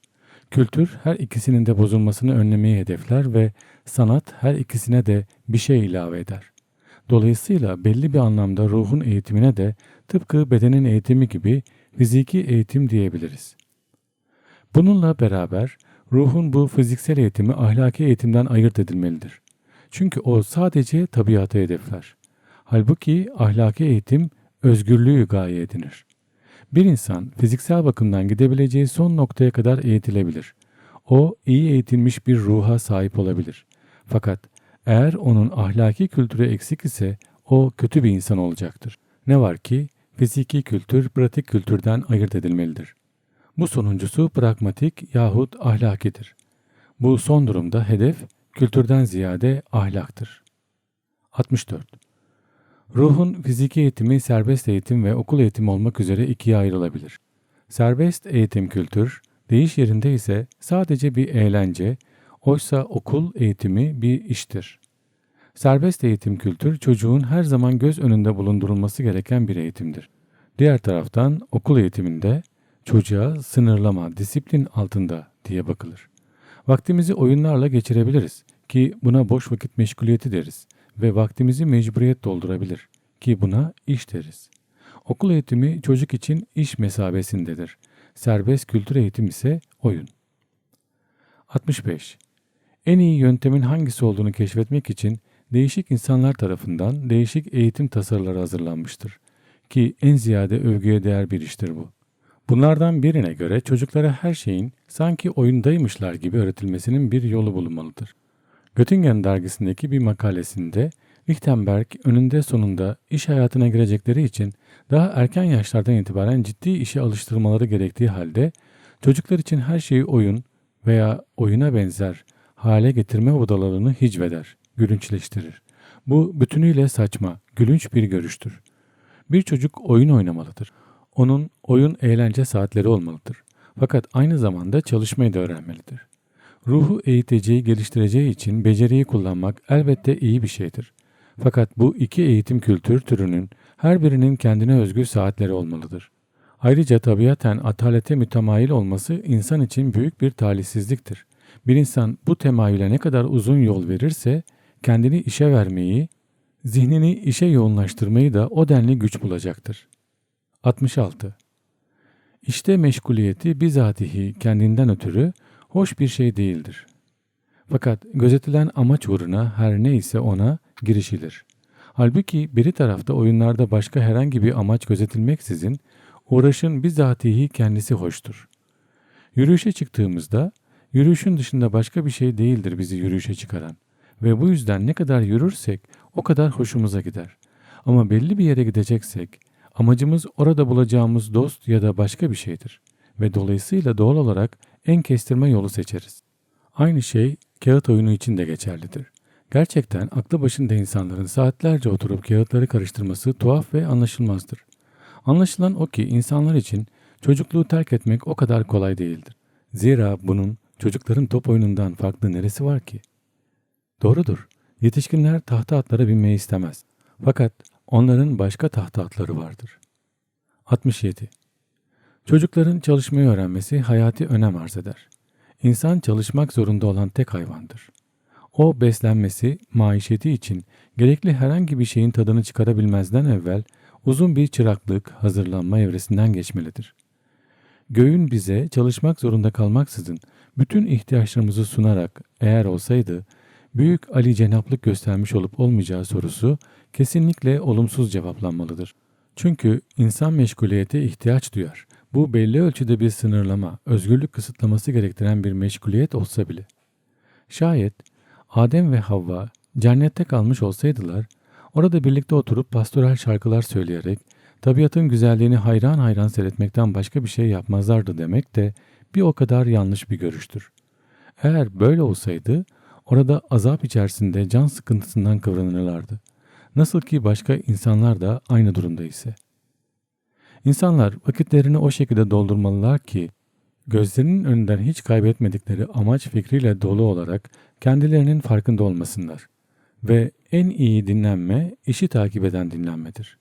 [SPEAKER 2] Kültür her ikisinin de bozulmasını önlemeyi hedefler ve sanat her ikisine de bir şey ilave eder. Dolayısıyla belli bir anlamda ruhun eğitimine de tıpkı bedenin eğitimi gibi fiziki eğitim diyebiliriz. Bununla beraber ruhun bu fiziksel eğitimi ahlaki eğitimden ayırt edilmelidir. Çünkü o sadece tabiatı hedefler. Halbuki ahlaki eğitim özgürlüğü gaye edinir. Bir insan fiziksel bakımdan gidebileceği son noktaya kadar eğitilebilir. O iyi eğitilmiş bir ruha sahip olabilir. Fakat eğer onun ahlaki kültürü eksik ise o kötü bir insan olacaktır. Ne var ki fiziki kültür pratik kültürden ayırt edilmelidir. Bu sonuncusu pragmatik yahut ahlakidir. Bu son durumda hedef kültürden ziyade ahlaktır. 64. Ruhun fiziki eğitimi serbest eğitim ve okul eğitimi olmak üzere ikiye ayrılabilir. Serbest eğitim kültür, deyiş yerinde ise sadece bir eğlence, oysa okul eğitimi bir iştir. Serbest eğitim kültür çocuğun her zaman göz önünde bulundurulması gereken bir eğitimdir. Diğer taraftan okul eğitiminde çocuğa sınırlama, disiplin altında diye bakılır. Vaktimizi oyunlarla geçirebiliriz ki buna boş vakit meşguliyeti deriz ve vaktimizi mecburiyet doldurabilir ki buna iş deriz. Okul eğitimi çocuk için iş mesabesindedir. Serbest kültür eğitim ise oyun. 65. En iyi yöntemin hangisi olduğunu keşfetmek için değişik insanlar tarafından değişik eğitim tasarıları hazırlanmıştır. Ki en ziyade övgüye değer bir iştir bu. Bunlardan birine göre çocuklara her şeyin sanki oyundaymışlar gibi öğretilmesinin bir yolu bulunmalıdır. Göttingen dergisindeki bir makalesinde Lichtenberg önünde sonunda iş hayatına girecekleri için daha erken yaşlardan itibaren ciddi işe alıştırmaları gerektiği halde çocuklar için her şeyi oyun veya oyuna benzer hale getirme odalarını hicveder, gülünçleştirir. Bu bütünüyle saçma, gülünç bir görüştür. Bir çocuk oyun oynamalıdır. Onun oyun eğlence saatleri olmalıdır. Fakat aynı zamanda çalışmayı da öğrenmelidir. Ruhu eğiteceği, geliştireceği için beceriyi kullanmak elbette iyi bir şeydir. Fakat bu iki eğitim kültür türünün her birinin kendine özgü saatleri olmalıdır. Ayrıca tabiaten atalete mütemayil olması insan için büyük bir talihsizliktir. Bir insan bu temayüle ne kadar uzun yol verirse kendini işe vermeyi, zihnini işe yoğunlaştırmayı da o denli güç bulacaktır. 66. İşte meşguliyeti bizatihi kendinden ötürü hoş bir şey değildir. Fakat gözetilen amaç uğruna her neyse ona girişilir. Halbuki biri tarafta oyunlarda başka herhangi bir amaç gözetilmeksizin uğraşın bizatihi kendisi hoştur. Yürüyüşe çıktığımızda yürüyüşün dışında başka bir şey değildir bizi yürüyüşe çıkaran ve bu yüzden ne kadar yürürsek o kadar hoşumuza gider. Ama belli bir yere gideceksek amacımız orada bulacağımız dost ya da başka bir şeydir ve dolayısıyla doğal olarak en kestirme yolu seçeriz. Aynı şey kağıt oyunu için de geçerlidir. Gerçekten aklı başında insanların saatlerce oturup kağıtları karıştırması tuhaf ve anlaşılmazdır. Anlaşılan o ki insanlar için çocukluğu terk etmek o kadar kolay değildir. Zira bunun çocukların top oyunundan farklı neresi var ki? Doğrudur. Yetişkinler tahta atlara binmeyi istemez. Fakat onların başka tahta atları vardır. 67. Çocukların çalışmayı öğrenmesi hayati önem arz eder. İnsan çalışmak zorunda olan tek hayvandır. O beslenmesi, maişeti için gerekli herhangi bir şeyin tadını çıkarabilmezden evvel uzun bir çıraklık, hazırlanma evresinden geçmelidir. Göğün bize çalışmak zorunda kalmaksızın bütün ihtiyaçlarımızı sunarak eğer olsaydı, büyük Ali cenaplık göstermiş olup olmayacağı sorusu kesinlikle olumsuz cevaplanmalıdır. Çünkü insan meşguliyete ihtiyaç duyar. Bu belli ölçüde bir sınırlama, özgürlük kısıtlaması gerektiren bir meşguliyet olsa bile. Şayet Adem ve Havva cennette kalmış olsaydılar, orada birlikte oturup pastoral şarkılar söyleyerek tabiatın güzelliğini hayran hayran seyretmekten başka bir şey yapmazlardı demek de bir o kadar yanlış bir görüştür. Eğer böyle olsaydı orada azap içerisinde can sıkıntısından kıvranırlardı. Nasıl ki başka insanlar da aynı durumda ise. İnsanlar vakitlerini o şekilde doldurmalılar ki gözlerinin önünden hiç kaybetmedikleri amaç fikriyle dolu olarak kendilerinin farkında olmasınlar. Ve en iyi dinlenme işi takip eden dinlenmedir.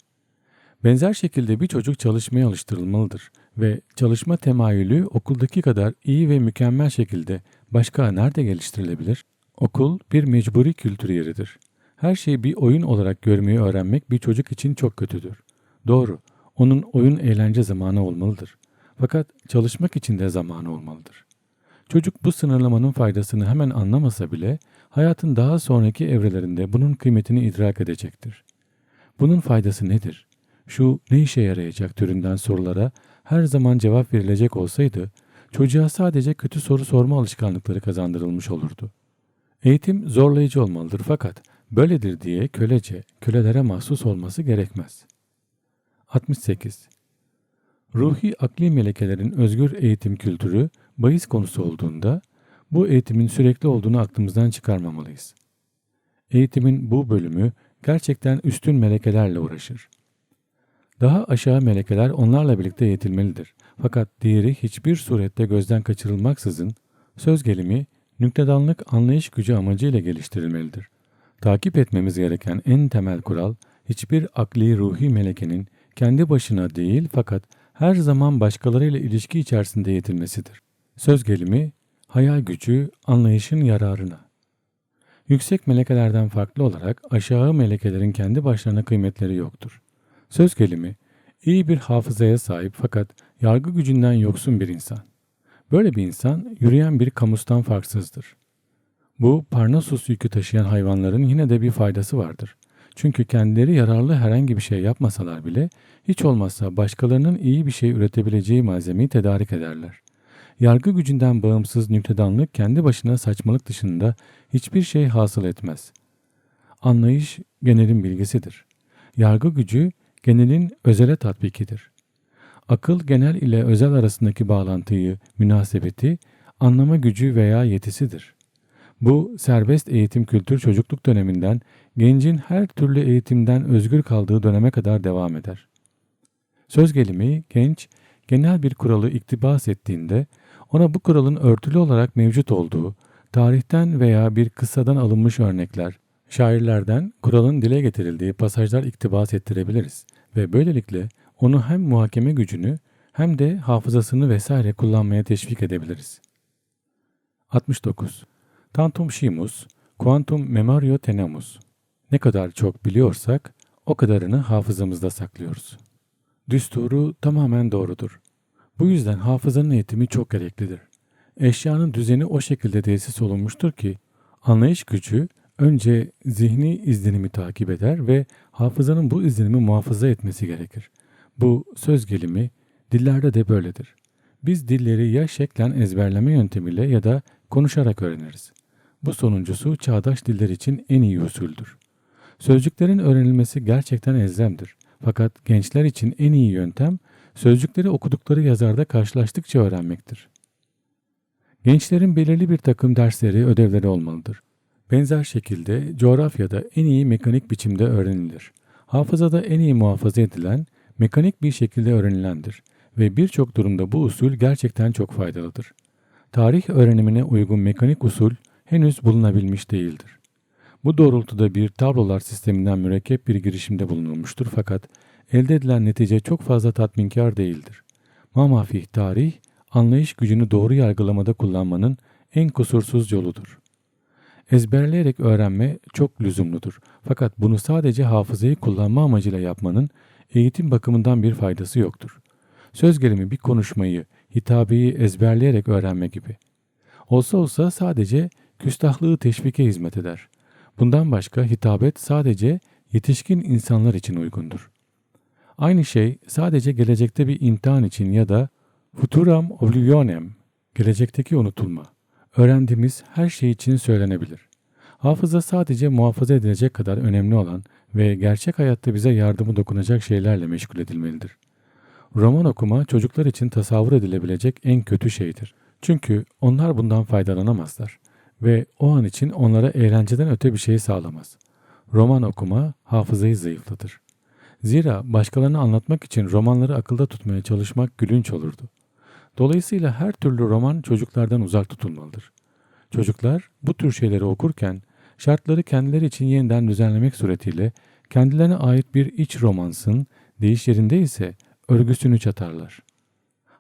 [SPEAKER 2] Benzer şekilde bir çocuk çalışmaya alıştırılmalıdır ve çalışma temayülü okuldaki kadar iyi ve mükemmel şekilde başka nerede geliştirilebilir? Okul bir mecburi kültür yeridir. Her şeyi bir oyun olarak görmeyi öğrenmek bir çocuk için çok kötüdür. Doğru, onun oyun eğlence zamanı olmalıdır. Fakat çalışmak için de zamanı olmalıdır. Çocuk bu sınırlamanın faydasını hemen anlamasa bile hayatın daha sonraki evrelerinde bunun kıymetini idrak edecektir. Bunun faydası nedir? Şu ne işe yarayacak türünden sorulara her zaman cevap verilecek olsaydı çocuğa sadece kötü soru sorma alışkanlıkları kazandırılmış olurdu. Eğitim zorlayıcı olmalıdır fakat böyledir diye kölece, kölelere mahsus olması gerekmez. 68. Ruhi akli melekelerin özgür eğitim kültürü bahis konusu olduğunda bu eğitimin sürekli olduğunu aklımızdan çıkarmamalıyız. Eğitimin bu bölümü gerçekten üstün melekelerle uğraşır. Daha aşağı melekeler onlarla birlikte eğitilmelidir. Fakat diğeri hiçbir surette gözden kaçırılmaksızın söz gelimi nüktedanlık anlayış gücü amacıyla geliştirilmelidir. Takip etmemiz gereken en temel kural hiçbir akli ruhi melekenin kendi başına değil fakat her zaman başkalarıyla ilişki içerisinde yetilmesidir. Söz gelimi, hayal gücü, anlayışın yararına. Yüksek melekelerden farklı olarak aşağı melekelerin kendi başlarına kıymetleri yoktur. Söz gelimi, iyi bir hafızaya sahip fakat yargı gücünden yoksun bir insan. Böyle bir insan yürüyen bir kamustan farksızdır. Bu Parnasus yükü taşıyan hayvanların yine de bir faydası vardır. Çünkü kendileri yararlı herhangi bir şey yapmasalar bile hiç olmazsa başkalarının iyi bir şey üretebileceği malzemeyi tedarik ederler. Yargı gücünden bağımsız nüktedanlık kendi başına saçmalık dışında hiçbir şey hasıl etmez. Anlayış genelin bilgisidir. Yargı gücü genelin özele tatbikidir. Akıl genel ile özel arasındaki bağlantıyı, münasebeti, anlama gücü veya yetisidir. Bu serbest eğitim kültür çocukluk döneminden gencin her türlü eğitimden özgür kaldığı döneme kadar devam eder. Söz gelimi genç genel bir kuralı iktibas ettiğinde ona bu kuralın örtülü olarak mevcut olduğu, tarihten veya bir kıssadan alınmış örnekler, şairlerden kuralın dile getirildiği pasajlar iktibas ettirebiliriz ve böylelikle onu hem muhakeme gücünü hem de hafızasını vesaire kullanmaya teşvik edebiliriz. 69. Tantum scimus, quantum memorio tenemus. Ne kadar çok biliyorsak o kadarını hafızamızda saklıyoruz. Düsturu tamamen doğrudur. Bu yüzden hafızanın eğitimi çok gereklidir. Eşyanın düzeni o şekilde tesis olunmuştur ki anlayış gücü önce zihni izlenimi takip eder ve hafızanın bu izlenimi muhafaza etmesi gerekir. Bu söz gelimi dillerde de böyledir. Biz dilleri ya şeklen ezberleme yöntemiyle ya da konuşarak öğreniriz. Bu sonuncusu çağdaş diller için en iyi usuldür. Sözcüklerin öğrenilmesi gerçekten elzemdir. Fakat gençler için en iyi yöntem sözcükleri okudukları yazarda karşılaştıkça öğrenmektir. Gençlerin belirli bir takım dersleri, ödevleri olmalıdır. Benzer şekilde coğrafyada en iyi mekanik biçimde öğrenilir. Hafızada en iyi muhafaza edilen, mekanik bir şekilde öğrenilendir ve birçok durumda bu usul gerçekten çok faydalıdır. Tarih öğrenimine uygun mekanik usul henüz bulunabilmiş değildir. Bu doğrultuda bir tablolar sisteminden mürekkep bir girişimde bulunulmuştur fakat elde edilen netice çok fazla tatminkar değildir. Mamafih tarih, anlayış gücünü doğru yargılamada kullanmanın en kusursuz yoludur. Ezberleyerek öğrenme çok lüzumludur. Fakat bunu sadece hafızayı kullanma amacıyla yapmanın eğitim bakımından bir faydası yoktur. Söz gelimi bir konuşmayı, hitabeyi ezberleyerek öğrenme gibi. Olsa olsa sadece küstahlığı teşvike hizmet eder. Bundan başka hitabet sadece yetişkin insanlar için uygundur. Aynı şey sadece gelecekte bir imtihan için ya da futuram oblivionem, gelecekteki unutulma, öğrendiğimiz her şey için söylenebilir. Hafıza sadece muhafaza edilecek kadar önemli olan ve gerçek hayatta bize yardımı dokunacak şeylerle meşgul edilmelidir. Roman okuma çocuklar için tasavvur edilebilecek en kötü şeydir. Çünkü onlar bundan faydalanamazlar ve o an için onlara eğlenceden öte bir şey sağlamaz. Roman okuma hafızayı zayıflatır. Zira başkalarına anlatmak için romanları akılda tutmaya çalışmak gülünç olurdu. Dolayısıyla her türlü roman çocuklardan uzak tutulmalıdır. Çocuklar bu tür şeyleri okurken şartları kendileri için yeniden düzenlemek suretiyle kendilerine ait bir iç romansın değiş yerinde ise örgüsünü çatarlar.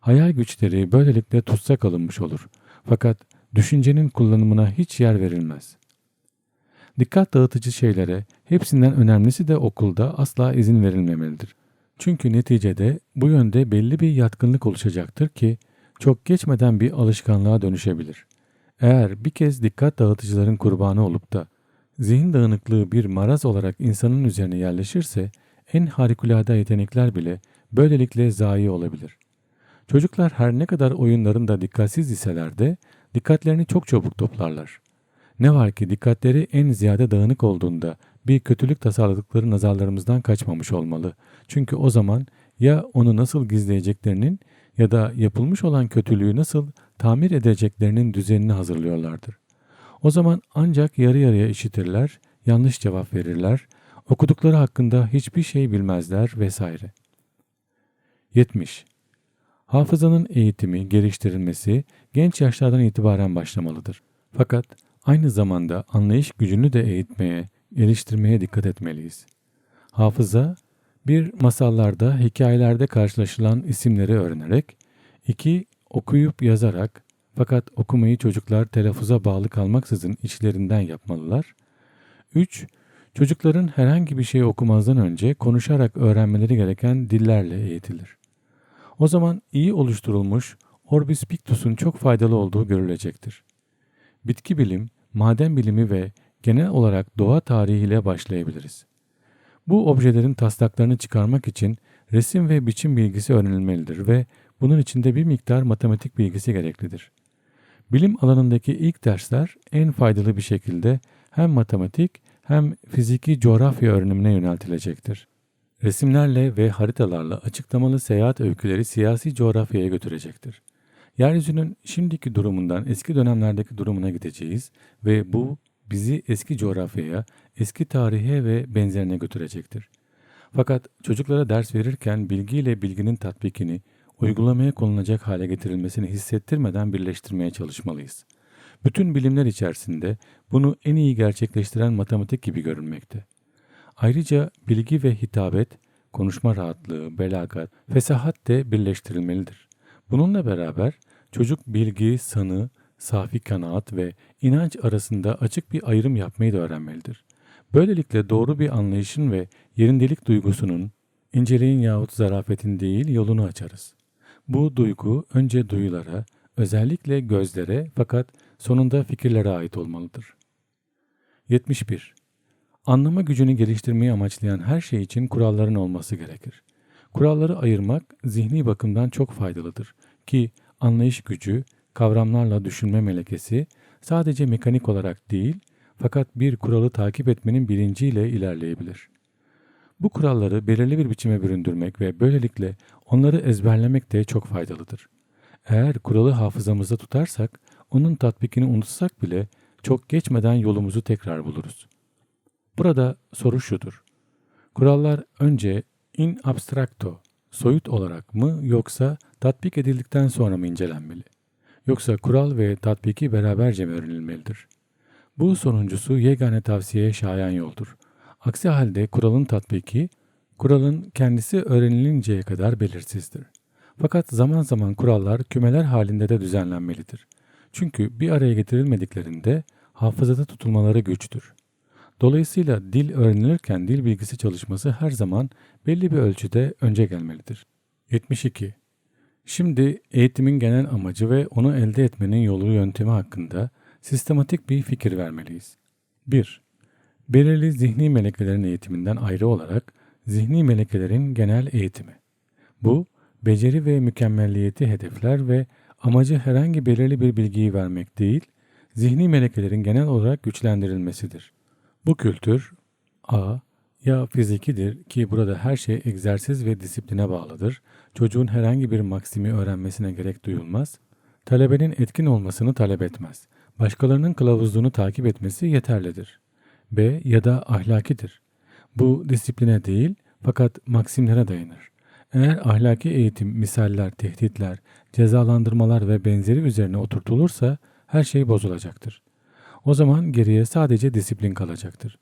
[SPEAKER 2] Hayal güçleri böylelikle tutsak alınmış olur. Fakat düşüncenin kullanımına hiç yer verilmez. Dikkat dağıtıcı şeylere, hepsinden önemlisi de okulda asla izin verilmemelidir. Çünkü neticede bu yönde belli bir yatkınlık oluşacaktır ki çok geçmeden bir alışkanlığa dönüşebilir. Eğer bir kez dikkat dağıtıcıların kurbanı olup da zihin dağınıklığı bir maraz olarak insanın üzerine yerleşirse en harikulade yetenekler bile böylelikle zayi olabilir. Çocuklar her ne kadar oyunlarında dikkatsiz iseler de dikkatlerini çok çabuk toplarlar. Ne var ki dikkatleri en ziyade dağınık olduğunda bir kötülük tasarladıkları nazarlarımızdan kaçmamış olmalı. Çünkü o zaman ya onu nasıl gizleyeceklerinin ya da yapılmış olan kötülüğü nasıl tamir edeceklerinin düzenini hazırlıyorlardır. O zaman ancak yarı yarıya işitirler, yanlış cevap verirler, okudukları hakkında hiçbir şey bilmezler vesaire. 70. Hafızanın eğitimi, geliştirilmesi genç yaşlardan itibaren başlamalıdır. Fakat aynı zamanda anlayış gücünü de eğitmeye, geliştirmeye dikkat etmeliyiz. Hafıza, bir masallarda, hikayelerde karşılaşılan isimleri öğrenerek, iki okuyup yazarak fakat okumayı çocuklar telaffuza bağlı kalmaksızın içlerinden yapmalılar. 3. Çocukların herhangi bir şey okumazdan önce konuşarak öğrenmeleri gereken dillerle eğitilir. O zaman iyi oluşturulmuş Orbis Pictus'un çok faydalı olduğu görülecektir. Bitki bilim, maden bilimi ve genel olarak doğa tarihiyle başlayabiliriz. Bu objelerin taslaklarını çıkarmak için resim ve biçim bilgisi öğrenilmelidir ve bunun içinde bir miktar matematik bilgisi gereklidir. Bilim alanındaki ilk dersler en faydalı bir şekilde hem matematik hem fiziki coğrafya öğrenimine yöneltilecektir. Resimlerle ve haritalarla açıklamalı seyahat öyküleri siyasi coğrafyaya götürecektir. Yeryüzünün şimdiki durumundan eski dönemlerdeki durumuna gideceğiz ve bu bizi eski coğrafyaya, eski tarihe ve benzerine götürecektir. Fakat çocuklara ders verirken bilgiyle bilginin tatbikini, uygulamaya konulacak hale getirilmesini hissettirmeden birleştirmeye çalışmalıyız. Bütün bilimler içerisinde bunu en iyi gerçekleştiren matematik gibi görünmekte. Ayrıca bilgi ve hitabet, konuşma rahatlığı, belagat, fesahat de birleştirilmelidir. Bununla beraber çocuk bilgi, sanı, safi kanaat ve inanç arasında açık bir ayrım yapmayı da öğrenmelidir. Böylelikle doğru bir anlayışın ve yerindelik duygusunun, inceleyin yahut zarafetin değil yolunu açarız. Bu duygu önce duyulara, özellikle gözlere fakat sonunda fikirlere ait olmalıdır. 71. Anlama gücünü geliştirmeyi amaçlayan her şey için kuralların olması gerekir. Kuralları ayırmak zihni bakımdan çok faydalıdır ki anlayış gücü, kavramlarla düşünme melekesi sadece mekanik olarak değil fakat bir kuralı takip etmenin bilinciyle ilerleyebilir. Bu kuralları belirli bir biçime büründürmek ve böylelikle onları ezberlemek de çok faydalıdır. Eğer kuralı hafızamızda tutarsak, onun tatbikini unutsak bile çok geçmeden yolumuzu tekrar buluruz. Burada soru şudur. Kurallar önce in abstracto, soyut olarak mı yoksa tatbik edildikten sonra mı incelenmeli? Yoksa kural ve tatbiki beraberce mi öğrenilmelidir? Bu sonuncusu yegane tavsiyeye şayan yoldur. Aksi halde kuralın tatbiki, kuralın kendisi öğrenilinceye kadar belirsizdir. Fakat zaman zaman kurallar kümeler halinde de düzenlenmelidir. Çünkü bir araya getirilmediklerinde hafızada tutulmaları güçtür. Dolayısıyla dil öğrenilirken dil bilgisi çalışması her zaman belli bir ölçüde önce gelmelidir. 72. Şimdi eğitimin genel amacı ve onu elde etmenin yolu yöntemi hakkında sistematik bir fikir vermeliyiz. 1. Belirli zihni melekelerin eğitiminden ayrı olarak zihni melekelerin genel eğitimi. Bu, beceri ve mükemmelliyeti hedefler ve amacı herhangi belirli bir bilgiyi vermek değil, zihni melekelerin genel olarak güçlendirilmesidir. Bu kültür, a. Ya fizikidir ki burada her şey egzersiz ve disipline bağlıdır. Çocuğun herhangi bir maksimi öğrenmesine gerek duyulmaz. Talebenin etkin olmasını talep etmez. Başkalarının kılavuzluğunu takip etmesi yeterlidir. B. Ya da ahlakidir. Bu disipline değil fakat maksimlere dayanır. Eğer ahlaki eğitim, misaller, tehditler, cezalandırmalar ve benzeri üzerine oturtulursa her şey bozulacaktır. O zaman geriye sadece disiplin kalacaktır.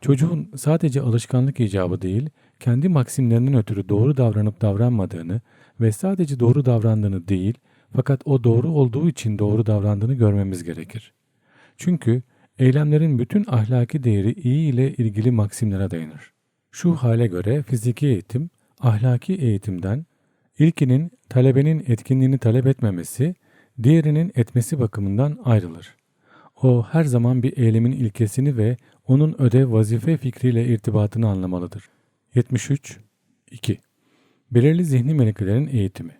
[SPEAKER 2] Çocuğun sadece alışkanlık icabı değil, kendi maksimlerinden ötürü doğru davranıp davranmadığını ve sadece doğru davrandığını değil, fakat o doğru olduğu için doğru davrandığını görmemiz gerekir. Çünkü eylemlerin bütün ahlaki değeri iyi ile ilgili maksimlere dayanır. Şu hale göre fiziki eğitim, ahlaki eğitimden, ilkinin talebenin etkinliğini talep etmemesi, diğerinin etmesi bakımından ayrılır. O her zaman bir eylemin ilkesini ve onun ödev vazife fikriyle irtibatını anlamalıdır. 73 2. Belirli zihni melekelerin eğitimi.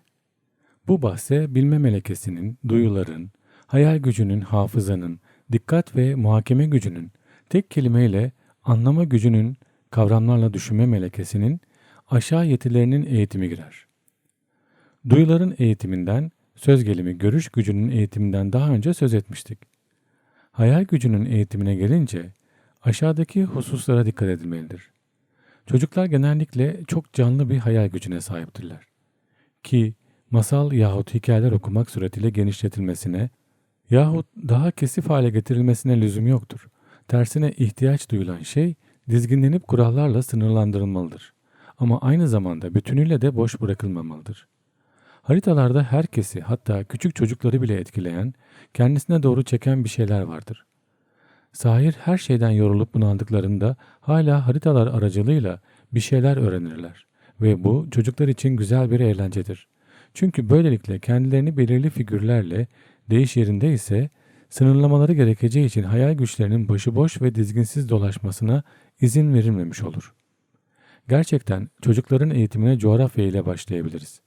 [SPEAKER 2] Bu bahse bilme melekesinin, duyuların, hayal gücünün, hafızanın, dikkat ve muhakeme gücünün, tek kelimeyle anlama gücünün, kavramlarla düşünme melekesinin, aşağı yetilerinin eğitimi girer. Duyuların eğitiminden, söz gelimi görüş gücünün eğitiminden daha önce söz etmiştik. Hayal gücünün eğitimine gelince aşağıdaki hususlara dikkat edilmelidir. Çocuklar genellikle çok canlı bir hayal gücüne sahiptirler. Ki masal yahut hikayeler okumak suretiyle genişletilmesine yahut daha kesif hale getirilmesine lüzum yoktur. Tersine ihtiyaç duyulan şey dizginlenip kurallarla sınırlandırılmalıdır. Ama aynı zamanda bütünüyle de boş bırakılmamalıdır. Haritalarda herkesi hatta küçük çocukları bile etkileyen, kendisine doğru çeken bir şeyler vardır. Sahir her şeyden yorulup bunaldıklarında hala haritalar aracılığıyla bir şeyler öğrenirler ve bu çocuklar için güzel bir eğlencedir. Çünkü böylelikle kendilerini belirli figürlerle, değiş yerinde ise sınırlamaları gerekeceği için hayal güçlerinin başıboş ve dizginsiz dolaşmasına izin verilmemiş olur. Gerçekten çocukların eğitimine coğrafya ile başlayabiliriz.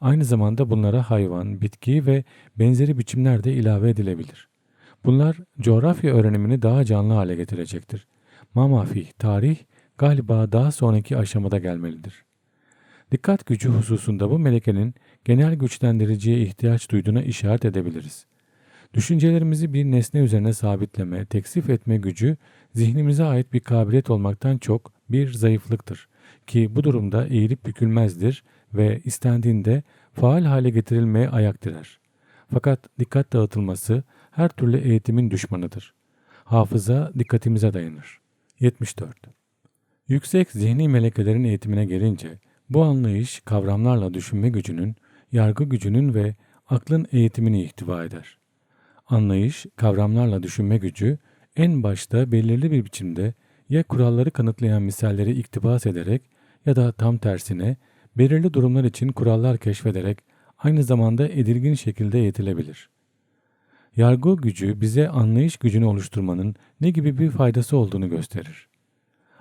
[SPEAKER 2] Aynı zamanda bunlara hayvan, bitki ve benzeri biçimler de ilave edilebilir. Bunlar coğrafya öğrenimini daha canlı hale getirecektir. Mamafih, tarih galiba daha sonraki aşamada gelmelidir. Dikkat gücü hususunda bu melekenin genel güçlendiriciye ihtiyaç duyduğuna işaret edebiliriz. Düşüncelerimizi bir nesne üzerine sabitleme, teksif etme gücü zihnimize ait bir kabiliyet olmaktan çok bir zayıflıktır ki bu durumda eğilip bükülmezdir ve istendiğinde faal hale getirilmeye ayak direr. Fakat dikkat dağıtılması her türlü eğitimin düşmanıdır. Hafıza dikkatimize dayanır. 74. Yüksek zihni melekelerin eğitimine gelince bu anlayış kavramlarla düşünme gücünün, yargı gücünün ve aklın eğitimini ihtiva eder. Anlayış, kavramlarla düşünme gücü en başta belirli bir biçimde ya kuralları kanıtlayan misalleri iktibas ederek ya da tam tersine belirli durumlar için kurallar keşfederek aynı zamanda edilgin şekilde eğitilebilir. Yargı gücü bize anlayış gücünü oluşturmanın ne gibi bir faydası olduğunu gösterir.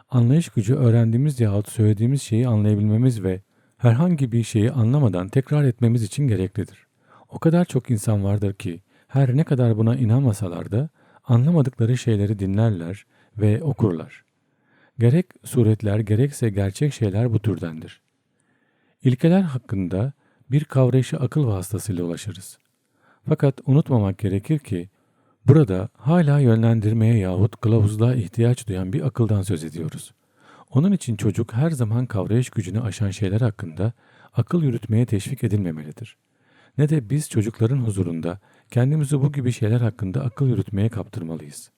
[SPEAKER 2] Anlayış gücü öğrendiğimiz yahut söylediğimiz şeyi anlayabilmemiz ve herhangi bir şeyi anlamadan tekrar etmemiz için gereklidir. O kadar çok insan vardır ki her ne kadar buna inanmasalar da anlamadıkları şeyleri dinlerler ve okurlar. Gerek suretler gerekse gerçek şeyler bu türdendir. İlkeler hakkında bir kavrayışa akıl vasıtasıyla ulaşırız. Fakat unutmamak gerekir ki burada hala yönlendirmeye yahut kılavuzluğa ihtiyaç duyan bir akıldan söz ediyoruz. Onun için çocuk her zaman kavrayış gücünü aşan şeyler hakkında akıl yürütmeye teşvik edilmemelidir. Ne de biz çocukların huzurunda kendimizi bu gibi şeyler hakkında akıl yürütmeye kaptırmalıyız.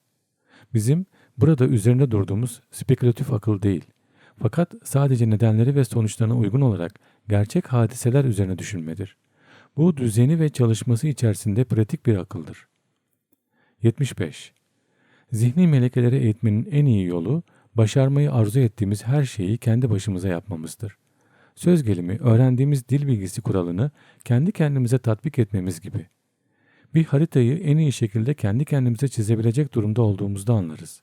[SPEAKER 2] Bizim burada üzerinde durduğumuz spekülatif akıl değil, fakat sadece nedenleri ve sonuçlarına uygun olarak gerçek hadiseler üzerine düşünmedir. Bu düzeni ve çalışması içerisinde pratik bir akıldır. 75. Zihni melekeleri eğitmenin en iyi yolu, başarmayı arzu ettiğimiz her şeyi kendi başımıza yapmamızdır. Söz gelimi öğrendiğimiz dil bilgisi kuralını kendi kendimize tatbik etmemiz gibi. Bir haritayı en iyi şekilde kendi kendimize çizebilecek durumda olduğumuzda anlarız.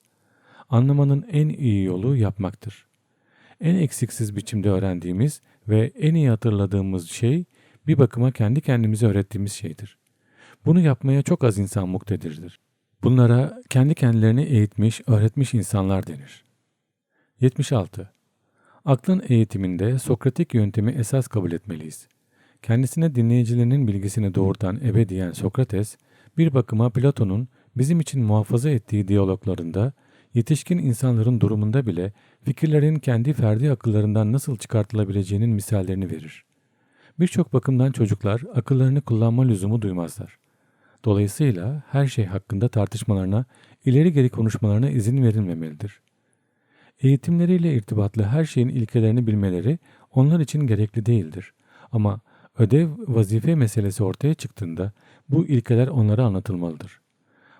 [SPEAKER 2] Anlamanın en iyi yolu yapmaktır. En eksiksiz biçimde öğrendiğimiz ve en iyi hatırladığımız şey bir bakıma kendi kendimize öğrettiğimiz şeydir. Bunu yapmaya çok az insan muktedirdir. Bunlara kendi kendilerini eğitmiş, öğretmiş insanlar denir. 76. Aklın eğitiminde Sokratik yöntemi esas kabul etmeliyiz. Kendisine dinleyicilerinin bilgisini doğurtan ebediyen Sokrates, bir bakıma Platon'un bizim için muhafaza ettiği diyaloglarında, yetişkin insanların durumunda bile fikirlerin kendi ferdi akıllarından nasıl çıkartılabileceğinin misallerini verir. Birçok bakımdan çocuklar akıllarını kullanma lüzumu duymazlar. Dolayısıyla her şey hakkında tartışmalarına, ileri geri konuşmalarına izin verilmemelidir. Eğitimleriyle irtibatlı her şeyin ilkelerini bilmeleri onlar için gerekli değildir. Ama ödev vazife meselesi ortaya çıktığında bu ilkeler onlara anlatılmalıdır.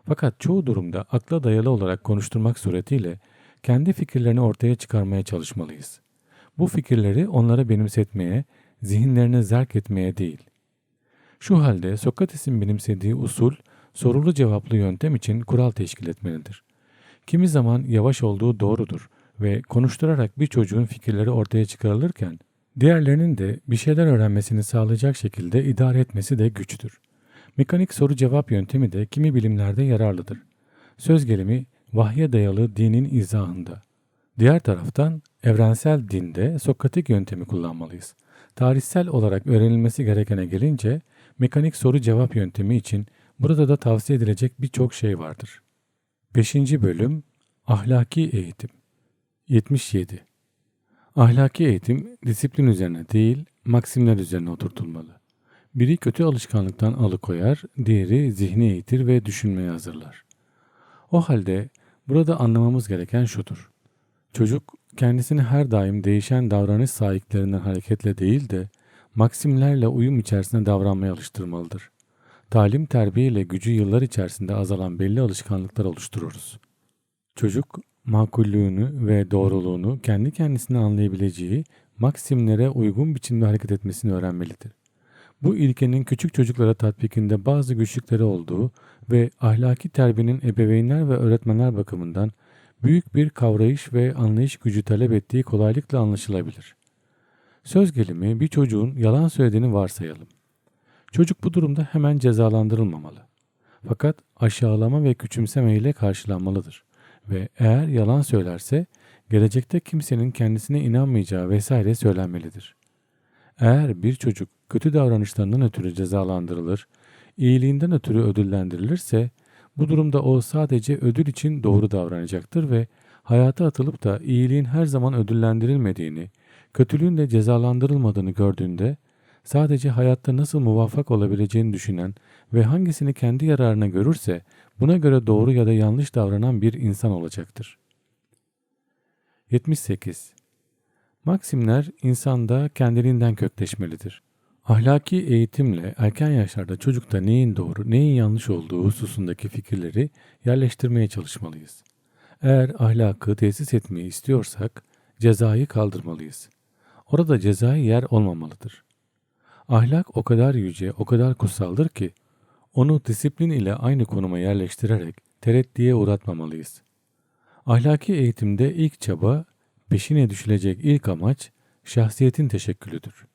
[SPEAKER 2] Fakat çoğu durumda akla dayalı olarak konuşturmak suretiyle kendi fikirlerini ortaya çıkarmaya çalışmalıyız. Bu fikirleri onlara benimsetmeye, zihinlerine zerk etmeye değil. Şu halde Sokrates'in benimsediği usul, sorulu cevaplı yöntem için kural teşkil etmelidir. Kimi zaman yavaş olduğu doğrudur ve konuşturarak bir çocuğun fikirleri ortaya çıkarılırken, diğerlerinin de bir şeyler öğrenmesini sağlayacak şekilde idare etmesi de güçtür. Mekanik soru cevap yöntemi de kimi bilimlerde yararlıdır. Söz gelimi vahye dayalı dinin izahında. Diğer taraftan evrensel dinde Sokratik yöntemi kullanmalıyız. Tarihsel olarak öğrenilmesi gerekene gelince mekanik soru cevap yöntemi için burada da tavsiye edilecek birçok şey vardır. 5. bölüm Ahlaki eğitim 77 Ahlaki eğitim disiplin üzerine değil, maksimler üzerine oturtulmalı. Biri kötü alışkanlıktan alıkoyar, diğeri zihni eğitir ve düşünmeye hazırlar. O halde burada anlamamız gereken şudur. Çocuk kendisini her daim değişen davranış sahiplerinden hareketle değil de maksimlerle uyum içerisinde davranmaya alıştırmalıdır. Talim terbiye ile gücü yıllar içerisinde azalan belli alışkanlıklar oluştururuz. Çocuk makullüğünü ve doğruluğunu kendi kendisine anlayabileceği maksimlere uygun biçimde hareket etmesini öğrenmelidir. Bu ilkenin küçük çocuklara tatbikinde bazı güçlükleri olduğu ve ahlaki terbiyenin ebeveynler ve öğretmenler bakımından büyük bir kavrayış ve anlayış gücü talep ettiği kolaylıkla anlaşılabilir. Söz gelimi bir çocuğun yalan söylediğini varsayalım. Çocuk bu durumda hemen cezalandırılmamalı. Fakat aşağılama ve küçümseme ile karşılanmalıdır. Ve eğer yalan söylerse gelecekte kimsenin kendisine inanmayacağı vesaire söylenmelidir. Eğer bir çocuk kötü davranışlarından ötürü cezalandırılır, iyiliğinden ötürü ödüllendirilirse bu durumda o sadece ödül için doğru davranacaktır ve hayata atılıp da iyiliğin her zaman ödüllendirilmediğini, kötülüğün de cezalandırılmadığını gördüğünde sadece hayatta nasıl muvaffak olabileceğini düşünen ve hangisini kendi yararına görürse buna göre doğru ya da yanlış davranan bir insan olacaktır. 78. Maksimler insanda kendiliğinden kökleşmelidir. Ahlaki eğitimle erken yaşlarda çocukta neyin doğru, neyin yanlış olduğu hususundaki fikirleri yerleştirmeye çalışmalıyız. Eğer ahlakı tesis etmeyi istiyorsak cezayı kaldırmalıyız. Orada cezai yer olmamalıdır. Ahlak o kadar yüce, o kadar kutsaldır ki onu disiplin ile aynı konuma yerleştirerek tereddiye uğratmamalıyız. Ahlaki eğitimde ilk çaba, peşine düşülecek ilk amaç şahsiyetin teşekkülüdür.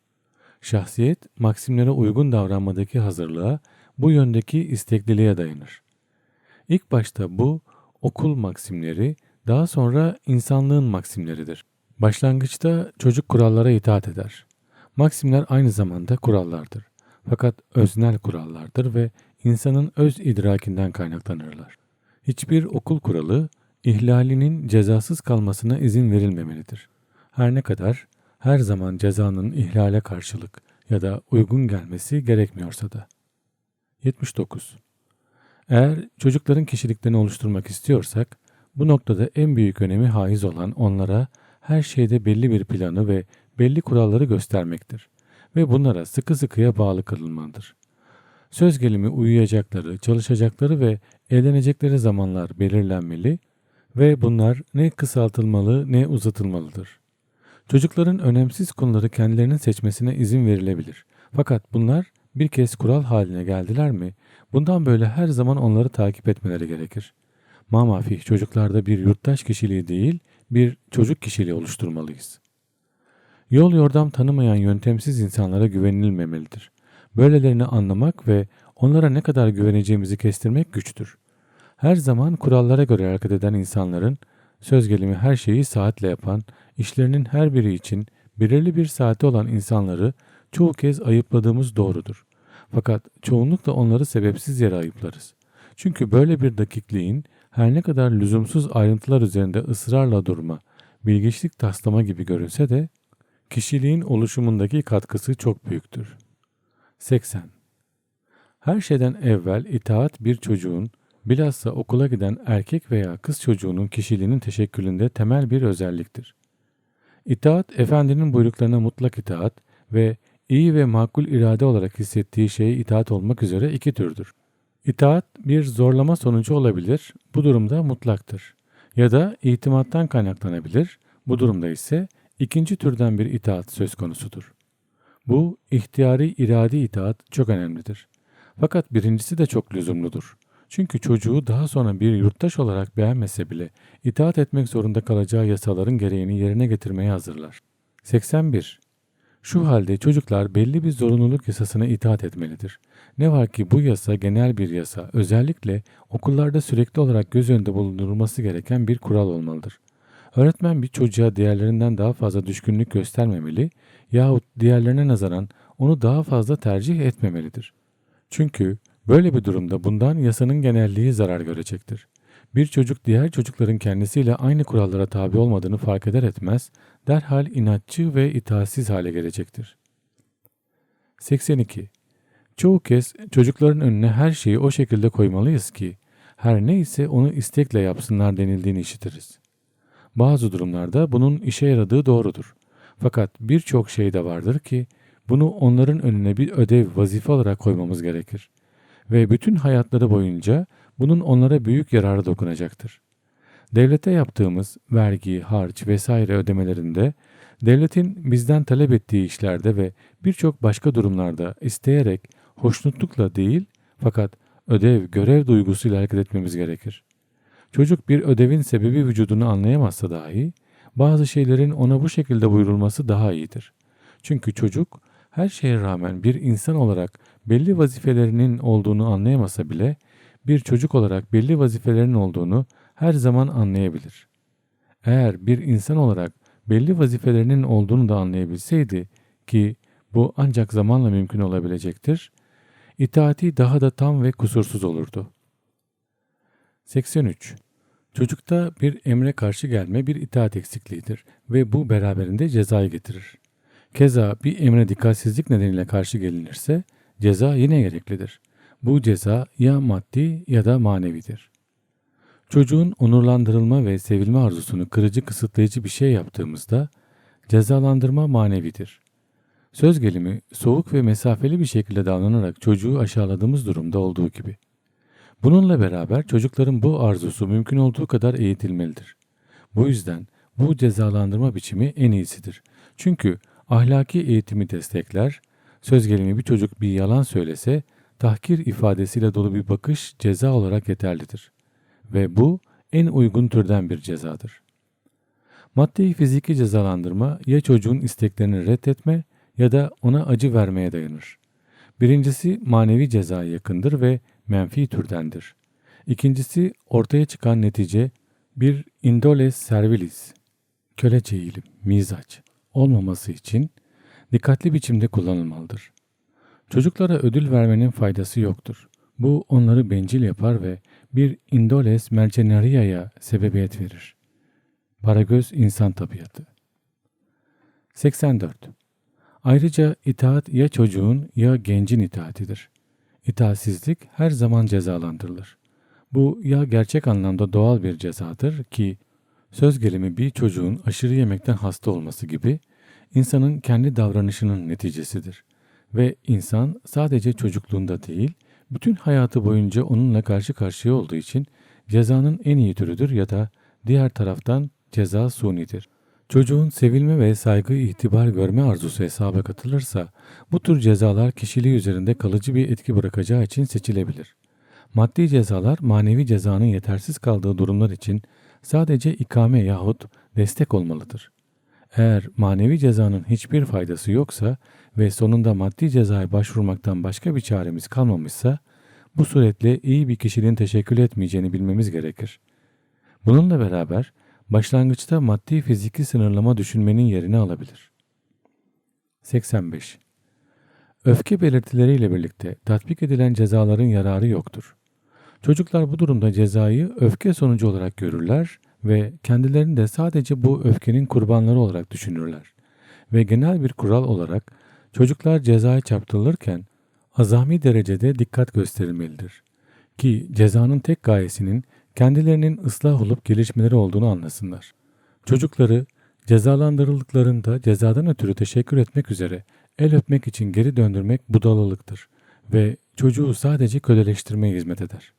[SPEAKER 2] Şahsiyet, maksimlere uygun davranmadaki hazırlığa, bu yöndeki istekliliğe dayanır. İlk başta bu, okul maksimleri, daha sonra insanlığın maksimleridir. Başlangıçta çocuk kurallara itaat eder. Maksimler aynı zamanda kurallardır. Fakat öznel kurallardır ve insanın öz idrakinden kaynaklanırlar. Hiçbir okul kuralı ihlalinin cezasız kalmasına izin verilmemelidir. Her ne kadar her zaman cezanın ihlale karşılık ya da uygun gelmesi gerekmiyorsa da. 79. Eğer çocukların kişiliklerini oluşturmak istiyorsak, bu noktada en büyük önemi haiz olan onlara her şeyde belli bir planı ve belli kuralları göstermektir ve bunlara sıkı sıkıya bağlı kılınmalıdır. Söz gelimi uyuyacakları, çalışacakları ve eğlenecekleri zamanlar belirlenmeli ve bunlar ne kısaltılmalı ne uzatılmalıdır. Çocukların önemsiz konuları kendilerinin seçmesine izin verilebilir. Fakat bunlar bir kez kural haline geldiler mi, bundan böyle her zaman onları takip etmeleri gerekir. Mamafih çocuklarda bir yurttaş kişiliği değil, bir çocuk kişiliği oluşturmalıyız. Yol yordam tanımayan yöntemsiz insanlara güvenilmemelidir. Böylelerini anlamak ve onlara ne kadar güveneceğimizi kestirmek güçtür. Her zaman kurallara göre hareket eden insanların, söz gelimi her şeyi saatle yapan, işlerinin her biri için belirli bir saati olan insanları çoğu kez ayıpladığımız doğrudur. Fakat çoğunlukla onları sebepsiz yere ayıplarız. Çünkü böyle bir dakikliğin her ne kadar lüzumsuz ayrıntılar üzerinde ısrarla durma, bilgiçlik taslama gibi görünse de kişiliğin oluşumundaki katkısı çok büyüktür. 80. Her şeyden evvel itaat bir çocuğun, bilhassa okula giden erkek veya kız çocuğunun kişiliğinin teşekkülünde temel bir özelliktir. İtaat, efendinin buyruklarına mutlak itaat ve iyi ve makul irade olarak hissettiği şeye itaat olmak üzere iki türdür. İtaat bir zorlama sonucu olabilir, bu durumda mutlaktır. Ya da itimattan kaynaklanabilir, bu durumda ise ikinci türden bir itaat söz konusudur. Bu ihtiyari iradi itaat çok önemlidir. Fakat birincisi de çok lüzumludur. Çünkü çocuğu daha sonra bir yurttaş olarak beğenmese bile itaat etmek zorunda kalacağı yasaların gereğini yerine getirmeye hazırlar. 81. Şu halde çocuklar belli bir zorunluluk yasasına itaat etmelidir. Ne var ki bu yasa genel bir yasa, özellikle okullarda sürekli olarak göz önünde bulundurulması gereken bir kural olmalıdır. Öğretmen bir çocuğa diğerlerinden daha fazla düşkünlük göstermemeli yahut diğerlerine nazaran onu daha fazla tercih etmemelidir. Çünkü böyle bir durumda bundan yasanın genelliği zarar görecektir. Bir çocuk diğer çocukların kendisiyle aynı kurallara tabi olmadığını fark eder etmez, derhal inatçı ve itaatsiz hale gelecektir. 82. Çoğu kez çocukların önüne her şeyi o şekilde koymalıyız ki, her neyse onu istekle yapsınlar denildiğini işitiriz. Bazı durumlarda bunun işe yaradığı doğrudur. Fakat birçok şey de vardır ki, bunu onların önüne bir ödev, vazife olarak koymamız gerekir. Ve bütün hayatları boyunca bunun onlara büyük yararı dokunacaktır. Devlete yaptığımız vergi, harç vesaire ödemelerinde, devletin bizden talep ettiği işlerde ve birçok başka durumlarda isteyerek, hoşnutlukla değil fakat ödev, görev duygusuyla hareket etmemiz gerekir. Çocuk bir ödevin sebebi vücudunu anlayamazsa dahi, bazı şeylerin ona bu şekilde buyurulması daha iyidir. Çünkü çocuk her şeye rağmen bir insan olarak belli vazifelerinin olduğunu anlayamasa bile bir çocuk olarak belli vazifelerin olduğunu her zaman anlayabilir. Eğer bir insan olarak belli vazifelerinin olduğunu da anlayabilseydi ki bu ancak zamanla mümkün olabilecektir, itaati daha da tam ve kusursuz olurdu. 83. Çocukta bir emre karşı gelme bir itaat eksikliğidir ve bu beraberinde cezayı getirir. Keza bir emre dikkatsizlik nedeniyle karşı gelinirse ceza yine gereklidir. Bu ceza ya maddi ya da manevidir. Çocuğun onurlandırılma ve sevilme arzusunu kırıcı kısıtlayıcı bir şey yaptığımızda cezalandırma manevidir. Söz gelimi soğuk ve mesafeli bir şekilde davranarak çocuğu aşağıladığımız durumda olduğu gibi. Bununla beraber çocukların bu arzusu mümkün olduğu kadar eğitilmelidir. Bu yüzden bu cezalandırma biçimi en iyisidir. Çünkü ahlaki eğitimi destekler, söz gelimi bir çocuk bir yalan söylese tahkir ifadesiyle dolu bir bakış ceza olarak yeterlidir. Ve bu en uygun türden bir cezadır. Maddi fiziki cezalandırma ya çocuğun isteklerini reddetme ya da ona acı vermeye dayanır. Birincisi manevi cezaya yakındır ve menfi türdendir. İkincisi ortaya çıkan netice bir indoles servilis, kölece eğilim, mizaç olmaması için dikkatli biçimde kullanılmalıdır. Çocuklara ödül vermenin faydası yoktur. Bu onları bencil yapar ve bir indoles mercenaria'ya sebebiyet verir. Paragöz insan tabiatı. 84. Ayrıca itaat ya çocuğun ya gencin itaatidir. İtaatsizlik her zaman cezalandırılır. Bu ya gerçek anlamda doğal bir cezadır ki söz gelimi bir çocuğun aşırı yemekten hasta olması gibi insanın kendi davranışının neticesidir. Ve insan sadece çocukluğunda değil, bütün hayatı boyunca onunla karşı karşıya olduğu için cezanın en iyi türüdür ya da diğer taraftan ceza sunidir. Çocuğun sevilme ve saygı itibar görme arzusu hesaba katılırsa bu tür cezalar kişiliği üzerinde kalıcı bir etki bırakacağı için seçilebilir. Maddi cezalar manevi cezanın yetersiz kaldığı durumlar için sadece ikame yahut destek olmalıdır. Eğer manevi cezanın hiçbir faydası yoksa ve sonunda maddi cezaya başvurmaktan başka bir çaremiz kalmamışsa bu suretle iyi bir kişiliğin teşekkül etmeyeceğini bilmemiz gerekir. Bununla beraber başlangıçta maddi fiziki sınırlama düşünmenin yerini alabilir. 85. Öfke belirtileriyle birlikte tatbik edilen cezaların yararı yoktur. Çocuklar bu durumda cezayı öfke sonucu olarak görürler ve kendilerini de sadece bu öfkenin kurbanları olarak düşünürler. Ve genel bir kural olarak çocuklar cezaya çarptırılırken azami derecede dikkat gösterilmelidir. Ki cezanın tek gayesinin kendilerinin ıslah olup gelişmeleri olduğunu anlasınlar. Çocukları cezalandırıldıklarında cezadan ötürü teşekkür etmek üzere el öpmek için geri döndürmek budalılıktır ve çocuğu sadece köleleştirmeye hizmet eder.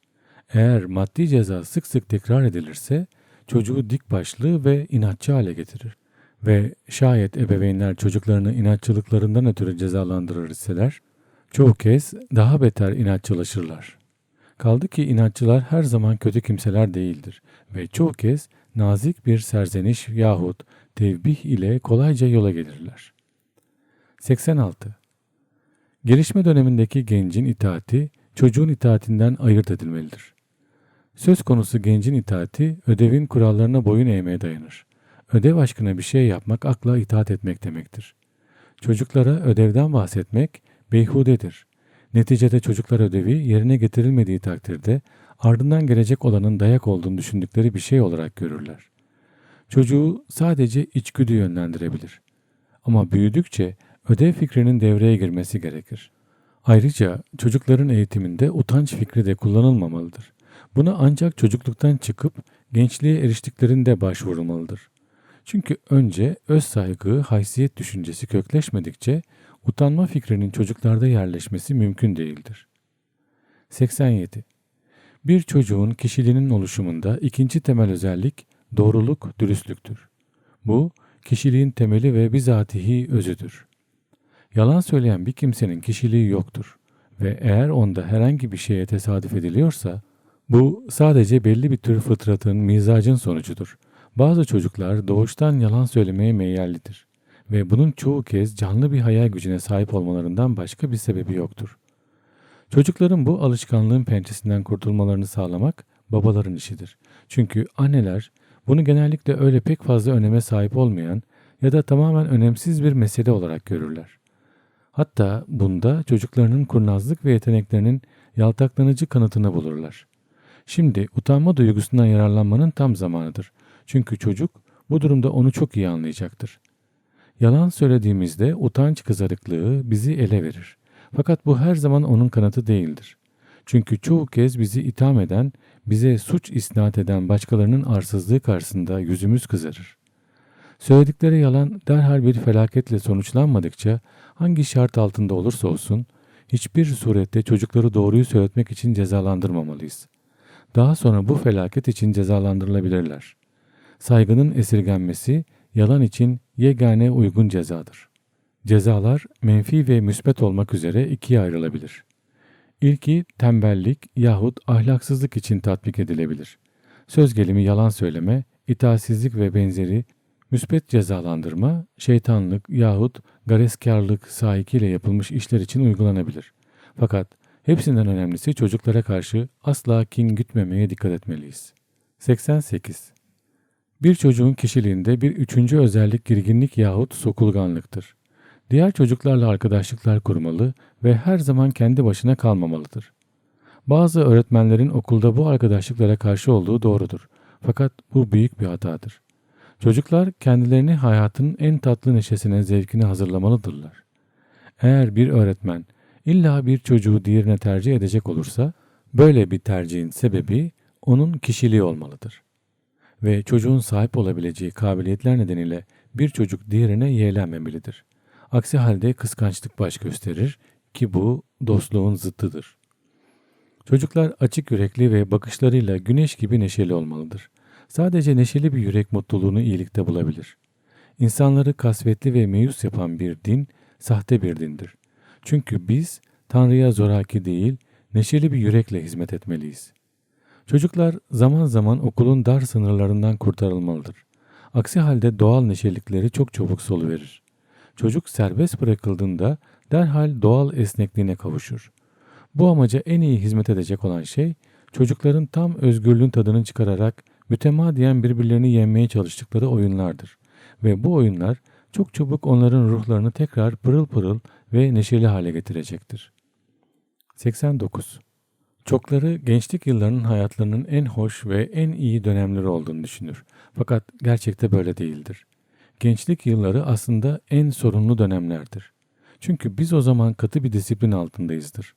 [SPEAKER 2] Eğer maddi ceza sık sık tekrar edilirse çocuğu dik başlı ve inatçı hale getirir. Ve şayet ebeveynler çocuklarını inatçılıklarından ötürü cezalandırır iseler, çoğu kez daha beter inatçılaşırlar. Kaldı ki inatçılar her zaman kötü kimseler değildir ve çoğu kez nazik bir serzeniş yahut tevbih ile kolayca yola gelirler. 86. Gelişme dönemindeki gencin itaati çocuğun itaatinden ayırt edilmelidir. Söz konusu gencin itaati ödevin kurallarına boyun eğmeye dayanır. Ödev aşkına bir şey yapmak akla itaat etmek demektir. Çocuklara ödevden bahsetmek beyhudedir. Neticede çocuklar ödevi yerine getirilmediği takdirde ardından gelecek olanın dayak olduğunu düşündükleri bir şey olarak görürler. Çocuğu sadece içgüdü yönlendirebilir. Ama büyüdükçe ödev fikrinin devreye girmesi gerekir. Ayrıca çocukların eğitiminde utanç fikri de kullanılmamalıdır. Buna ancak çocukluktan çıkıp gençliğe eriştiklerinde başvurulmalıdır. Çünkü önce öz saygı, haysiyet düşüncesi kökleşmedikçe utanma fikrinin çocuklarda yerleşmesi mümkün değildir. 87. Bir çocuğun kişiliğinin oluşumunda ikinci temel özellik doğruluk, dürüstlüktür. Bu, kişiliğin temeli ve bizatihi özüdür. Yalan söyleyen bir kimsenin kişiliği yoktur ve eğer onda herhangi bir şeye tesadüf ediliyorsa, bu sadece belli bir tür fıtratın, mizacın sonucudur. Bazı çocuklar doğuştan yalan söylemeye meyillidir ve bunun çoğu kez canlı bir hayal gücüne sahip olmalarından başka bir sebebi yoktur. Çocukların bu alışkanlığın pençesinden kurtulmalarını sağlamak babaların işidir. Çünkü anneler bunu genellikle öyle pek fazla öneme sahip olmayan ya da tamamen önemsiz bir mesele olarak görürler. Hatta bunda çocuklarının kurnazlık ve yeteneklerinin yaltaklanıcı kanıtını bulurlar. Şimdi utanma duygusundan yararlanmanın tam zamanıdır. Çünkü çocuk bu durumda onu çok iyi anlayacaktır. Yalan söylediğimizde utanç kızarıklığı bizi ele verir. Fakat bu her zaman onun kanıtı değildir. Çünkü çoğu kez bizi itham eden, bize suç isnat eden başkalarının arsızlığı karşısında yüzümüz kızarır. Söyledikleri yalan derhal bir felaketle sonuçlanmadıkça hangi şart altında olursa olsun hiçbir surette çocukları doğruyu söyletmek için cezalandırmamalıyız. Daha sonra bu felaket için cezalandırılabilirler. Saygının esirgenmesi yalan için yegane uygun cezadır. Cezalar menfi ve müsbet olmak üzere ikiye ayrılabilir. İlki tembellik yahut ahlaksızlık için tatbik edilebilir. Söz gelimi yalan söyleme, itaatsizlik ve benzeri müsbet cezalandırma, şeytanlık yahut gareskarlık sahikiyle yapılmış işler için uygulanabilir. Fakat hepsinden önemlisi çocuklara karşı asla kin gütmemeye dikkat etmeliyiz. 88. Bir çocuğun kişiliğinde bir üçüncü özellik girginlik yahut sokulganlıktır. Diğer çocuklarla arkadaşlıklar kurmalı ve her zaman kendi başına kalmamalıdır. Bazı öğretmenlerin okulda bu arkadaşlıklara karşı olduğu doğrudur. Fakat bu büyük bir hatadır. Çocuklar kendilerini hayatın en tatlı neşesine, zevkine hazırlamalıdırlar. Eğer bir öğretmen illa bir çocuğu diğerine tercih edecek olursa, böyle bir tercihin sebebi onun kişiliği olmalıdır ve çocuğun sahip olabileceği kabiliyetler nedeniyle bir çocuk diğerine yeğlenmemelidir. Aksi halde kıskançlık baş gösterir ki bu dostluğun zıttıdır. Çocuklar açık yürekli ve bakışlarıyla güneş gibi neşeli olmalıdır. Sadece neşeli bir yürek mutluluğunu iyilikte bulabilir. insanları kasvetli ve meyus yapan bir din sahte bir dindir. Çünkü biz Tanrı'ya zoraki değil, neşeli bir yürekle hizmet etmeliyiz. Çocuklar zaman zaman okulun dar sınırlarından kurtarılmalıdır. Aksi halde doğal neşelikleri çok çabuk soluverir. Çocuk serbest bırakıldığında derhal doğal esnekliğine kavuşur. Bu amaca en iyi hizmet edecek olan şey, çocukların tam özgürlüğün tadını çıkararak mütemadiyen birbirlerini yenmeye çalıştıkları oyunlardır. Ve bu oyunlar çok çabuk onların ruhlarını tekrar pırıl pırıl ve neşeli hale getirecektir. 89. Çokları gençlik yıllarının hayatlarının en hoş ve en iyi dönemleri olduğunu düşünür. Fakat gerçekte böyle değildir. Gençlik yılları aslında en sorunlu dönemlerdir. Çünkü biz o zaman katı bir disiplin altındayızdır.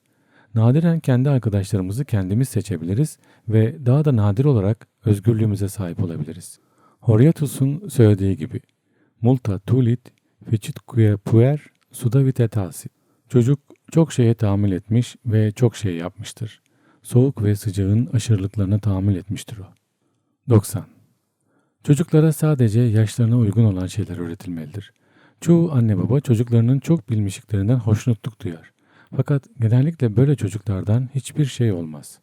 [SPEAKER 2] Nadiren kendi arkadaşlarımızı kendimiz seçebiliriz ve daha da nadir olarak özgürlüğümüze sahip olabiliriz. Horatius'un söylediği gibi Multa tulit fecitque puer sudavite tasi. Çocuk çok şeye tahammül etmiş ve çok şey yapmıştır. Soğuk ve sıcağın aşırılıklarına tahammül etmiştir o. 90. Çocuklara sadece yaşlarına uygun olan şeyler öğretilmelidir. Çoğu anne baba çocuklarının çok bilmişliklerinden hoşnutluk duyar. Fakat genellikle böyle çocuklardan hiçbir şey olmaz.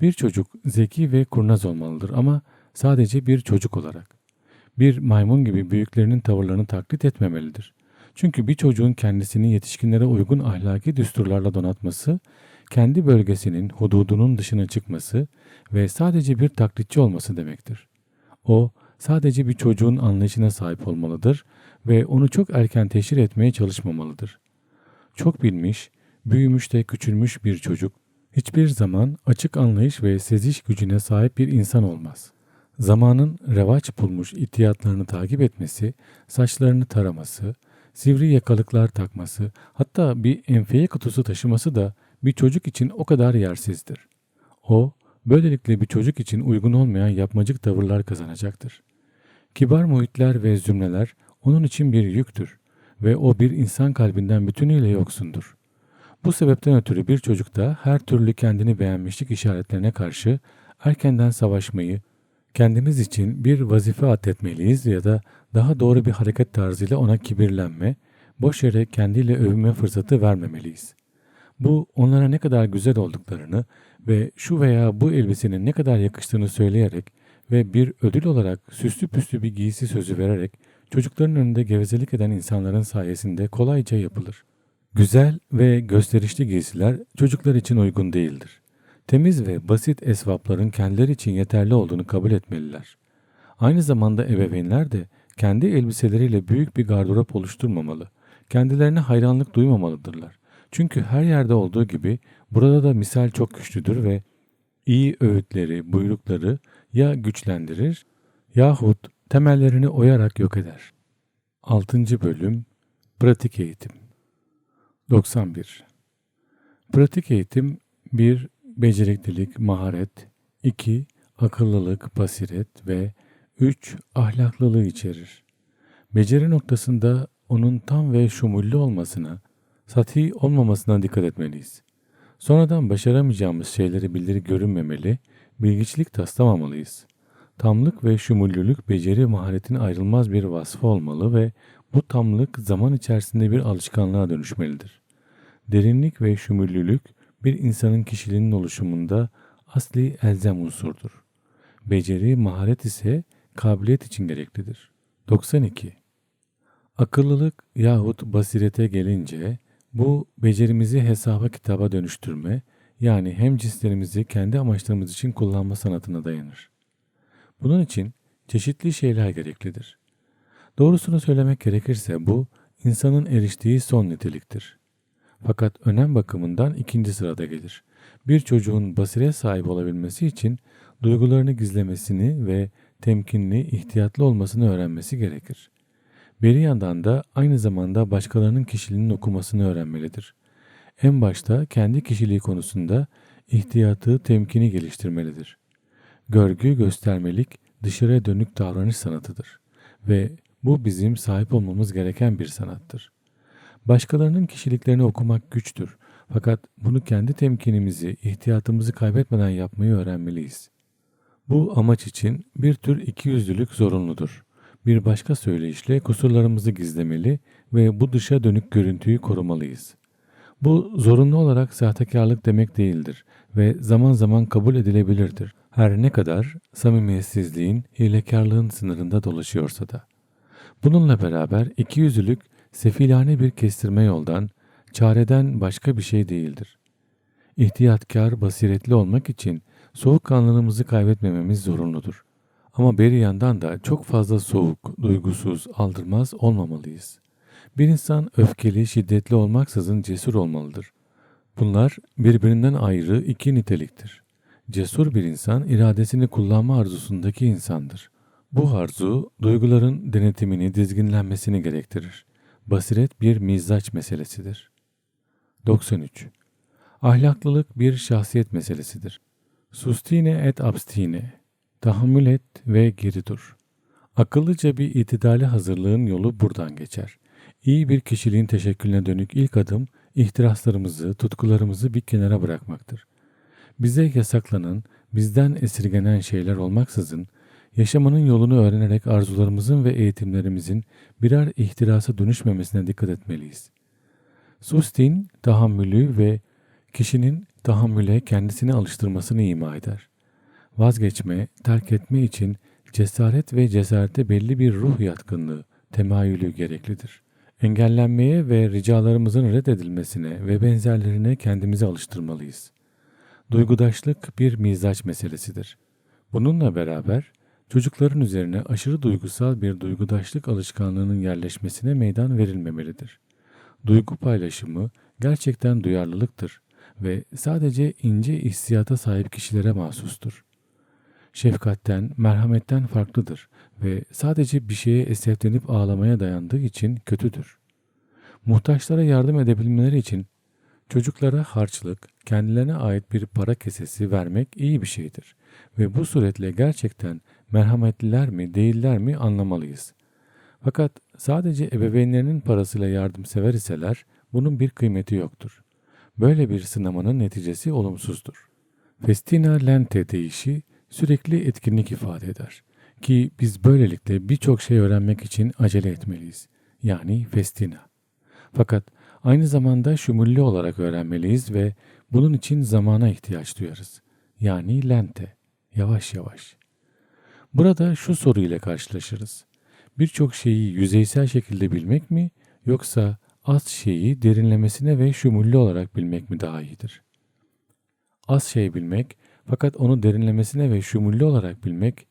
[SPEAKER 2] Bir çocuk zeki ve kurnaz olmalıdır ama sadece bir çocuk olarak. Bir maymun gibi büyüklerinin tavırlarını taklit etmemelidir. Çünkü bir çocuğun kendisini yetişkinlere uygun ahlaki düsturlarla donatması, kendi bölgesinin hududunun dışına çıkması ve sadece bir taklitçi olması demektir. O, sadece bir çocuğun anlayışına sahip olmalıdır ve onu çok erken teşhir etmeye çalışmamalıdır. Çok bilmiş, büyümüş de küçülmüş bir çocuk hiçbir zaman açık anlayış ve seziş gücüne sahip bir insan olmaz. Zamanın revaç bulmuş ihtiyatlarını takip etmesi, saçlarını taraması, sivri yakalıklar takması, hatta bir enfeye kutusu taşıması da bir çocuk için o kadar yersizdir. O, böylelikle bir çocuk için uygun olmayan yapmacık tavırlar kazanacaktır. Kibar muhitler ve zümreler onun için bir yüktür ve o bir insan kalbinden bütünüyle yoksundur. Bu sebepten ötürü bir çocukta her türlü kendini beğenmişlik işaretlerine karşı erkenden savaşmayı, kendimiz için bir vazife atletmeliyiz ya da daha doğru bir hareket tarzıyla ona kibirlenme, boş yere kendiyle övünme fırsatı vermemeliyiz. Bu onlara ne kadar güzel olduklarını ve şu veya bu elbisenin ne kadar yakıştığını söyleyerek ve bir ödül olarak süslü püslü bir giysi sözü vererek çocukların önünde gevezelik eden insanların sayesinde kolayca yapılır. Güzel ve gösterişli giysiler çocuklar için uygun değildir. Temiz ve basit esvapların kendileri için yeterli olduğunu kabul etmeliler. Aynı zamanda ebeveynler de kendi elbiseleriyle büyük bir gardırop oluşturmamalı, kendilerine hayranlık duymamalıdırlar. Çünkü her yerde olduğu gibi burada da misal çok güçlüdür ve iyi öğütleri, buyrukları ya güçlendirir yahut temellerini oyarak yok eder. 6. Bölüm Pratik Eğitim 91 Pratik eğitim 1. Beceriklilik, maharet 2. Akıllılık, basiret ve 3. Ahlaklılığı içerir. Beceri noktasında onun tam ve şumullü olmasına, sati olmamasına dikkat etmeliyiz. Sonradan başaramayacağımız şeyleri bildirip görünmemeli, bilgiçlik taslamamalıyız. Tamlık ve şumullülük beceri maharetin ayrılmaz bir vasfı olmalı ve bu tamlık zaman içerisinde bir alışkanlığa dönüşmelidir. Derinlik ve şumullülük bir insanın kişiliğinin oluşumunda asli elzem unsurdur. Beceri, maharet ise kabiliyet için gereklidir. 92. Akıllılık yahut basirete gelince bu becerimizi hesaba kitaba dönüştürme yani hem cinslerimizi kendi amaçlarımız için kullanma sanatına dayanır. Bunun için çeşitli şeyler gereklidir. Doğrusunu söylemek gerekirse bu insanın eriştiği son niteliktir. Fakat önem bakımından ikinci sırada gelir. Bir çocuğun basire sahip olabilmesi için duygularını gizlemesini ve temkinli, ihtiyatlı olmasını öğrenmesi gerekir. Bir yandan da aynı zamanda başkalarının kişiliğinin okumasını öğrenmelidir. En başta kendi kişiliği konusunda ihtiyatı, temkini geliştirmelidir. Görgü, göstermelik, dışarıya dönük davranış sanatıdır ve bu bizim sahip olmamız gereken bir sanattır. Başkalarının kişiliklerini okumak güçtür. Fakat bunu kendi temkinimizi, ihtiyatımızı kaybetmeden yapmayı öğrenmeliyiz. Bu amaç için bir tür ikiyüzlülük zorunludur. Bir başka söyleyişle kusurlarımızı gizlemeli ve bu dışa dönük görüntüyü korumalıyız. Bu zorunlu olarak sahtekarlık demek değildir ve zaman zaman kabul edilebilirdir. Her ne kadar samimiyetsizliğin, hilekarlığın sınırında dolaşıyorsa da. Bununla beraber ikiyüzlülük sefilane bir kestirme yoldan, çareden başka bir şey değildir. İhtiyatkar, basiretli olmak için soğukkanlılığımızı kaybetmememiz zorunludur. Ama bir yandan da çok fazla soğuk, duygusuz, aldırmaz olmamalıyız. Bir insan öfkeli, şiddetli olmaksızın cesur olmalıdır. Bunlar birbirinden ayrı iki niteliktir. Cesur bir insan iradesini kullanma arzusundaki insandır. Bu arzu duyguların denetimini, dizginlenmesini gerektirir. Basiret bir mizaç meselesidir. 93. Ahlaklılık bir şahsiyet meselesidir. Sustine et abstine. Tahammül et ve geri dur. Akıllıca bir itidali hazırlığın yolu buradan geçer. İyi bir kişiliğin teşekkülüne dönük ilk adım ihtiraslarımızı, tutkularımızı bir kenara bırakmaktır. Bize yasaklanan, bizden esirgenen şeyler olmaksızın yaşamanın yolunu öğrenerek arzularımızın ve eğitimlerimizin birer ihtirasa dönüşmemesine dikkat etmeliyiz. Sustin, tahammülü ve kişinin tahammüle kendisini alıştırmasını ima eder. Vazgeçme, terk etme için cesaret ve cesarete belli bir ruh yatkınlığı, temayülü gereklidir. Engellenmeye ve ricalarımızın reddedilmesine ve benzerlerine kendimizi alıştırmalıyız. Duygudaşlık bir mizaç meselesidir. Bununla beraber çocukların üzerine aşırı duygusal bir duygudaşlık alışkanlığının yerleşmesine meydan verilmemelidir. Duygu paylaşımı gerçekten duyarlılıktır ve sadece ince hissiyata sahip kişilere mahsustur. Şefkatten, merhametten farklıdır ve sadece bir şeye eseflenip ağlamaya dayandığı için kötüdür. Muhtaçlara yardım edebilmeleri için çocuklara harçlık, kendilerine ait bir para kesesi vermek iyi bir şeydir ve bu suretle gerçekten merhametliler mi değiller mi anlamalıyız. Fakat sadece ebeveynlerinin parasıyla yardımsever iseler bunun bir kıymeti yoktur. Böyle bir sınamanın neticesi olumsuzdur. Festina lente deyişi sürekli etkinlik ifade eder. Ki biz böylelikle birçok şey öğrenmek için acele etmeliyiz. Yani festina. Fakat aynı zamanda şumullü olarak öğrenmeliyiz ve bunun için zamana ihtiyaç duyarız. Yani lente, yavaş yavaş. Burada şu soru ile karşılaşırız. Birçok şeyi yüzeysel şekilde bilmek mi yoksa az şeyi derinlemesine ve şumullü olarak bilmek mi daha iyidir? Az şey bilmek fakat onu derinlemesine ve şumullü olarak bilmek,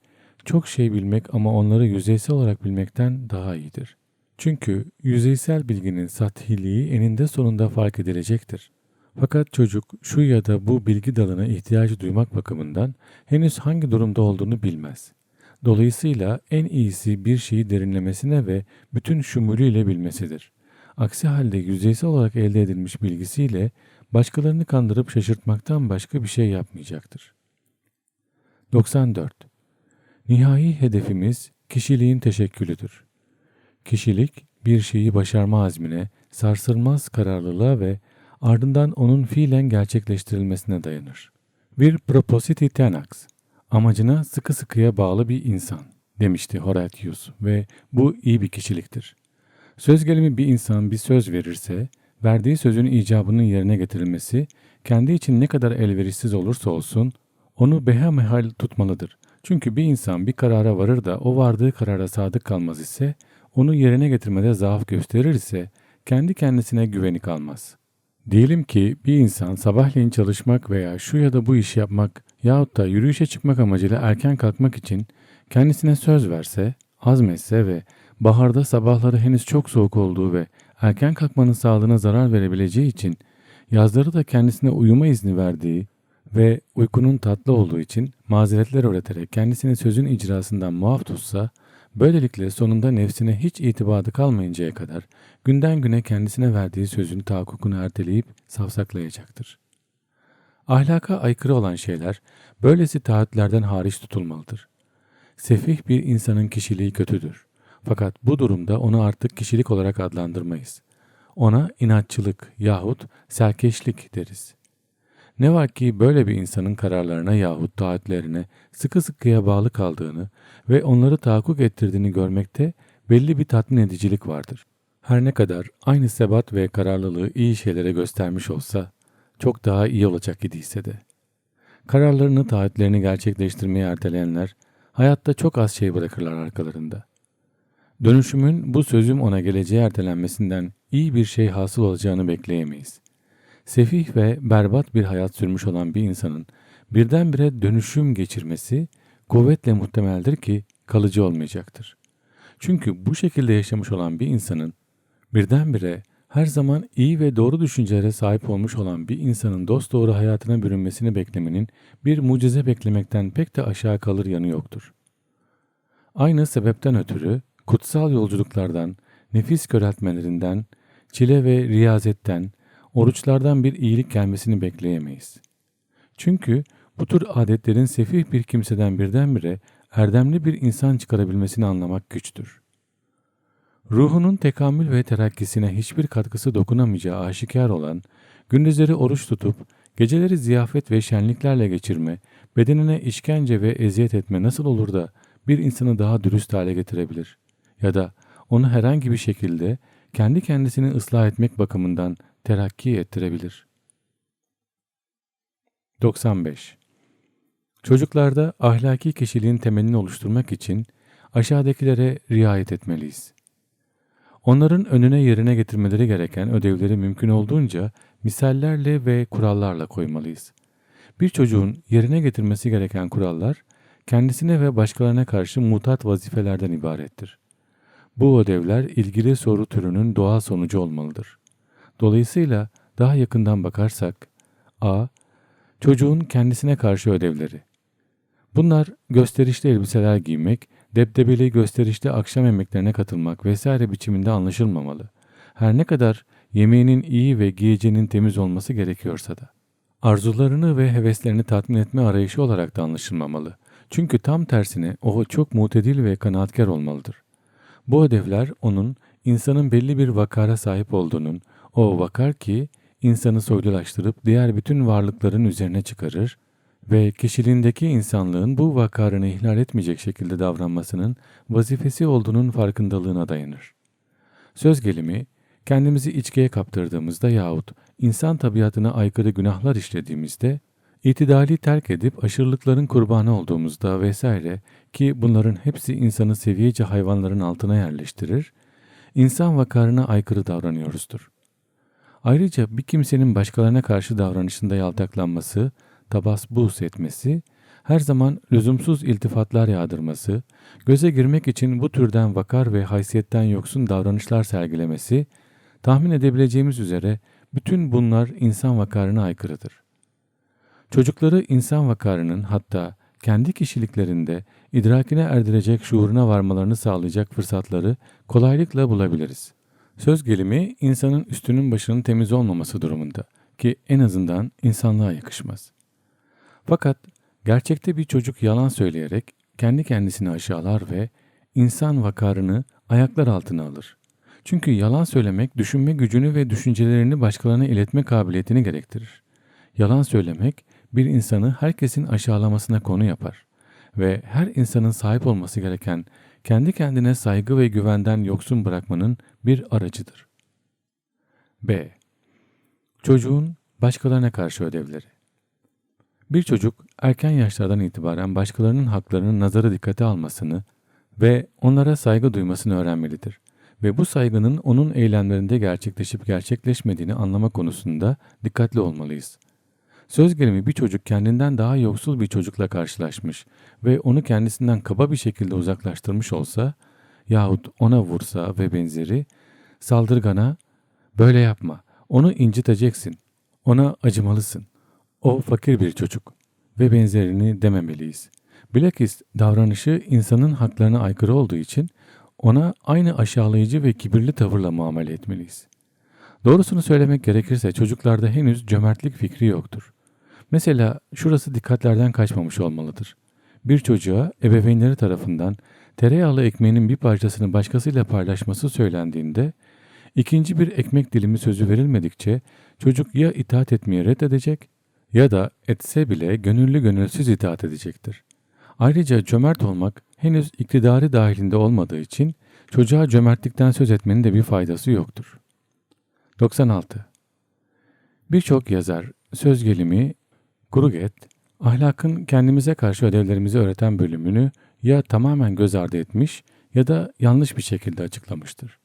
[SPEAKER 2] çok şey bilmek ama onları yüzeysel olarak bilmekten daha iyidir. Çünkü yüzeysel bilginin sathiliği eninde sonunda fark edilecektir. Fakat çocuk şu ya da bu bilgi dalına ihtiyacı duymak bakımından henüz hangi durumda olduğunu bilmez. Dolayısıyla en iyisi bir şeyi derinlemesine ve bütün şumulüyle bilmesidir. Aksi halde yüzeysel olarak elde edilmiş bilgisiyle başkalarını kandırıp şaşırtmaktan başka bir şey yapmayacaktır. 94. Nihai hedefimiz kişiliğin teşekkülüdür. Kişilik bir şeyi başarma azmine, sarsılmaz kararlılığa ve ardından onun fiilen gerçekleştirilmesine dayanır. Bir propositi tenax, amacına sıkı sıkıya bağlı bir insan demişti Horatius ve bu iyi bir kişiliktir. Söz gelimi bir insan bir söz verirse, verdiği sözün icabının yerine getirilmesi, kendi için ne kadar elverişsiz olursa olsun, onu behamehal tutmalıdır. Çünkü bir insan bir karara varır da o vardığı karara sadık kalmaz ise, onu yerine getirmede zaaf gösterir ise, kendi kendisine güveni kalmaz. Diyelim ki bir insan sabahleyin çalışmak veya şu ya da bu işi yapmak yahut da yürüyüşe çıkmak amacıyla erken kalkmak için kendisine söz verse, azmetse ve baharda sabahları henüz çok soğuk olduğu ve erken kalkmanın sağlığına zarar verebileceği için yazları da kendisine uyuma izni verdiği ve uykunun tatlı olduğu için mazeretler üreterek kendisini sözün icrasından muaf tutsa, böylelikle sonunda nefsine hiç itibadı kalmayıncaya kadar günden güne kendisine verdiği sözün tahakkukunu erteleyip savsaklayacaktır. Ahlaka aykırı olan şeyler böylesi taahhütlerden hariç tutulmalıdır. Sefih bir insanın kişiliği kötüdür. Fakat bu durumda onu artık kişilik olarak adlandırmayız. Ona inatçılık yahut serkeşlik deriz. Ne var ki böyle bir insanın kararlarına yahut taahhütlerine sıkı sıkıya bağlı kaldığını ve onları tahakkuk ettirdiğini görmekte belli bir tatmin edicilik vardır. Her ne kadar aynı sebat ve kararlılığı iyi şeylere göstermiş olsa çok daha iyi olacak idiyse de. Kararlarını, taahhütlerini gerçekleştirmeyi erteleyenler hayatta çok az şey bırakırlar arkalarında. Dönüşümün bu sözüm ona geleceği ertelenmesinden iyi bir şey hasıl olacağını bekleyemeyiz. Sefih ve berbat bir hayat sürmüş olan bir insanın birdenbire dönüşüm geçirmesi kuvvetle muhtemeldir ki kalıcı olmayacaktır. Çünkü bu şekilde yaşamış olan bir insanın birdenbire her zaman iyi ve doğru düşüncelere sahip olmuş olan bir insanın dosdoğru hayatına bürünmesini beklemenin bir mucize beklemekten pek de aşağı kalır yanı yoktur. Aynı sebepten ötürü kutsal yolculuklardan, nefis köreltmelerinden, çile ve riyazetten, oruçlardan bir iyilik gelmesini bekleyemeyiz. Çünkü bu tür adetlerin sefih bir kimseden birdenbire erdemli bir insan çıkarabilmesini anlamak güçtür. Ruhunun tekamül ve terakkisine hiçbir katkısı dokunamayacağı aşikar olan, gündüzleri oruç tutup, geceleri ziyafet ve şenliklerle geçirme, bedenine işkence ve eziyet etme nasıl olur da bir insanı daha dürüst hale getirebilir? Ya da onu herhangi bir şekilde kendi kendisini ıslah etmek bakımından terakki ettirebilir. 95. Çocuklarda ahlaki kişiliğin temelini oluşturmak için aşağıdakilere riayet etmeliyiz. Onların önüne yerine getirmeleri gereken ödevleri mümkün olduğunca misallerle ve kurallarla koymalıyız. Bir çocuğun yerine getirmesi gereken kurallar, kendisine ve başkalarına karşı mutat vazifelerden ibarettir. Bu ödevler ilgili soru türünün doğal sonucu olmalıdır. Dolayısıyla daha yakından bakarsak, a. Çocuğun kendisine karşı ödevleri. Bunlar gösterişli elbiseler giymek, debdebeli gösterişli akşam yemeklerine katılmak vesaire biçiminde anlaşılmamalı. Her ne kadar yemeğinin iyi ve giyeceğinin temiz olması gerekiyorsa da. Arzularını ve heveslerini tatmin etme arayışı olarak da anlaşılmamalı. Çünkü tam tersine o çok mutedil ve kanaatkar olmalıdır. Bu ödevler onun insanın belli bir vakara sahip olduğunun, o vakar ki insanı soylulaştırıp diğer bütün varlıkların üzerine çıkarır ve kişiliğindeki insanlığın bu vakarını ihlal etmeyecek şekilde davranmasının vazifesi olduğunun farkındalığına dayanır. Söz gelimi, kendimizi içkiye kaptırdığımızda yahut insan tabiatına aykırı günahlar işlediğimizde, itidali terk edip aşırılıkların kurbanı olduğumuzda vesaire ki bunların hepsi insanı seviyece hayvanların altına yerleştirir, insan vakarına aykırı davranıyoruzdur. Ayrıca bir kimsenin başkalarına karşı davranışında yaltaklanması, tabasbus etmesi, her zaman lüzumsuz iltifatlar yağdırması, göze girmek için bu türden vakar ve haysiyetten yoksun davranışlar sergilemesi, tahmin edebileceğimiz üzere bütün bunlar insan vakarına aykırıdır. Çocukları insan vakarının hatta kendi kişiliklerinde idrakine erdirecek şuuruna varmalarını sağlayacak fırsatları kolaylıkla bulabiliriz. Söz gelimi insanın üstünün başının temiz olmaması durumunda ki en azından insanlığa yakışmaz. Fakat gerçekte bir çocuk yalan söyleyerek kendi kendisini aşağılar ve insan vakarını ayaklar altına alır. Çünkü yalan söylemek düşünme gücünü ve düşüncelerini başkalarına iletme kabiliyetini gerektirir. Yalan söylemek bir insanı herkesin aşağılamasına konu yapar ve her insanın sahip olması gereken kendi kendine saygı ve güvenden yoksun bırakmanın bir aracıdır. B. Çocuğun başkalarına karşı ödevleri. Bir çocuk erken yaşlardan itibaren başkalarının haklarının nazara dikkate almasını ve onlara saygı duymasını öğrenmelidir ve bu saygının onun eylemlerinde gerçekleşip gerçekleşmediğini anlama konusunda dikkatli olmalıyız. Söz gelimi bir çocuk kendinden daha yoksul bir çocukla karşılaşmış ve onu kendisinden kaba bir şekilde uzaklaştırmış olsa yahut ona vursa ve benzeri saldırgana böyle yapma, onu inciteceksin, ona acımalısın, o fakir bir çocuk ve benzerini dememeliyiz. Bilakis davranışı insanın haklarına aykırı olduğu için ona aynı aşağılayıcı ve kibirli tavırla muamele etmeliyiz. Doğrusunu söylemek gerekirse çocuklarda henüz cömertlik fikri yoktur. Mesela şurası dikkatlerden kaçmamış olmalıdır. Bir çocuğa ebeveynleri tarafından tereyağlı ekmeğinin bir parçasını başkasıyla paylaşması söylendiğinde, ikinci bir ekmek dilimi sözü verilmedikçe çocuk ya itaat etmeye reddedecek Ya da etse bile gönüllü gönülsüz itaat edecektir. Ayrıca cömert olmak henüz iktidarı dahilinde olmadığı için çocuğa cömertlikten söz etmenin de bir faydası yoktur. 96. Birçok yazar, söz gelimi, Gruget, ahlakın kendimize karşı ödevlerimizi öğreten bölümünü ya tamamen göz ardı etmiş ya da yanlış bir şekilde açıklamıştır.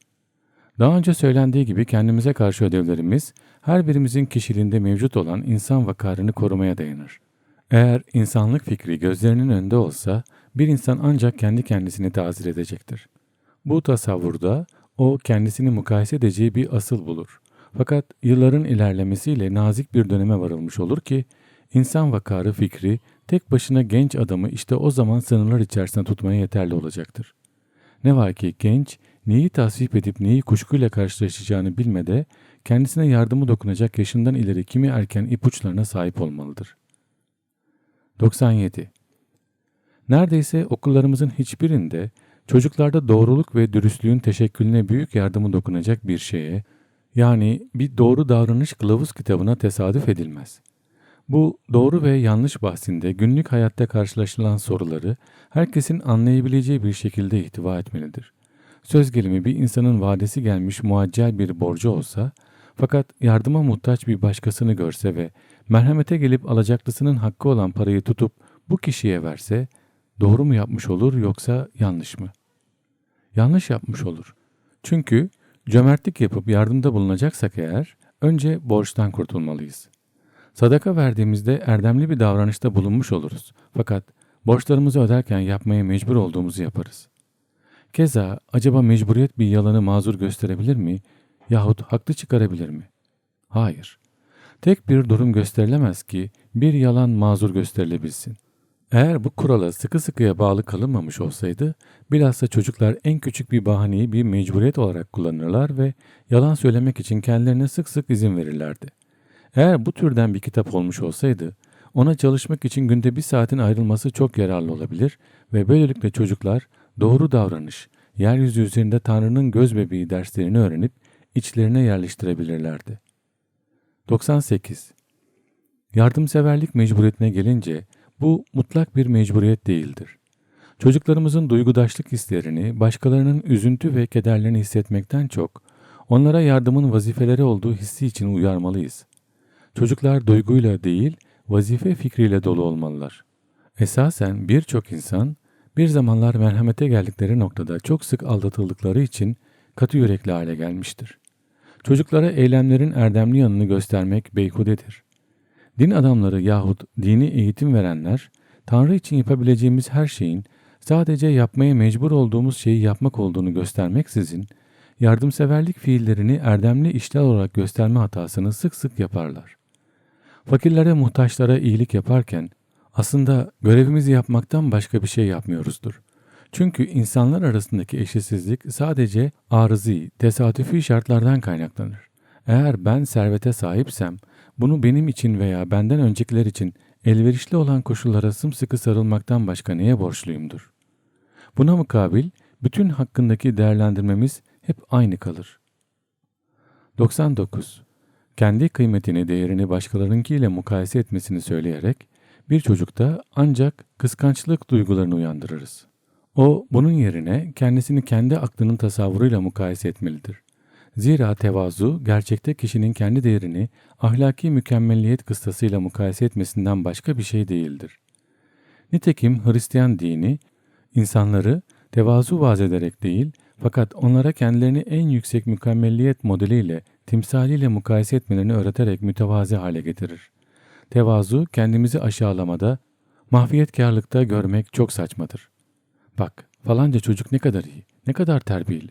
[SPEAKER 2] Daha önce söylendiği gibi kendimize karşı ödevlerimiz her birimizin kişiliğinde mevcut olan insan vakarını korumaya dayanır. Eğer insanlık fikri gözlerinin önünde olsa bir insan ancak kendi kendisini tazir edecektir. Bu tasavvurda o kendisini mukayese edeceği bir asıl bulur. Fakat yılların ilerlemesiyle nazik bir döneme varılmış olur ki insan vakarı fikri tek başına genç adamı işte o zaman sınırlar içerisinde tutmaya yeterli olacaktır. Ne var ki genç neyi tasvip edip neyi kuşkuyla karşılaşacağını bilmede kendisine yardımı dokunacak yaşından ileri kimi erken ipuçlarına sahip olmalıdır. 97. Neredeyse okullarımızın hiçbirinde çocuklarda doğruluk ve dürüstlüğün teşekkülüne büyük yardımı dokunacak bir şeye, yani bir doğru davranış kılavuz kitabına tesadüf edilmez. Bu doğru ve yanlış bahsinde günlük hayatta karşılaşılan soruları herkesin anlayabileceği bir şekilde ihtiva etmelidir. Söz gelimi bir insanın vadesi gelmiş muaccel bir borcu olsa, fakat yardıma muhtaç bir başkasını görse ve merhamete gelip alacaklısının hakkı olan parayı tutup bu kişiye verse, doğru mu yapmış olur yoksa yanlış mı? Yanlış yapmış olur. Çünkü cömertlik yapıp yardımda bulunacaksak eğer, önce borçtan kurtulmalıyız. Sadaka verdiğimizde erdemli bir davranışta bulunmuş oluruz. Fakat borçlarımızı öderken yapmaya mecbur olduğumuzu yaparız. Keza acaba mecburiyet bir yalanı mazur gösterebilir mi yahut haklı çıkarabilir mi? Hayır. Tek bir durum gösterilemez ki bir yalan mazur gösterilebilsin. Eğer bu kurala sıkı sıkıya bağlı kalınmamış olsaydı, bilhassa çocuklar en küçük bir bahaneyi bir mecburiyet olarak kullanırlar ve yalan söylemek için kendilerine sık sık izin verirlerdi. Eğer bu türden bir kitap olmuş olsaydı, ona çalışmak için günde bir saatin ayrılması çok yararlı olabilir ve böylelikle çocuklar doğru davranış, yeryüzü üzerinde Tanrı'nın göz bebeği derslerini öğrenip içlerine yerleştirebilirlerdi. 98. Yardımseverlik mecburiyetine gelince bu mutlak bir mecburiyet değildir. Çocuklarımızın duygudaşlık hislerini, başkalarının üzüntü ve kederlerini hissetmekten çok, onlara yardımın vazifeleri olduğu hissi için uyarmalıyız. Çocuklar duyguyla değil, vazife fikriyle dolu olmalılar. Esasen birçok insan bir zamanlar merhamete geldikleri noktada çok sık aldatıldıkları için katı yürekli hale gelmiştir. Çocuklara eylemlerin erdemli yanını göstermek beyhudedir. Din adamları yahut dini eğitim verenler, Tanrı için yapabileceğimiz her şeyin sadece yapmaya mecbur olduğumuz şeyi yapmak olduğunu göstermeksizin, yardımseverlik fiillerini erdemli işler olarak gösterme hatasını sık sık yaparlar. Fakirlere muhtaçlara iyilik yaparken aslında görevimizi yapmaktan başka bir şey yapmıyoruzdur. Çünkü insanlar arasındaki eşitsizlik sadece arızi, tesadüfi şartlardan kaynaklanır. Eğer ben servete sahipsem, bunu benim için veya benden öncekiler için elverişli olan koşullara sımsıkı sarılmaktan başka neye borçluyumdur? Buna mukabil bütün hakkındaki değerlendirmemiz hep aynı kalır. 99. Kendi kıymetini, değerini başkalarınkiyle mukayese etmesini söyleyerek bir çocukta ancak kıskançlık duygularını uyandırırız. O bunun yerine kendisini kendi aklının tasavvuruyla mukayese etmelidir. Zira tevazu gerçekte kişinin kendi değerini ahlaki mükemmelliyet kıstasıyla mukayese etmesinden başka bir şey değildir. Nitekim Hristiyan dini insanları tevazu vaz ederek değil fakat onlara kendilerini en yüksek mükemmelliyet modeliyle, timsaliyle mukayese etmelerini öğreterek mütevazi hale getirir. Tevazu kendimizi aşağılamada, mahfiyetkarlıkta görmek çok saçmadır. Bak falanca çocuk ne kadar iyi, ne kadar terbiyeli.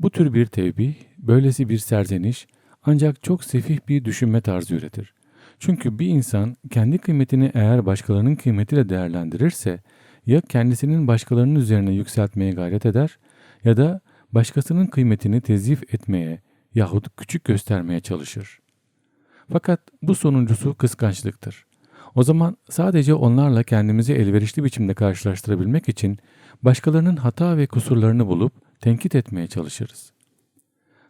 [SPEAKER 2] Bu tür bir tevbih, böylesi bir serzeniş ancak çok sefih bir düşünme tarzı üretir. Çünkü bir insan kendi kıymetini eğer başkalarının kıymetiyle değerlendirirse ya kendisinin başkalarının üzerine yükseltmeye gayret eder ya da başkasının kıymetini tezif etmeye yahut küçük göstermeye çalışır. Fakat bu sonuncusu kıskançlıktır. O zaman sadece onlarla kendimizi elverişli biçimde karşılaştırabilmek için başkalarının hata ve kusurlarını bulup tenkit etmeye çalışırız.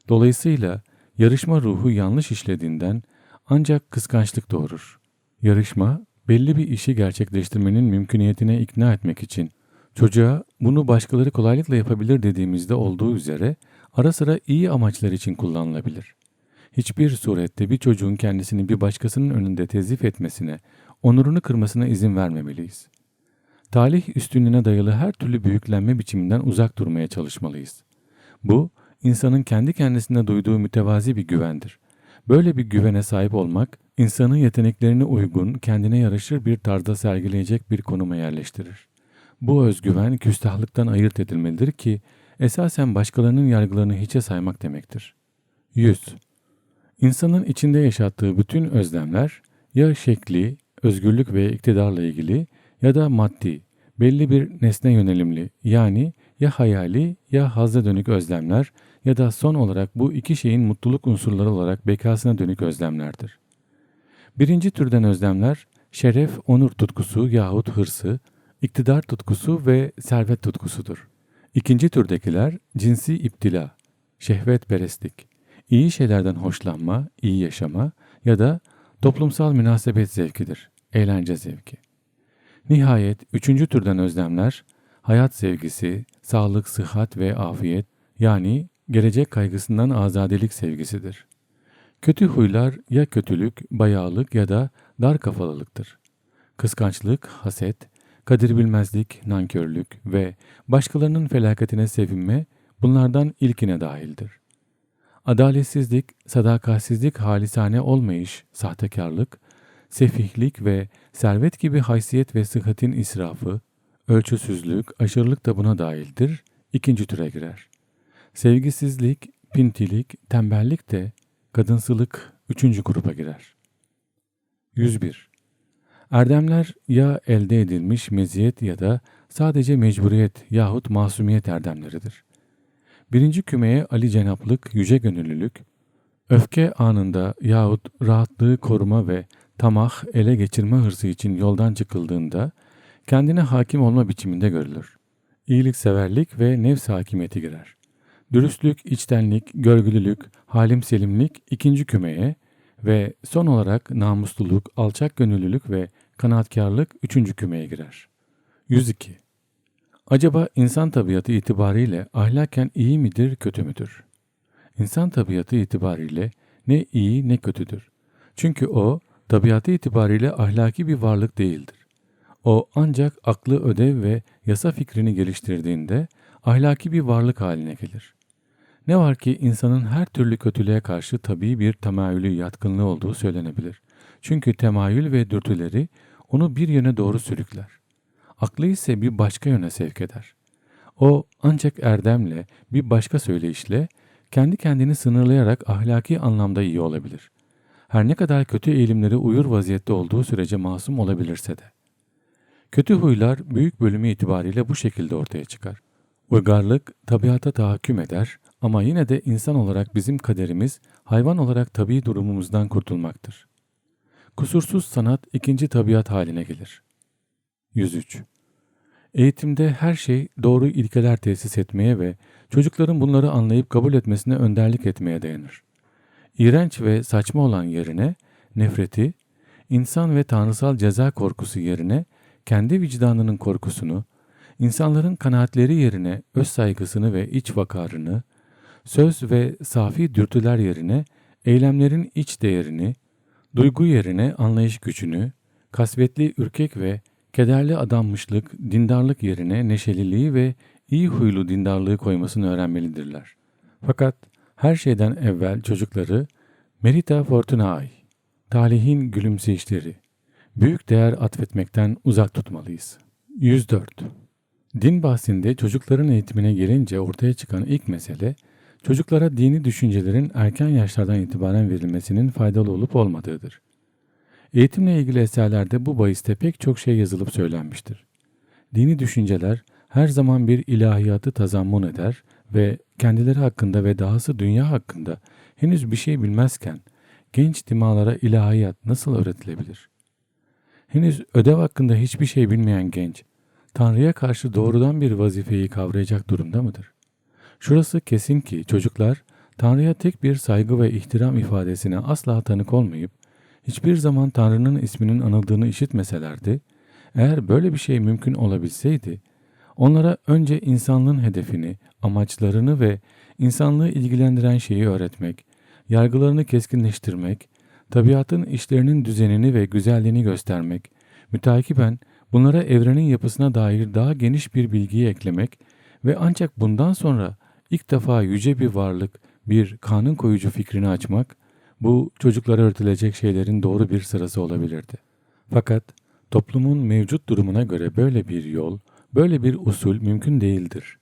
[SPEAKER 2] Dolayısıyla yarışma ruhu yanlış işlediğinden ancak kıskançlık doğurur. Yarışma, belli bir işi gerçekleştirmenin mümküniyetine ikna etmek için çocuğa bunu başkaları kolaylıkla yapabilir dediğimizde olduğu üzere ara sıra iyi amaçlar için kullanılabilir. Hiçbir surette bir çocuğun kendisini bir başkasının önünde tezif etmesine, onurunu kırmasına izin vermemeliyiz. Talih üstünlüğüne dayalı her türlü büyüklenme biçiminden uzak durmaya çalışmalıyız. Bu, insanın kendi kendisine duyduğu mütevazi bir güvendir. Böyle bir güvene sahip olmak, insanın yeteneklerine uygun, kendine yaraşır bir tarzda sergileyecek bir konuma yerleştirir. Bu özgüven küstahlıktan ayırt edilmelidir ki, esasen başkalarının yargılarını hiçe saymak demektir. 100. İnsanın içinde yaşattığı bütün özlemler, ya şekli, özgürlük ve iktidarla ilgili ya da maddi, belli bir nesne yönelimli yani ya hayali ya hazza dönük özlemler ya da son olarak bu iki şeyin mutluluk unsurları olarak bekasına dönük özlemlerdir. Birinci türden özlemler şeref, onur tutkusu yahut hırsı, iktidar tutkusu ve servet tutkusudur. İkinci türdekiler cinsi iptila, şehvet perestlik, iyi şeylerden hoşlanma, iyi yaşama ya da toplumsal münasebet zevkidir, eğlence zevki. Nihayet üçüncü türden özlemler, hayat sevgisi, sağlık, sıhhat ve afiyet yani gelecek kaygısından azadelik sevgisidir. Kötü huylar ya kötülük, bayağılık ya da dar kafalılıktır. Kıskançlık, haset, kadir bilmezlik, nankörlük ve başkalarının felaketine sevinme bunlardan ilkine dahildir. Adaletsizlik, sadakatsizlik, halisane olmayış, sahtekarlık, sefihlik ve servet gibi haysiyet ve sıhhatin israfı, ölçüsüzlük, aşırılık da buna dahildir, ikinci türe girer. Sevgisizlik, pintilik, tembellik de kadınsılık üçüncü gruba girer. 101. Erdemler ya elde edilmiş meziyet ya da sadece mecburiyet yahut masumiyet erdemleridir. Birinci kümeye Ali Cenaplık, yüce gönüllülük, öfke anında yahut rahatlığı koruma ve tamah, ele geçirme hırsı için yoldan çıkıldığında kendine hakim olma biçiminde görülür. İyilikseverlik ve nefs hakimiyeti girer. Dürüstlük, içtenlik, görgülülük, halim selimlik ikinci kümeye ve son olarak namusluluk, alçak gönüllülük ve kanaatkarlık üçüncü kümeye girer. 102. Acaba insan tabiatı itibariyle ahlaken iyi midir, kötü müdür? İnsan tabiatı itibariyle ne iyi ne kötüdür. Çünkü o tabiatı itibariyle ahlaki bir varlık değildir. O ancak aklı ödev ve yasa fikrini geliştirdiğinde ahlaki bir varlık haline gelir. Ne var ki insanın her türlü kötülüğe karşı tabii bir temayülü yatkınlığı olduğu söylenebilir. Çünkü temayül ve dürtüleri onu bir yöne doğru sürükler. Aklı ise bir başka yöne sevk eder. O ancak erdemle, bir başka söyleyişle, kendi kendini sınırlayarak ahlaki anlamda iyi olabilir. Her ne kadar kötü eğilimleri uyur vaziyette olduğu sürece masum olabilirse de. Kötü huylar büyük bölümü itibariyle bu şekilde ortaya çıkar. Uygarlık tabiata tahakküm eder ama yine de insan olarak bizim kaderimiz hayvan olarak tabii durumumuzdan kurtulmaktır. Kusursuz sanat ikinci tabiat haline gelir. 103. Eğitimde her şey doğru ilkeler tesis etmeye ve çocukların bunları anlayıp kabul etmesine önderlik etmeye dayanır. İğrenç ve saçma olan yerine nefreti, insan ve tanrısal ceza korkusu yerine kendi vicdanının korkusunu, insanların kanaatleri yerine öz saygısını ve iç vakarını, söz ve safi dürtüler yerine eylemlerin iç değerini, duygu yerine anlayış gücünü, kasvetli ürkek ve kederli adanmışlık, dindarlık yerine neşeliliği ve iyi huylu dindarlığı koymasını öğrenmelidirler. Fakat her şeyden evvel çocukları Merita Fortunae, talihin gülümseyişleri, büyük değer atfetmekten uzak tutmalıyız. 104. Din bahsinde çocukların eğitimine gelince ortaya çıkan ilk mesele, çocuklara dini düşüncelerin erken yaşlardan itibaren verilmesinin faydalı olup olmadığıdır. Eğitimle ilgili eserlerde bu bahiste pek çok şey yazılıp söylenmiştir. Dini düşünceler her zaman bir ilahiyatı tazammun eder ve kendileri hakkında ve dahası dünya hakkında henüz bir şey bilmezken genç dimalara ilahiyat nasıl öğretilebilir? Henüz ödev hakkında hiçbir şey bilmeyen genç, Tanrı'ya karşı doğrudan bir vazifeyi kavrayacak durumda mıdır? Şurası kesin ki çocuklar Tanrı'ya tek bir saygı ve ihtiram ifadesine asla tanık olmayıp, hiçbir zaman Tanrı'nın isminin anıldığını işitmeselerdi, eğer böyle bir şey mümkün olabilseydi, onlara önce insanlığın hedefini, amaçlarını ve insanlığı ilgilendiren şeyi öğretmek, yargılarını keskinleştirmek, tabiatın işlerinin düzenini ve güzelliğini göstermek, mütakiben bunlara evrenin yapısına dair daha geniş bir bilgiyi eklemek ve ancak bundan sonra ilk defa yüce bir varlık, bir kanun koyucu fikrini açmak, bu çocuklara öğretilecek şeylerin doğru bir sırası olabilirdi. Fakat toplumun mevcut durumuna göre böyle bir yol, böyle bir usul mümkün değildir.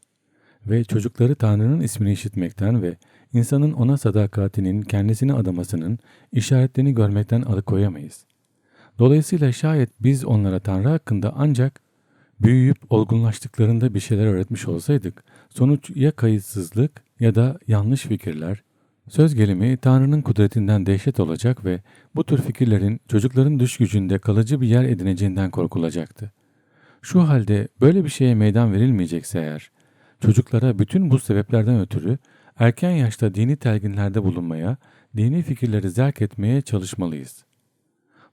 [SPEAKER 2] Ve çocukları Tanrı'nın ismini işitmekten ve insanın ona sadakatinin kendisini adamasının işaretlerini görmekten alıkoyamayız. Dolayısıyla şayet biz onlara Tanrı hakkında ancak büyüyüp olgunlaştıklarında bir şeyler öğretmiş olsaydık, sonuç ya kayıtsızlık ya da yanlış fikirler, söz gelimi Tanrı'nın kudretinden dehşet olacak ve bu tür fikirlerin çocukların düş gücünde kalıcı bir yer edineceğinden korkulacaktı. Şu halde böyle bir şeye meydan verilmeyecekse eğer, çocuklara bütün bu sebeplerden ötürü erken yaşta dini telginlerde bulunmaya, dini fikirleri zerk etmeye çalışmalıyız.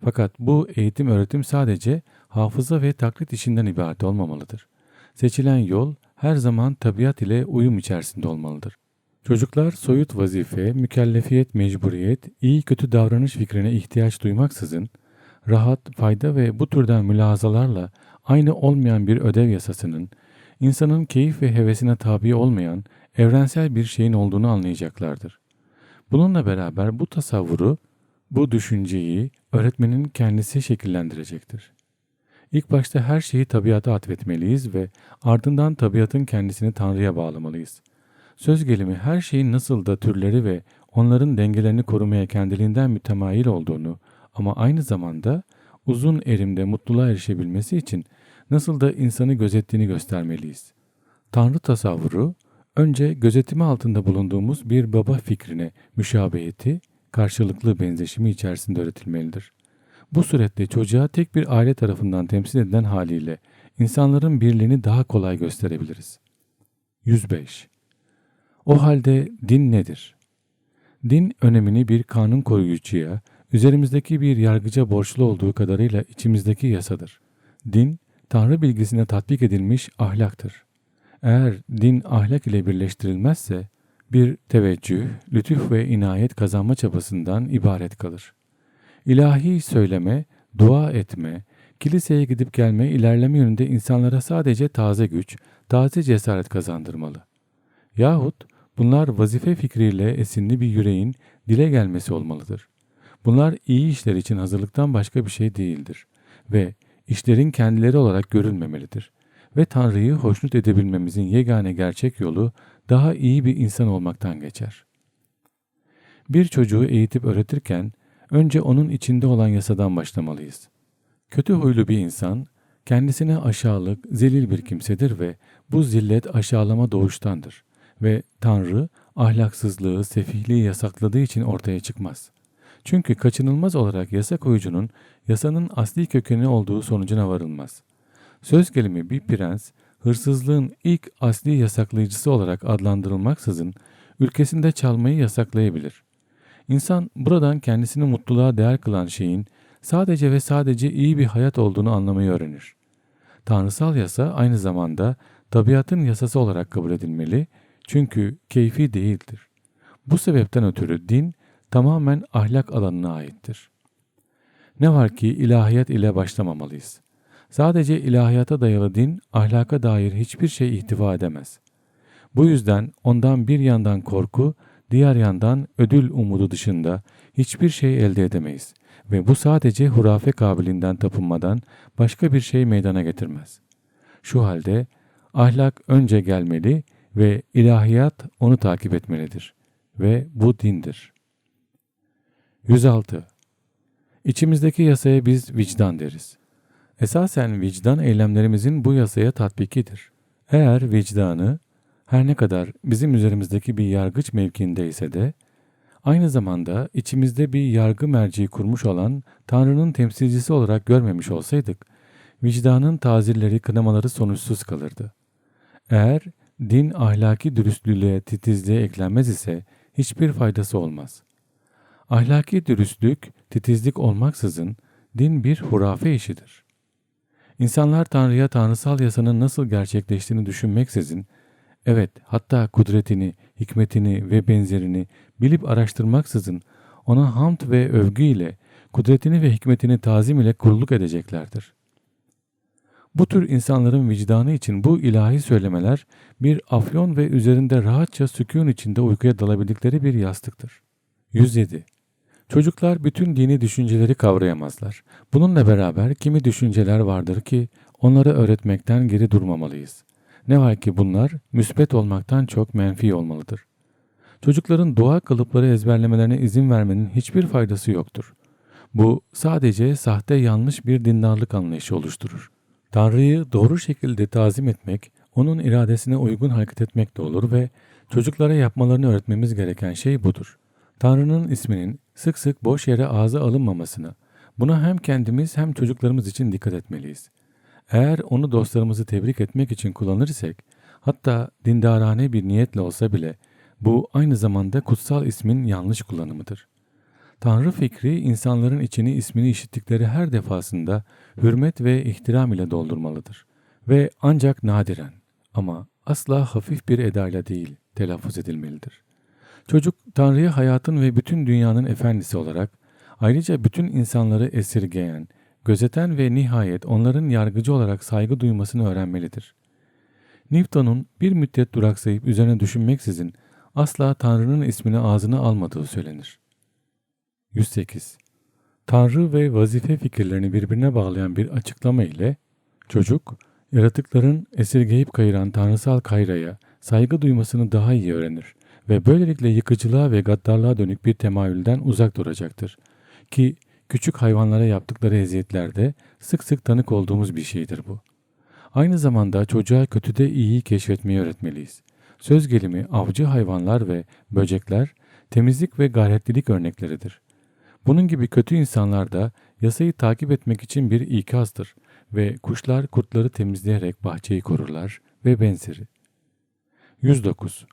[SPEAKER 2] Fakat bu eğitim öğretim sadece hafıza ve taklit işinden ibaret olmamalıdır. Seçilen yol her zaman tabiat ile uyum içerisinde olmalıdır. Çocuklar soyut vazife, mükellefiyet, mecburiyet, iyi kötü davranış fikrine ihtiyaç duymaksızın, rahat, fayda ve bu türden mülahazalarla aynı olmayan bir ödev yasasının, insanın keyif ve hevesine tabi olmayan evrensel bir şeyin olduğunu anlayacaklardır. Bununla beraber bu tasavvuru, bu düşünceyi öğretmenin kendisi şekillendirecektir. İlk başta her şeyi tabiata atfetmeliyiz ve ardından tabiatın kendisini Tanrı'ya bağlamalıyız. Söz gelimi her şeyin nasıl da türleri ve onların dengelerini korumaya kendiliğinden mütemayil olduğunu ama aynı zamanda uzun erimde mutluluğa erişebilmesi için nasıl da insanı gözettiğini göstermeliyiz. Tanrı tasavvuru önce gözetimi altında bulunduğumuz bir baba fikrine müşabeheti, karşılıklı benzeşimi içerisinde öğretilmelidir. Bu surette çocuğa tek bir aile tarafından temsil edilen haliyle insanların birliğini daha kolay gösterebiliriz. 105. O halde din nedir? Din önemini bir kanun koruyucuya, üzerimizdeki bir yargıca borçlu olduğu kadarıyla içimizdeki yasadır. Din, Tanrı bilgisine tatbik edilmiş ahlaktır. Eğer din ahlak ile birleştirilmezse, bir teveccüh, lütuf ve inayet kazanma çabasından ibaret kalır. İlahi söyleme, dua etme, kiliseye gidip gelme, ilerleme yönünde insanlara sadece taze güç, taze cesaret kazandırmalı. Yahut bunlar vazife fikriyle esinli bir yüreğin dile gelmesi olmalıdır. Bunlar iyi işler için hazırlıktan başka bir şey değildir ve işlerin kendileri olarak görülmemelidir. Ve Tanrı'yı hoşnut edebilmemizin yegane gerçek yolu daha iyi bir insan olmaktan geçer. Bir çocuğu eğitip öğretirken önce onun içinde olan yasadan başlamalıyız. Kötü huylu bir insan kendisine aşağılık, zelil bir kimsedir ve bu zillet aşağılama doğuştandır ve Tanrı ahlaksızlığı, sefihliği yasakladığı için ortaya çıkmaz. Çünkü kaçınılmaz olarak yasa koyucunun yasanın asli kökeni olduğu sonucuna varılmaz. Söz gelimi bir prens, hırsızlığın ilk asli yasaklayıcısı olarak adlandırılmaksızın ülkesinde çalmayı yasaklayabilir. İnsan buradan kendisini mutluluğa değer kılan şeyin sadece ve sadece iyi bir hayat olduğunu anlamayı öğrenir. Tanrısal yasa aynı zamanda tabiatın yasası olarak kabul edilmeli çünkü keyfi değildir. Bu sebepten ötürü din tamamen ahlak alanına aittir. Ne var ki ilahiyat ile başlamamalıyız. Sadece ilahiyata dayalı din ahlaka dair hiçbir şey ihtiva edemez. Bu yüzden ondan bir yandan korku, diğer yandan ödül umudu dışında hiçbir şey elde edemeyiz ve bu sadece hurafe kabilinden tapınmadan başka bir şey meydana getirmez. Şu halde ahlak önce gelmeli ve ilahiyat onu takip etmelidir ve bu dindir. 106. İçimizdeki yasaya biz vicdan deriz. Esasen vicdan eylemlerimizin bu yasaya tatbikidir. Eğer vicdanı her ne kadar bizim üzerimizdeki bir yargıç mevkiindeyse de aynı zamanda içimizde bir yargı merciği kurmuş olan Tanrı'nın temsilcisi olarak görmemiş olsaydık, vicdanın tazirleri kınamaları sonuçsuz kalırdı. Eğer din ahlaki dürüstlüğe, titizliğe eklenmez ise hiçbir faydası olmaz. Ahlaki dürüstlük titizlik olmaksızın din bir hurafe işidir. İnsanlar Tanrı'ya tanrısal yasanın nasıl gerçekleştiğini düşünmeksizin, evet hatta kudretini, hikmetini ve benzerini bilip araştırmaksızın ona hamd ve övgü ile kudretini ve hikmetini tazim ile kulluk edeceklerdir. Bu tür insanların vicdanı için bu ilahi söylemeler bir afyon ve üzerinde rahatça sükun içinde uykuya dalabildikleri bir yastıktır. 107. Çocuklar bütün dini düşünceleri kavrayamazlar. Bununla beraber kimi düşünceler vardır ki onları öğretmekten geri durmamalıyız. Ne var ki bunlar müsbet olmaktan çok menfi olmalıdır. Çocukların doğa kalıpları ezberlemelerine izin vermenin hiçbir faydası yoktur. Bu sadece sahte yanlış bir dindarlık anlayışı oluşturur. Tanrı'yı doğru şekilde tazim etmek, onun iradesine uygun hareket etmek de olur ve çocuklara yapmalarını öğretmemiz gereken şey budur. Tanrı'nın isminin sık sık boş yere ağza alınmamasını, buna hem kendimiz hem çocuklarımız için dikkat etmeliyiz. Eğer onu dostlarımızı tebrik etmek için kullanırsak, hatta dindarane bir niyetle olsa bile bu aynı zamanda kutsal ismin yanlış kullanımıdır. Tanrı fikri insanların içini ismini işittikleri her defasında hürmet ve ihtiram ile doldurmalıdır. Ve ancak nadiren ama asla hafif bir edayla değil telaffuz edilmelidir. Çocuk Tanrı'ya hayatın ve bütün dünyanın efendisi olarak ayrıca bütün insanları esirgeyen, gözeten ve nihayet onların yargıcı olarak saygı duymasını öğrenmelidir. Newton'un bir müddet duraksayıp üzerine düşünmeksizin asla Tanrı'nın ismini ağzına almadığı söylenir. 108. Tanrı ve vazife fikirlerini birbirine bağlayan bir açıklama ile çocuk, yaratıkların esirgeyip kayıran tanrısal kayraya saygı duymasını daha iyi öğrenir ve böylelikle yıkıcılığa ve gaddarlığa dönük bir temayülden uzak duracaktır. Ki küçük hayvanlara yaptıkları eziyetlerde sık sık tanık olduğumuz bir şeydir bu. Aynı zamanda çocuğa kötüde iyiyi keşfetmeyi öğretmeliyiz. Söz gelimi avcı hayvanlar ve böcekler temizlik ve gayretlilik örnekleridir. Bunun gibi kötü insanlar da yasayı takip etmek için bir ikazdır ve kuşlar kurtları temizleyerek bahçeyi korurlar ve benzeri. 109.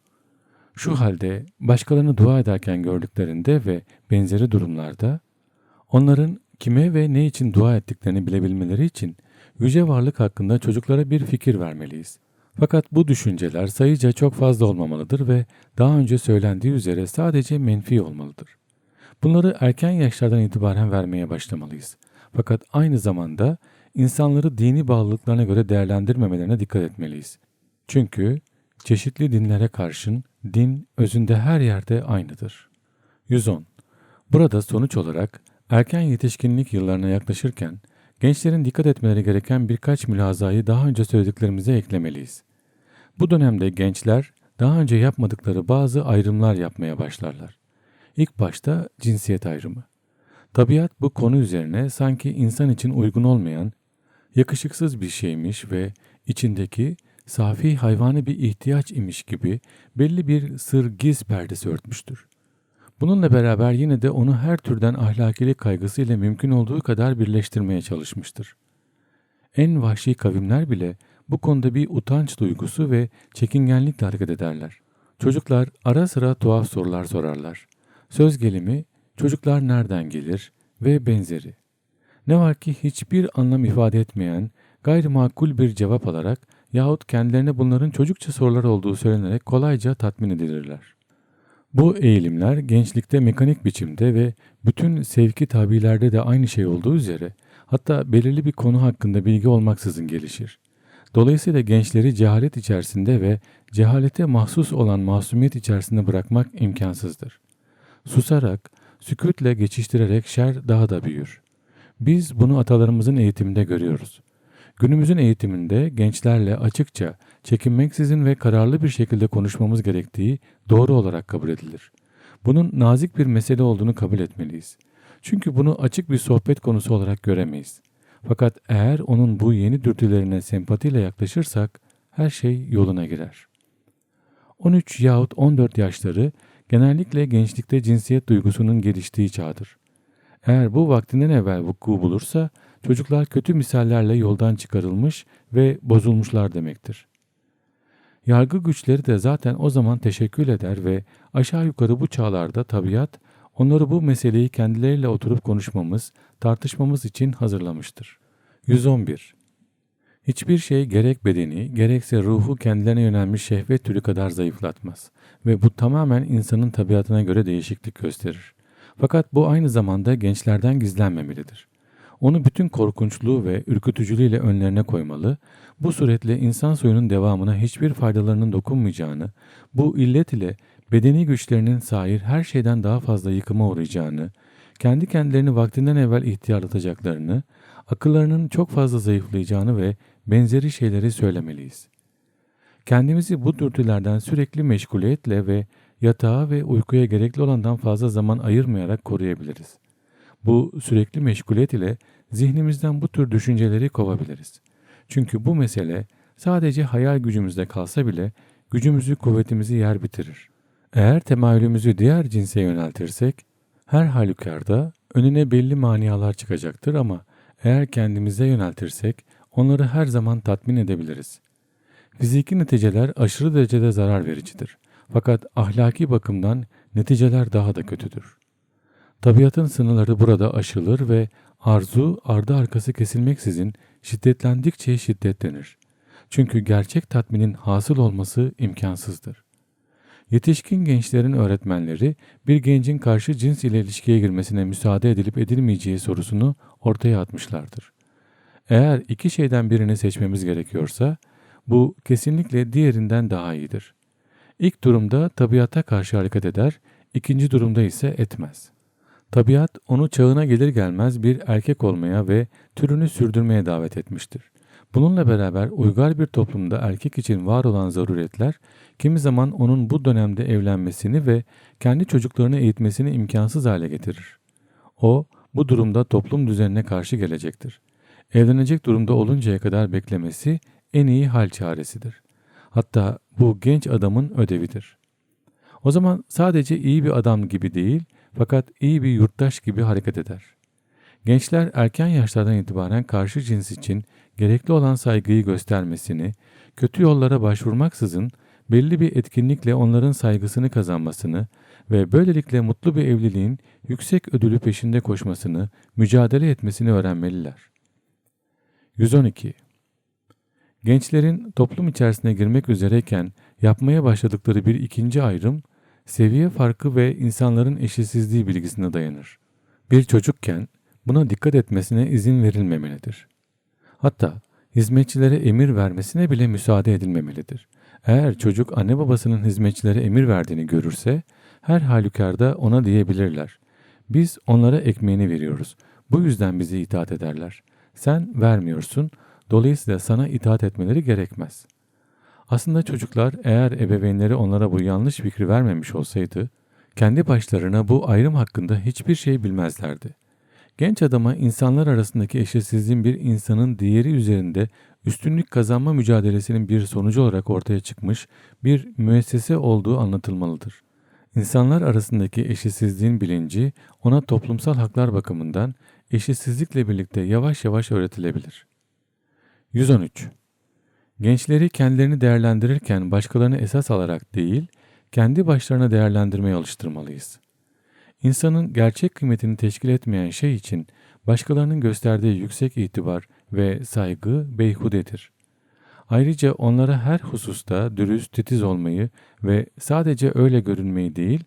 [SPEAKER 2] Şu halde başkalarını dua ederken gördüklerinde ve benzeri durumlarda onların kime ve ne için dua ettiklerini bilebilmeleri için yüce varlık hakkında çocuklara bir fikir vermeliyiz. Fakat bu düşünceler sayıca çok fazla olmamalıdır ve daha önce söylendiği üzere sadece menfi olmalıdır. Bunları erken yaşlardan itibaren vermeye başlamalıyız. Fakat aynı zamanda insanları dini bağlılıklarına göre değerlendirmemelerine dikkat etmeliyiz. Çünkü çeşitli dinlere karşın din özünde her yerde aynıdır. 110. Burada sonuç olarak erken yetişkinlik yıllarına yaklaşırken gençlerin dikkat etmeleri gereken birkaç mülazayı daha önce söylediklerimize eklemeliyiz. Bu dönemde gençler daha önce yapmadıkları bazı ayrımlar yapmaya başlarlar. İlk başta cinsiyet ayrımı. Tabiat bu konu üzerine sanki insan için uygun olmayan, yakışıksız bir şeymiş ve içindeki safi hayvani bir ihtiyaç imiş gibi belli bir sır giz perdesi örtmüştür. Bununla beraber yine de onu her türden ahlakilik kaygısıyla mümkün olduğu kadar birleştirmeye çalışmıştır. En vahşi kavimler bile bu konuda bir utanç duygusu ve çekingenlikle hareket ederler. Çocuklar ara sıra tuhaf sorular sorarlar. Söz gelimi çocuklar nereden gelir ve benzeri. Ne var ki hiçbir anlam ifade etmeyen gayrimakul bir cevap alarak yahut kendilerine bunların çocukça sorular olduğu söylenerek kolayca tatmin edilirler. Bu eğilimler gençlikte mekanik biçimde ve bütün sevki tabilerde de aynı şey olduğu üzere hatta belirli bir konu hakkında bilgi olmaksızın gelişir. Dolayısıyla gençleri cehalet içerisinde ve cehalete mahsus olan masumiyet içerisinde bırakmak imkansızdır. Susarak, sükutle geçiştirerek şer daha da büyür. Biz bunu atalarımızın eğitiminde görüyoruz. Günümüzün eğitiminde gençlerle açıkça, çekinmeksizin ve kararlı bir şekilde konuşmamız gerektiği doğru olarak kabul edilir. Bunun nazik bir mesele olduğunu kabul etmeliyiz. Çünkü bunu açık bir sohbet konusu olarak göremeyiz. Fakat eğer onun bu yeni dürtülerine sempatiyle yaklaşırsak her şey yoluna girer. 13 yahut 14 yaşları genellikle gençlikte cinsiyet duygusunun geliştiği çağdır. Eğer bu vaktinden evvel vuku bulursa çocuklar kötü misallerle yoldan çıkarılmış ve bozulmuşlar demektir. Yargı güçleri de zaten o zaman teşekkül eder ve aşağı yukarı bu çağlarda tabiat onları bu meseleyi kendileriyle oturup konuşmamız, tartışmamız için hazırlamıştır. 111. Hiçbir şey gerek bedeni gerekse ruhu kendilerine yönelmiş şehvet türü kadar zayıflatmaz ve bu tamamen insanın tabiatına göre değişiklik gösterir. Fakat bu aynı zamanda gençlerden gizlenmemelidir. Onu bütün korkunçluğu ve ürkütücülüğüyle önlerine koymalı, bu suretle insan soyunun devamına hiçbir faydalarının dokunmayacağını, bu illet ile bedeni güçlerinin sahir her şeyden daha fazla yıkıma uğrayacağını, kendi kendilerini vaktinden evvel ihtiyarlatacaklarını, akıllarının çok fazla zayıflayacağını ve benzeri şeyleri söylemeliyiz. Kendimizi bu dürtülerden sürekli meşguliyetle ve yatağa ve uykuya gerekli olandan fazla zaman ayırmayarak koruyabiliriz. Bu sürekli meşguliyet ile zihnimizden bu tür düşünceleri kovabiliriz. Çünkü bu mesele sadece hayal gücümüzde kalsa bile gücümüzü kuvvetimizi yer bitirir. Eğer temayülümüzü diğer cinse yöneltirsek her halükarda önüne belli manialar çıkacaktır ama eğer kendimize yöneltirsek onları her zaman tatmin edebiliriz. Fiziki neticeler aşırı derecede zarar vericidir. Fakat ahlaki bakımdan neticeler daha da kötüdür. Tabiatın sınırları burada aşılır ve arzu ardı arkası kesilmeksizin şiddetlendikçe şiddetlenir. Çünkü gerçek tatminin hasıl olması imkansızdır. Yetişkin gençlerin öğretmenleri bir gencin karşı cins ile ilişkiye girmesine müsaade edilip edilmeyeceği sorusunu ortaya atmışlardır. Eğer iki şeyden birini seçmemiz gerekiyorsa bu kesinlikle diğerinden daha iyidir. İlk durumda tabiata karşı hareket eder, ikinci durumda ise etmez. Tabiat onu çağına gelir gelmez bir erkek olmaya ve türünü sürdürmeye davet etmiştir. Bununla beraber uygar bir toplumda erkek için var olan zaruretler kimi zaman onun bu dönemde evlenmesini ve kendi çocuklarını eğitmesini imkansız hale getirir. O bu durumda toplum düzenine karşı gelecektir. Evlenecek durumda oluncaya kadar beklemesi en iyi hal çaresidir. Hatta bu genç adamın ödevidir. O zaman sadece iyi bir adam gibi değil fakat iyi bir yurttaş gibi hareket eder. Gençler erken yaşlardan itibaren karşı cins için gerekli olan saygıyı göstermesini, kötü yollara başvurmaksızın belli bir etkinlikle onların saygısını kazanmasını ve böylelikle mutlu bir evliliğin yüksek ödülü peşinde koşmasını, mücadele etmesini öğrenmeliler. 112. Gençlerin toplum içerisine girmek üzereyken yapmaya başladıkları bir ikinci ayrım, seviye farkı ve insanların eşitsizliği bilgisine dayanır. Bir çocukken buna dikkat etmesine izin verilmemelidir. Hatta hizmetçilere emir vermesine bile müsaade edilmemelidir. Eğer çocuk anne babasının hizmetçilere emir verdiğini görürse her halükarda ona diyebilirler. Biz onlara ekmeğini veriyoruz. Bu yüzden bizi itaat ederler. Sen vermiyorsun. Dolayısıyla sana itaat etmeleri gerekmez. Aslında çocuklar eğer ebeveynleri onlara bu yanlış fikri vermemiş olsaydı, kendi başlarına bu ayrım hakkında hiçbir şey bilmezlerdi. Genç adama insanlar arasındaki eşitsizliğin bir insanın diğeri üzerinde üstünlük kazanma mücadelesinin bir sonucu olarak ortaya çıkmış bir müessese olduğu anlatılmalıdır. İnsanlar arasındaki eşitsizliğin bilinci ona toplumsal haklar bakımından eşitsizlikle birlikte yavaş yavaş öğretilebilir. 113. Gençleri kendilerini değerlendirirken başkalarını esas alarak değil, kendi başlarına değerlendirmeye alıştırmalıyız. İnsanın gerçek kıymetini teşkil etmeyen şey için başkalarının gösterdiği yüksek itibar ve saygı beyhudedir. Ayrıca onlara her hususta dürüst, titiz olmayı ve sadece öyle görünmeyi değil,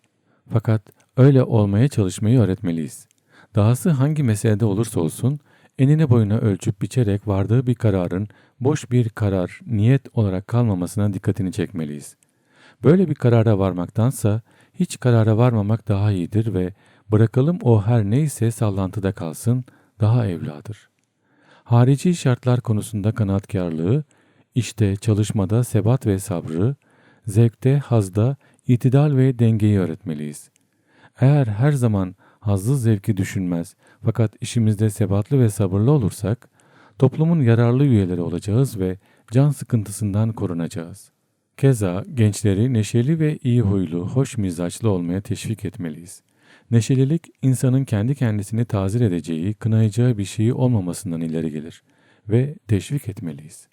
[SPEAKER 2] fakat öyle olmaya çalışmayı öğretmeliyiz. Dahası hangi meselede olursa olsun, enine boyuna ölçüp biçerek vardığı bir kararın boş bir karar, niyet olarak kalmamasına dikkatini çekmeliyiz. Böyle bir karara varmaktansa hiç karara varmamak daha iyidir ve bırakalım o her neyse sallantıda kalsın daha evladır. Harici şartlar konusunda kanaatkarlığı, işte çalışmada sebat ve sabrı, zevkte, hazda, itidal ve dengeyi öğretmeliyiz. Eğer her zaman hazzı zevki düşünmez fakat işimizde sebatlı ve sabırlı olursak, toplumun yararlı üyeleri olacağız ve can sıkıntısından korunacağız. Keza gençleri neşeli ve iyi huylu, hoş mizaçlı olmaya teşvik etmeliyiz. Neşelilik, insanın kendi kendisini tazir edeceği, kınayacağı bir şeyi olmamasından ileri gelir ve teşvik etmeliyiz.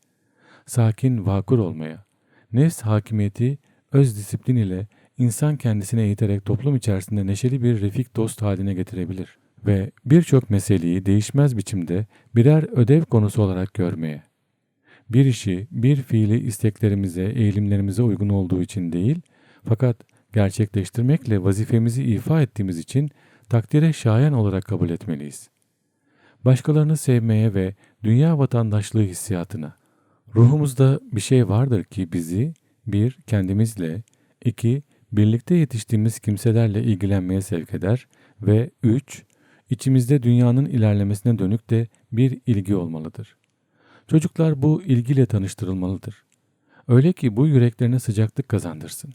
[SPEAKER 2] Sakin, vakur olmaya, nefs hakimiyeti öz disiplin ile insan kendisine eğiterek toplum içerisinde neşeli bir refik dost haline getirebilir ve birçok meseleyi değişmez biçimde birer ödev konusu olarak görmeye, bir işi, bir fiili isteklerimize, eğilimlerimize uygun olduğu için değil, fakat gerçekleştirmekle vazifemizi ifa ettiğimiz için takdire şayan olarak kabul etmeliyiz. Başkalarını sevmeye ve dünya vatandaşlığı hissiyatına. Ruhumuzda bir şey vardır ki bizi bir kendimizle, iki birlikte yetiştiğimiz kimselerle ilgilenmeye sevk eder ve üç içimizde dünyanın ilerlemesine dönük de bir ilgi olmalıdır. Çocuklar bu ilgiyle tanıştırılmalıdır. Öyle ki bu yüreklerine sıcaklık kazandırsın.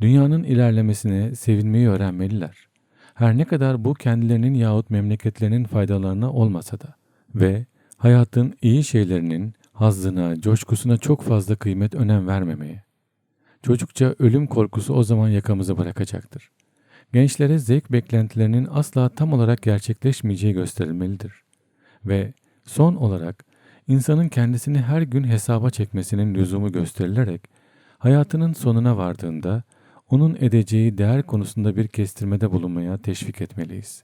[SPEAKER 2] Dünyanın ilerlemesine sevinmeyi öğrenmeliler. Her ne kadar bu kendilerinin yahut memleketlerinin faydalarına olmasa da ve hayatın iyi şeylerinin hazzına, coşkusuna çok fazla kıymet önem vermemeye. Çocukça ölüm korkusu o zaman yakamızı bırakacaktır. Gençlere zevk beklentilerinin asla tam olarak gerçekleşmeyeceği gösterilmelidir. Ve son olarak insanın kendisini her gün hesaba çekmesinin lüzumu gösterilerek hayatının sonuna vardığında onun edeceği değer konusunda bir kestirmede bulunmaya teşvik etmeliyiz.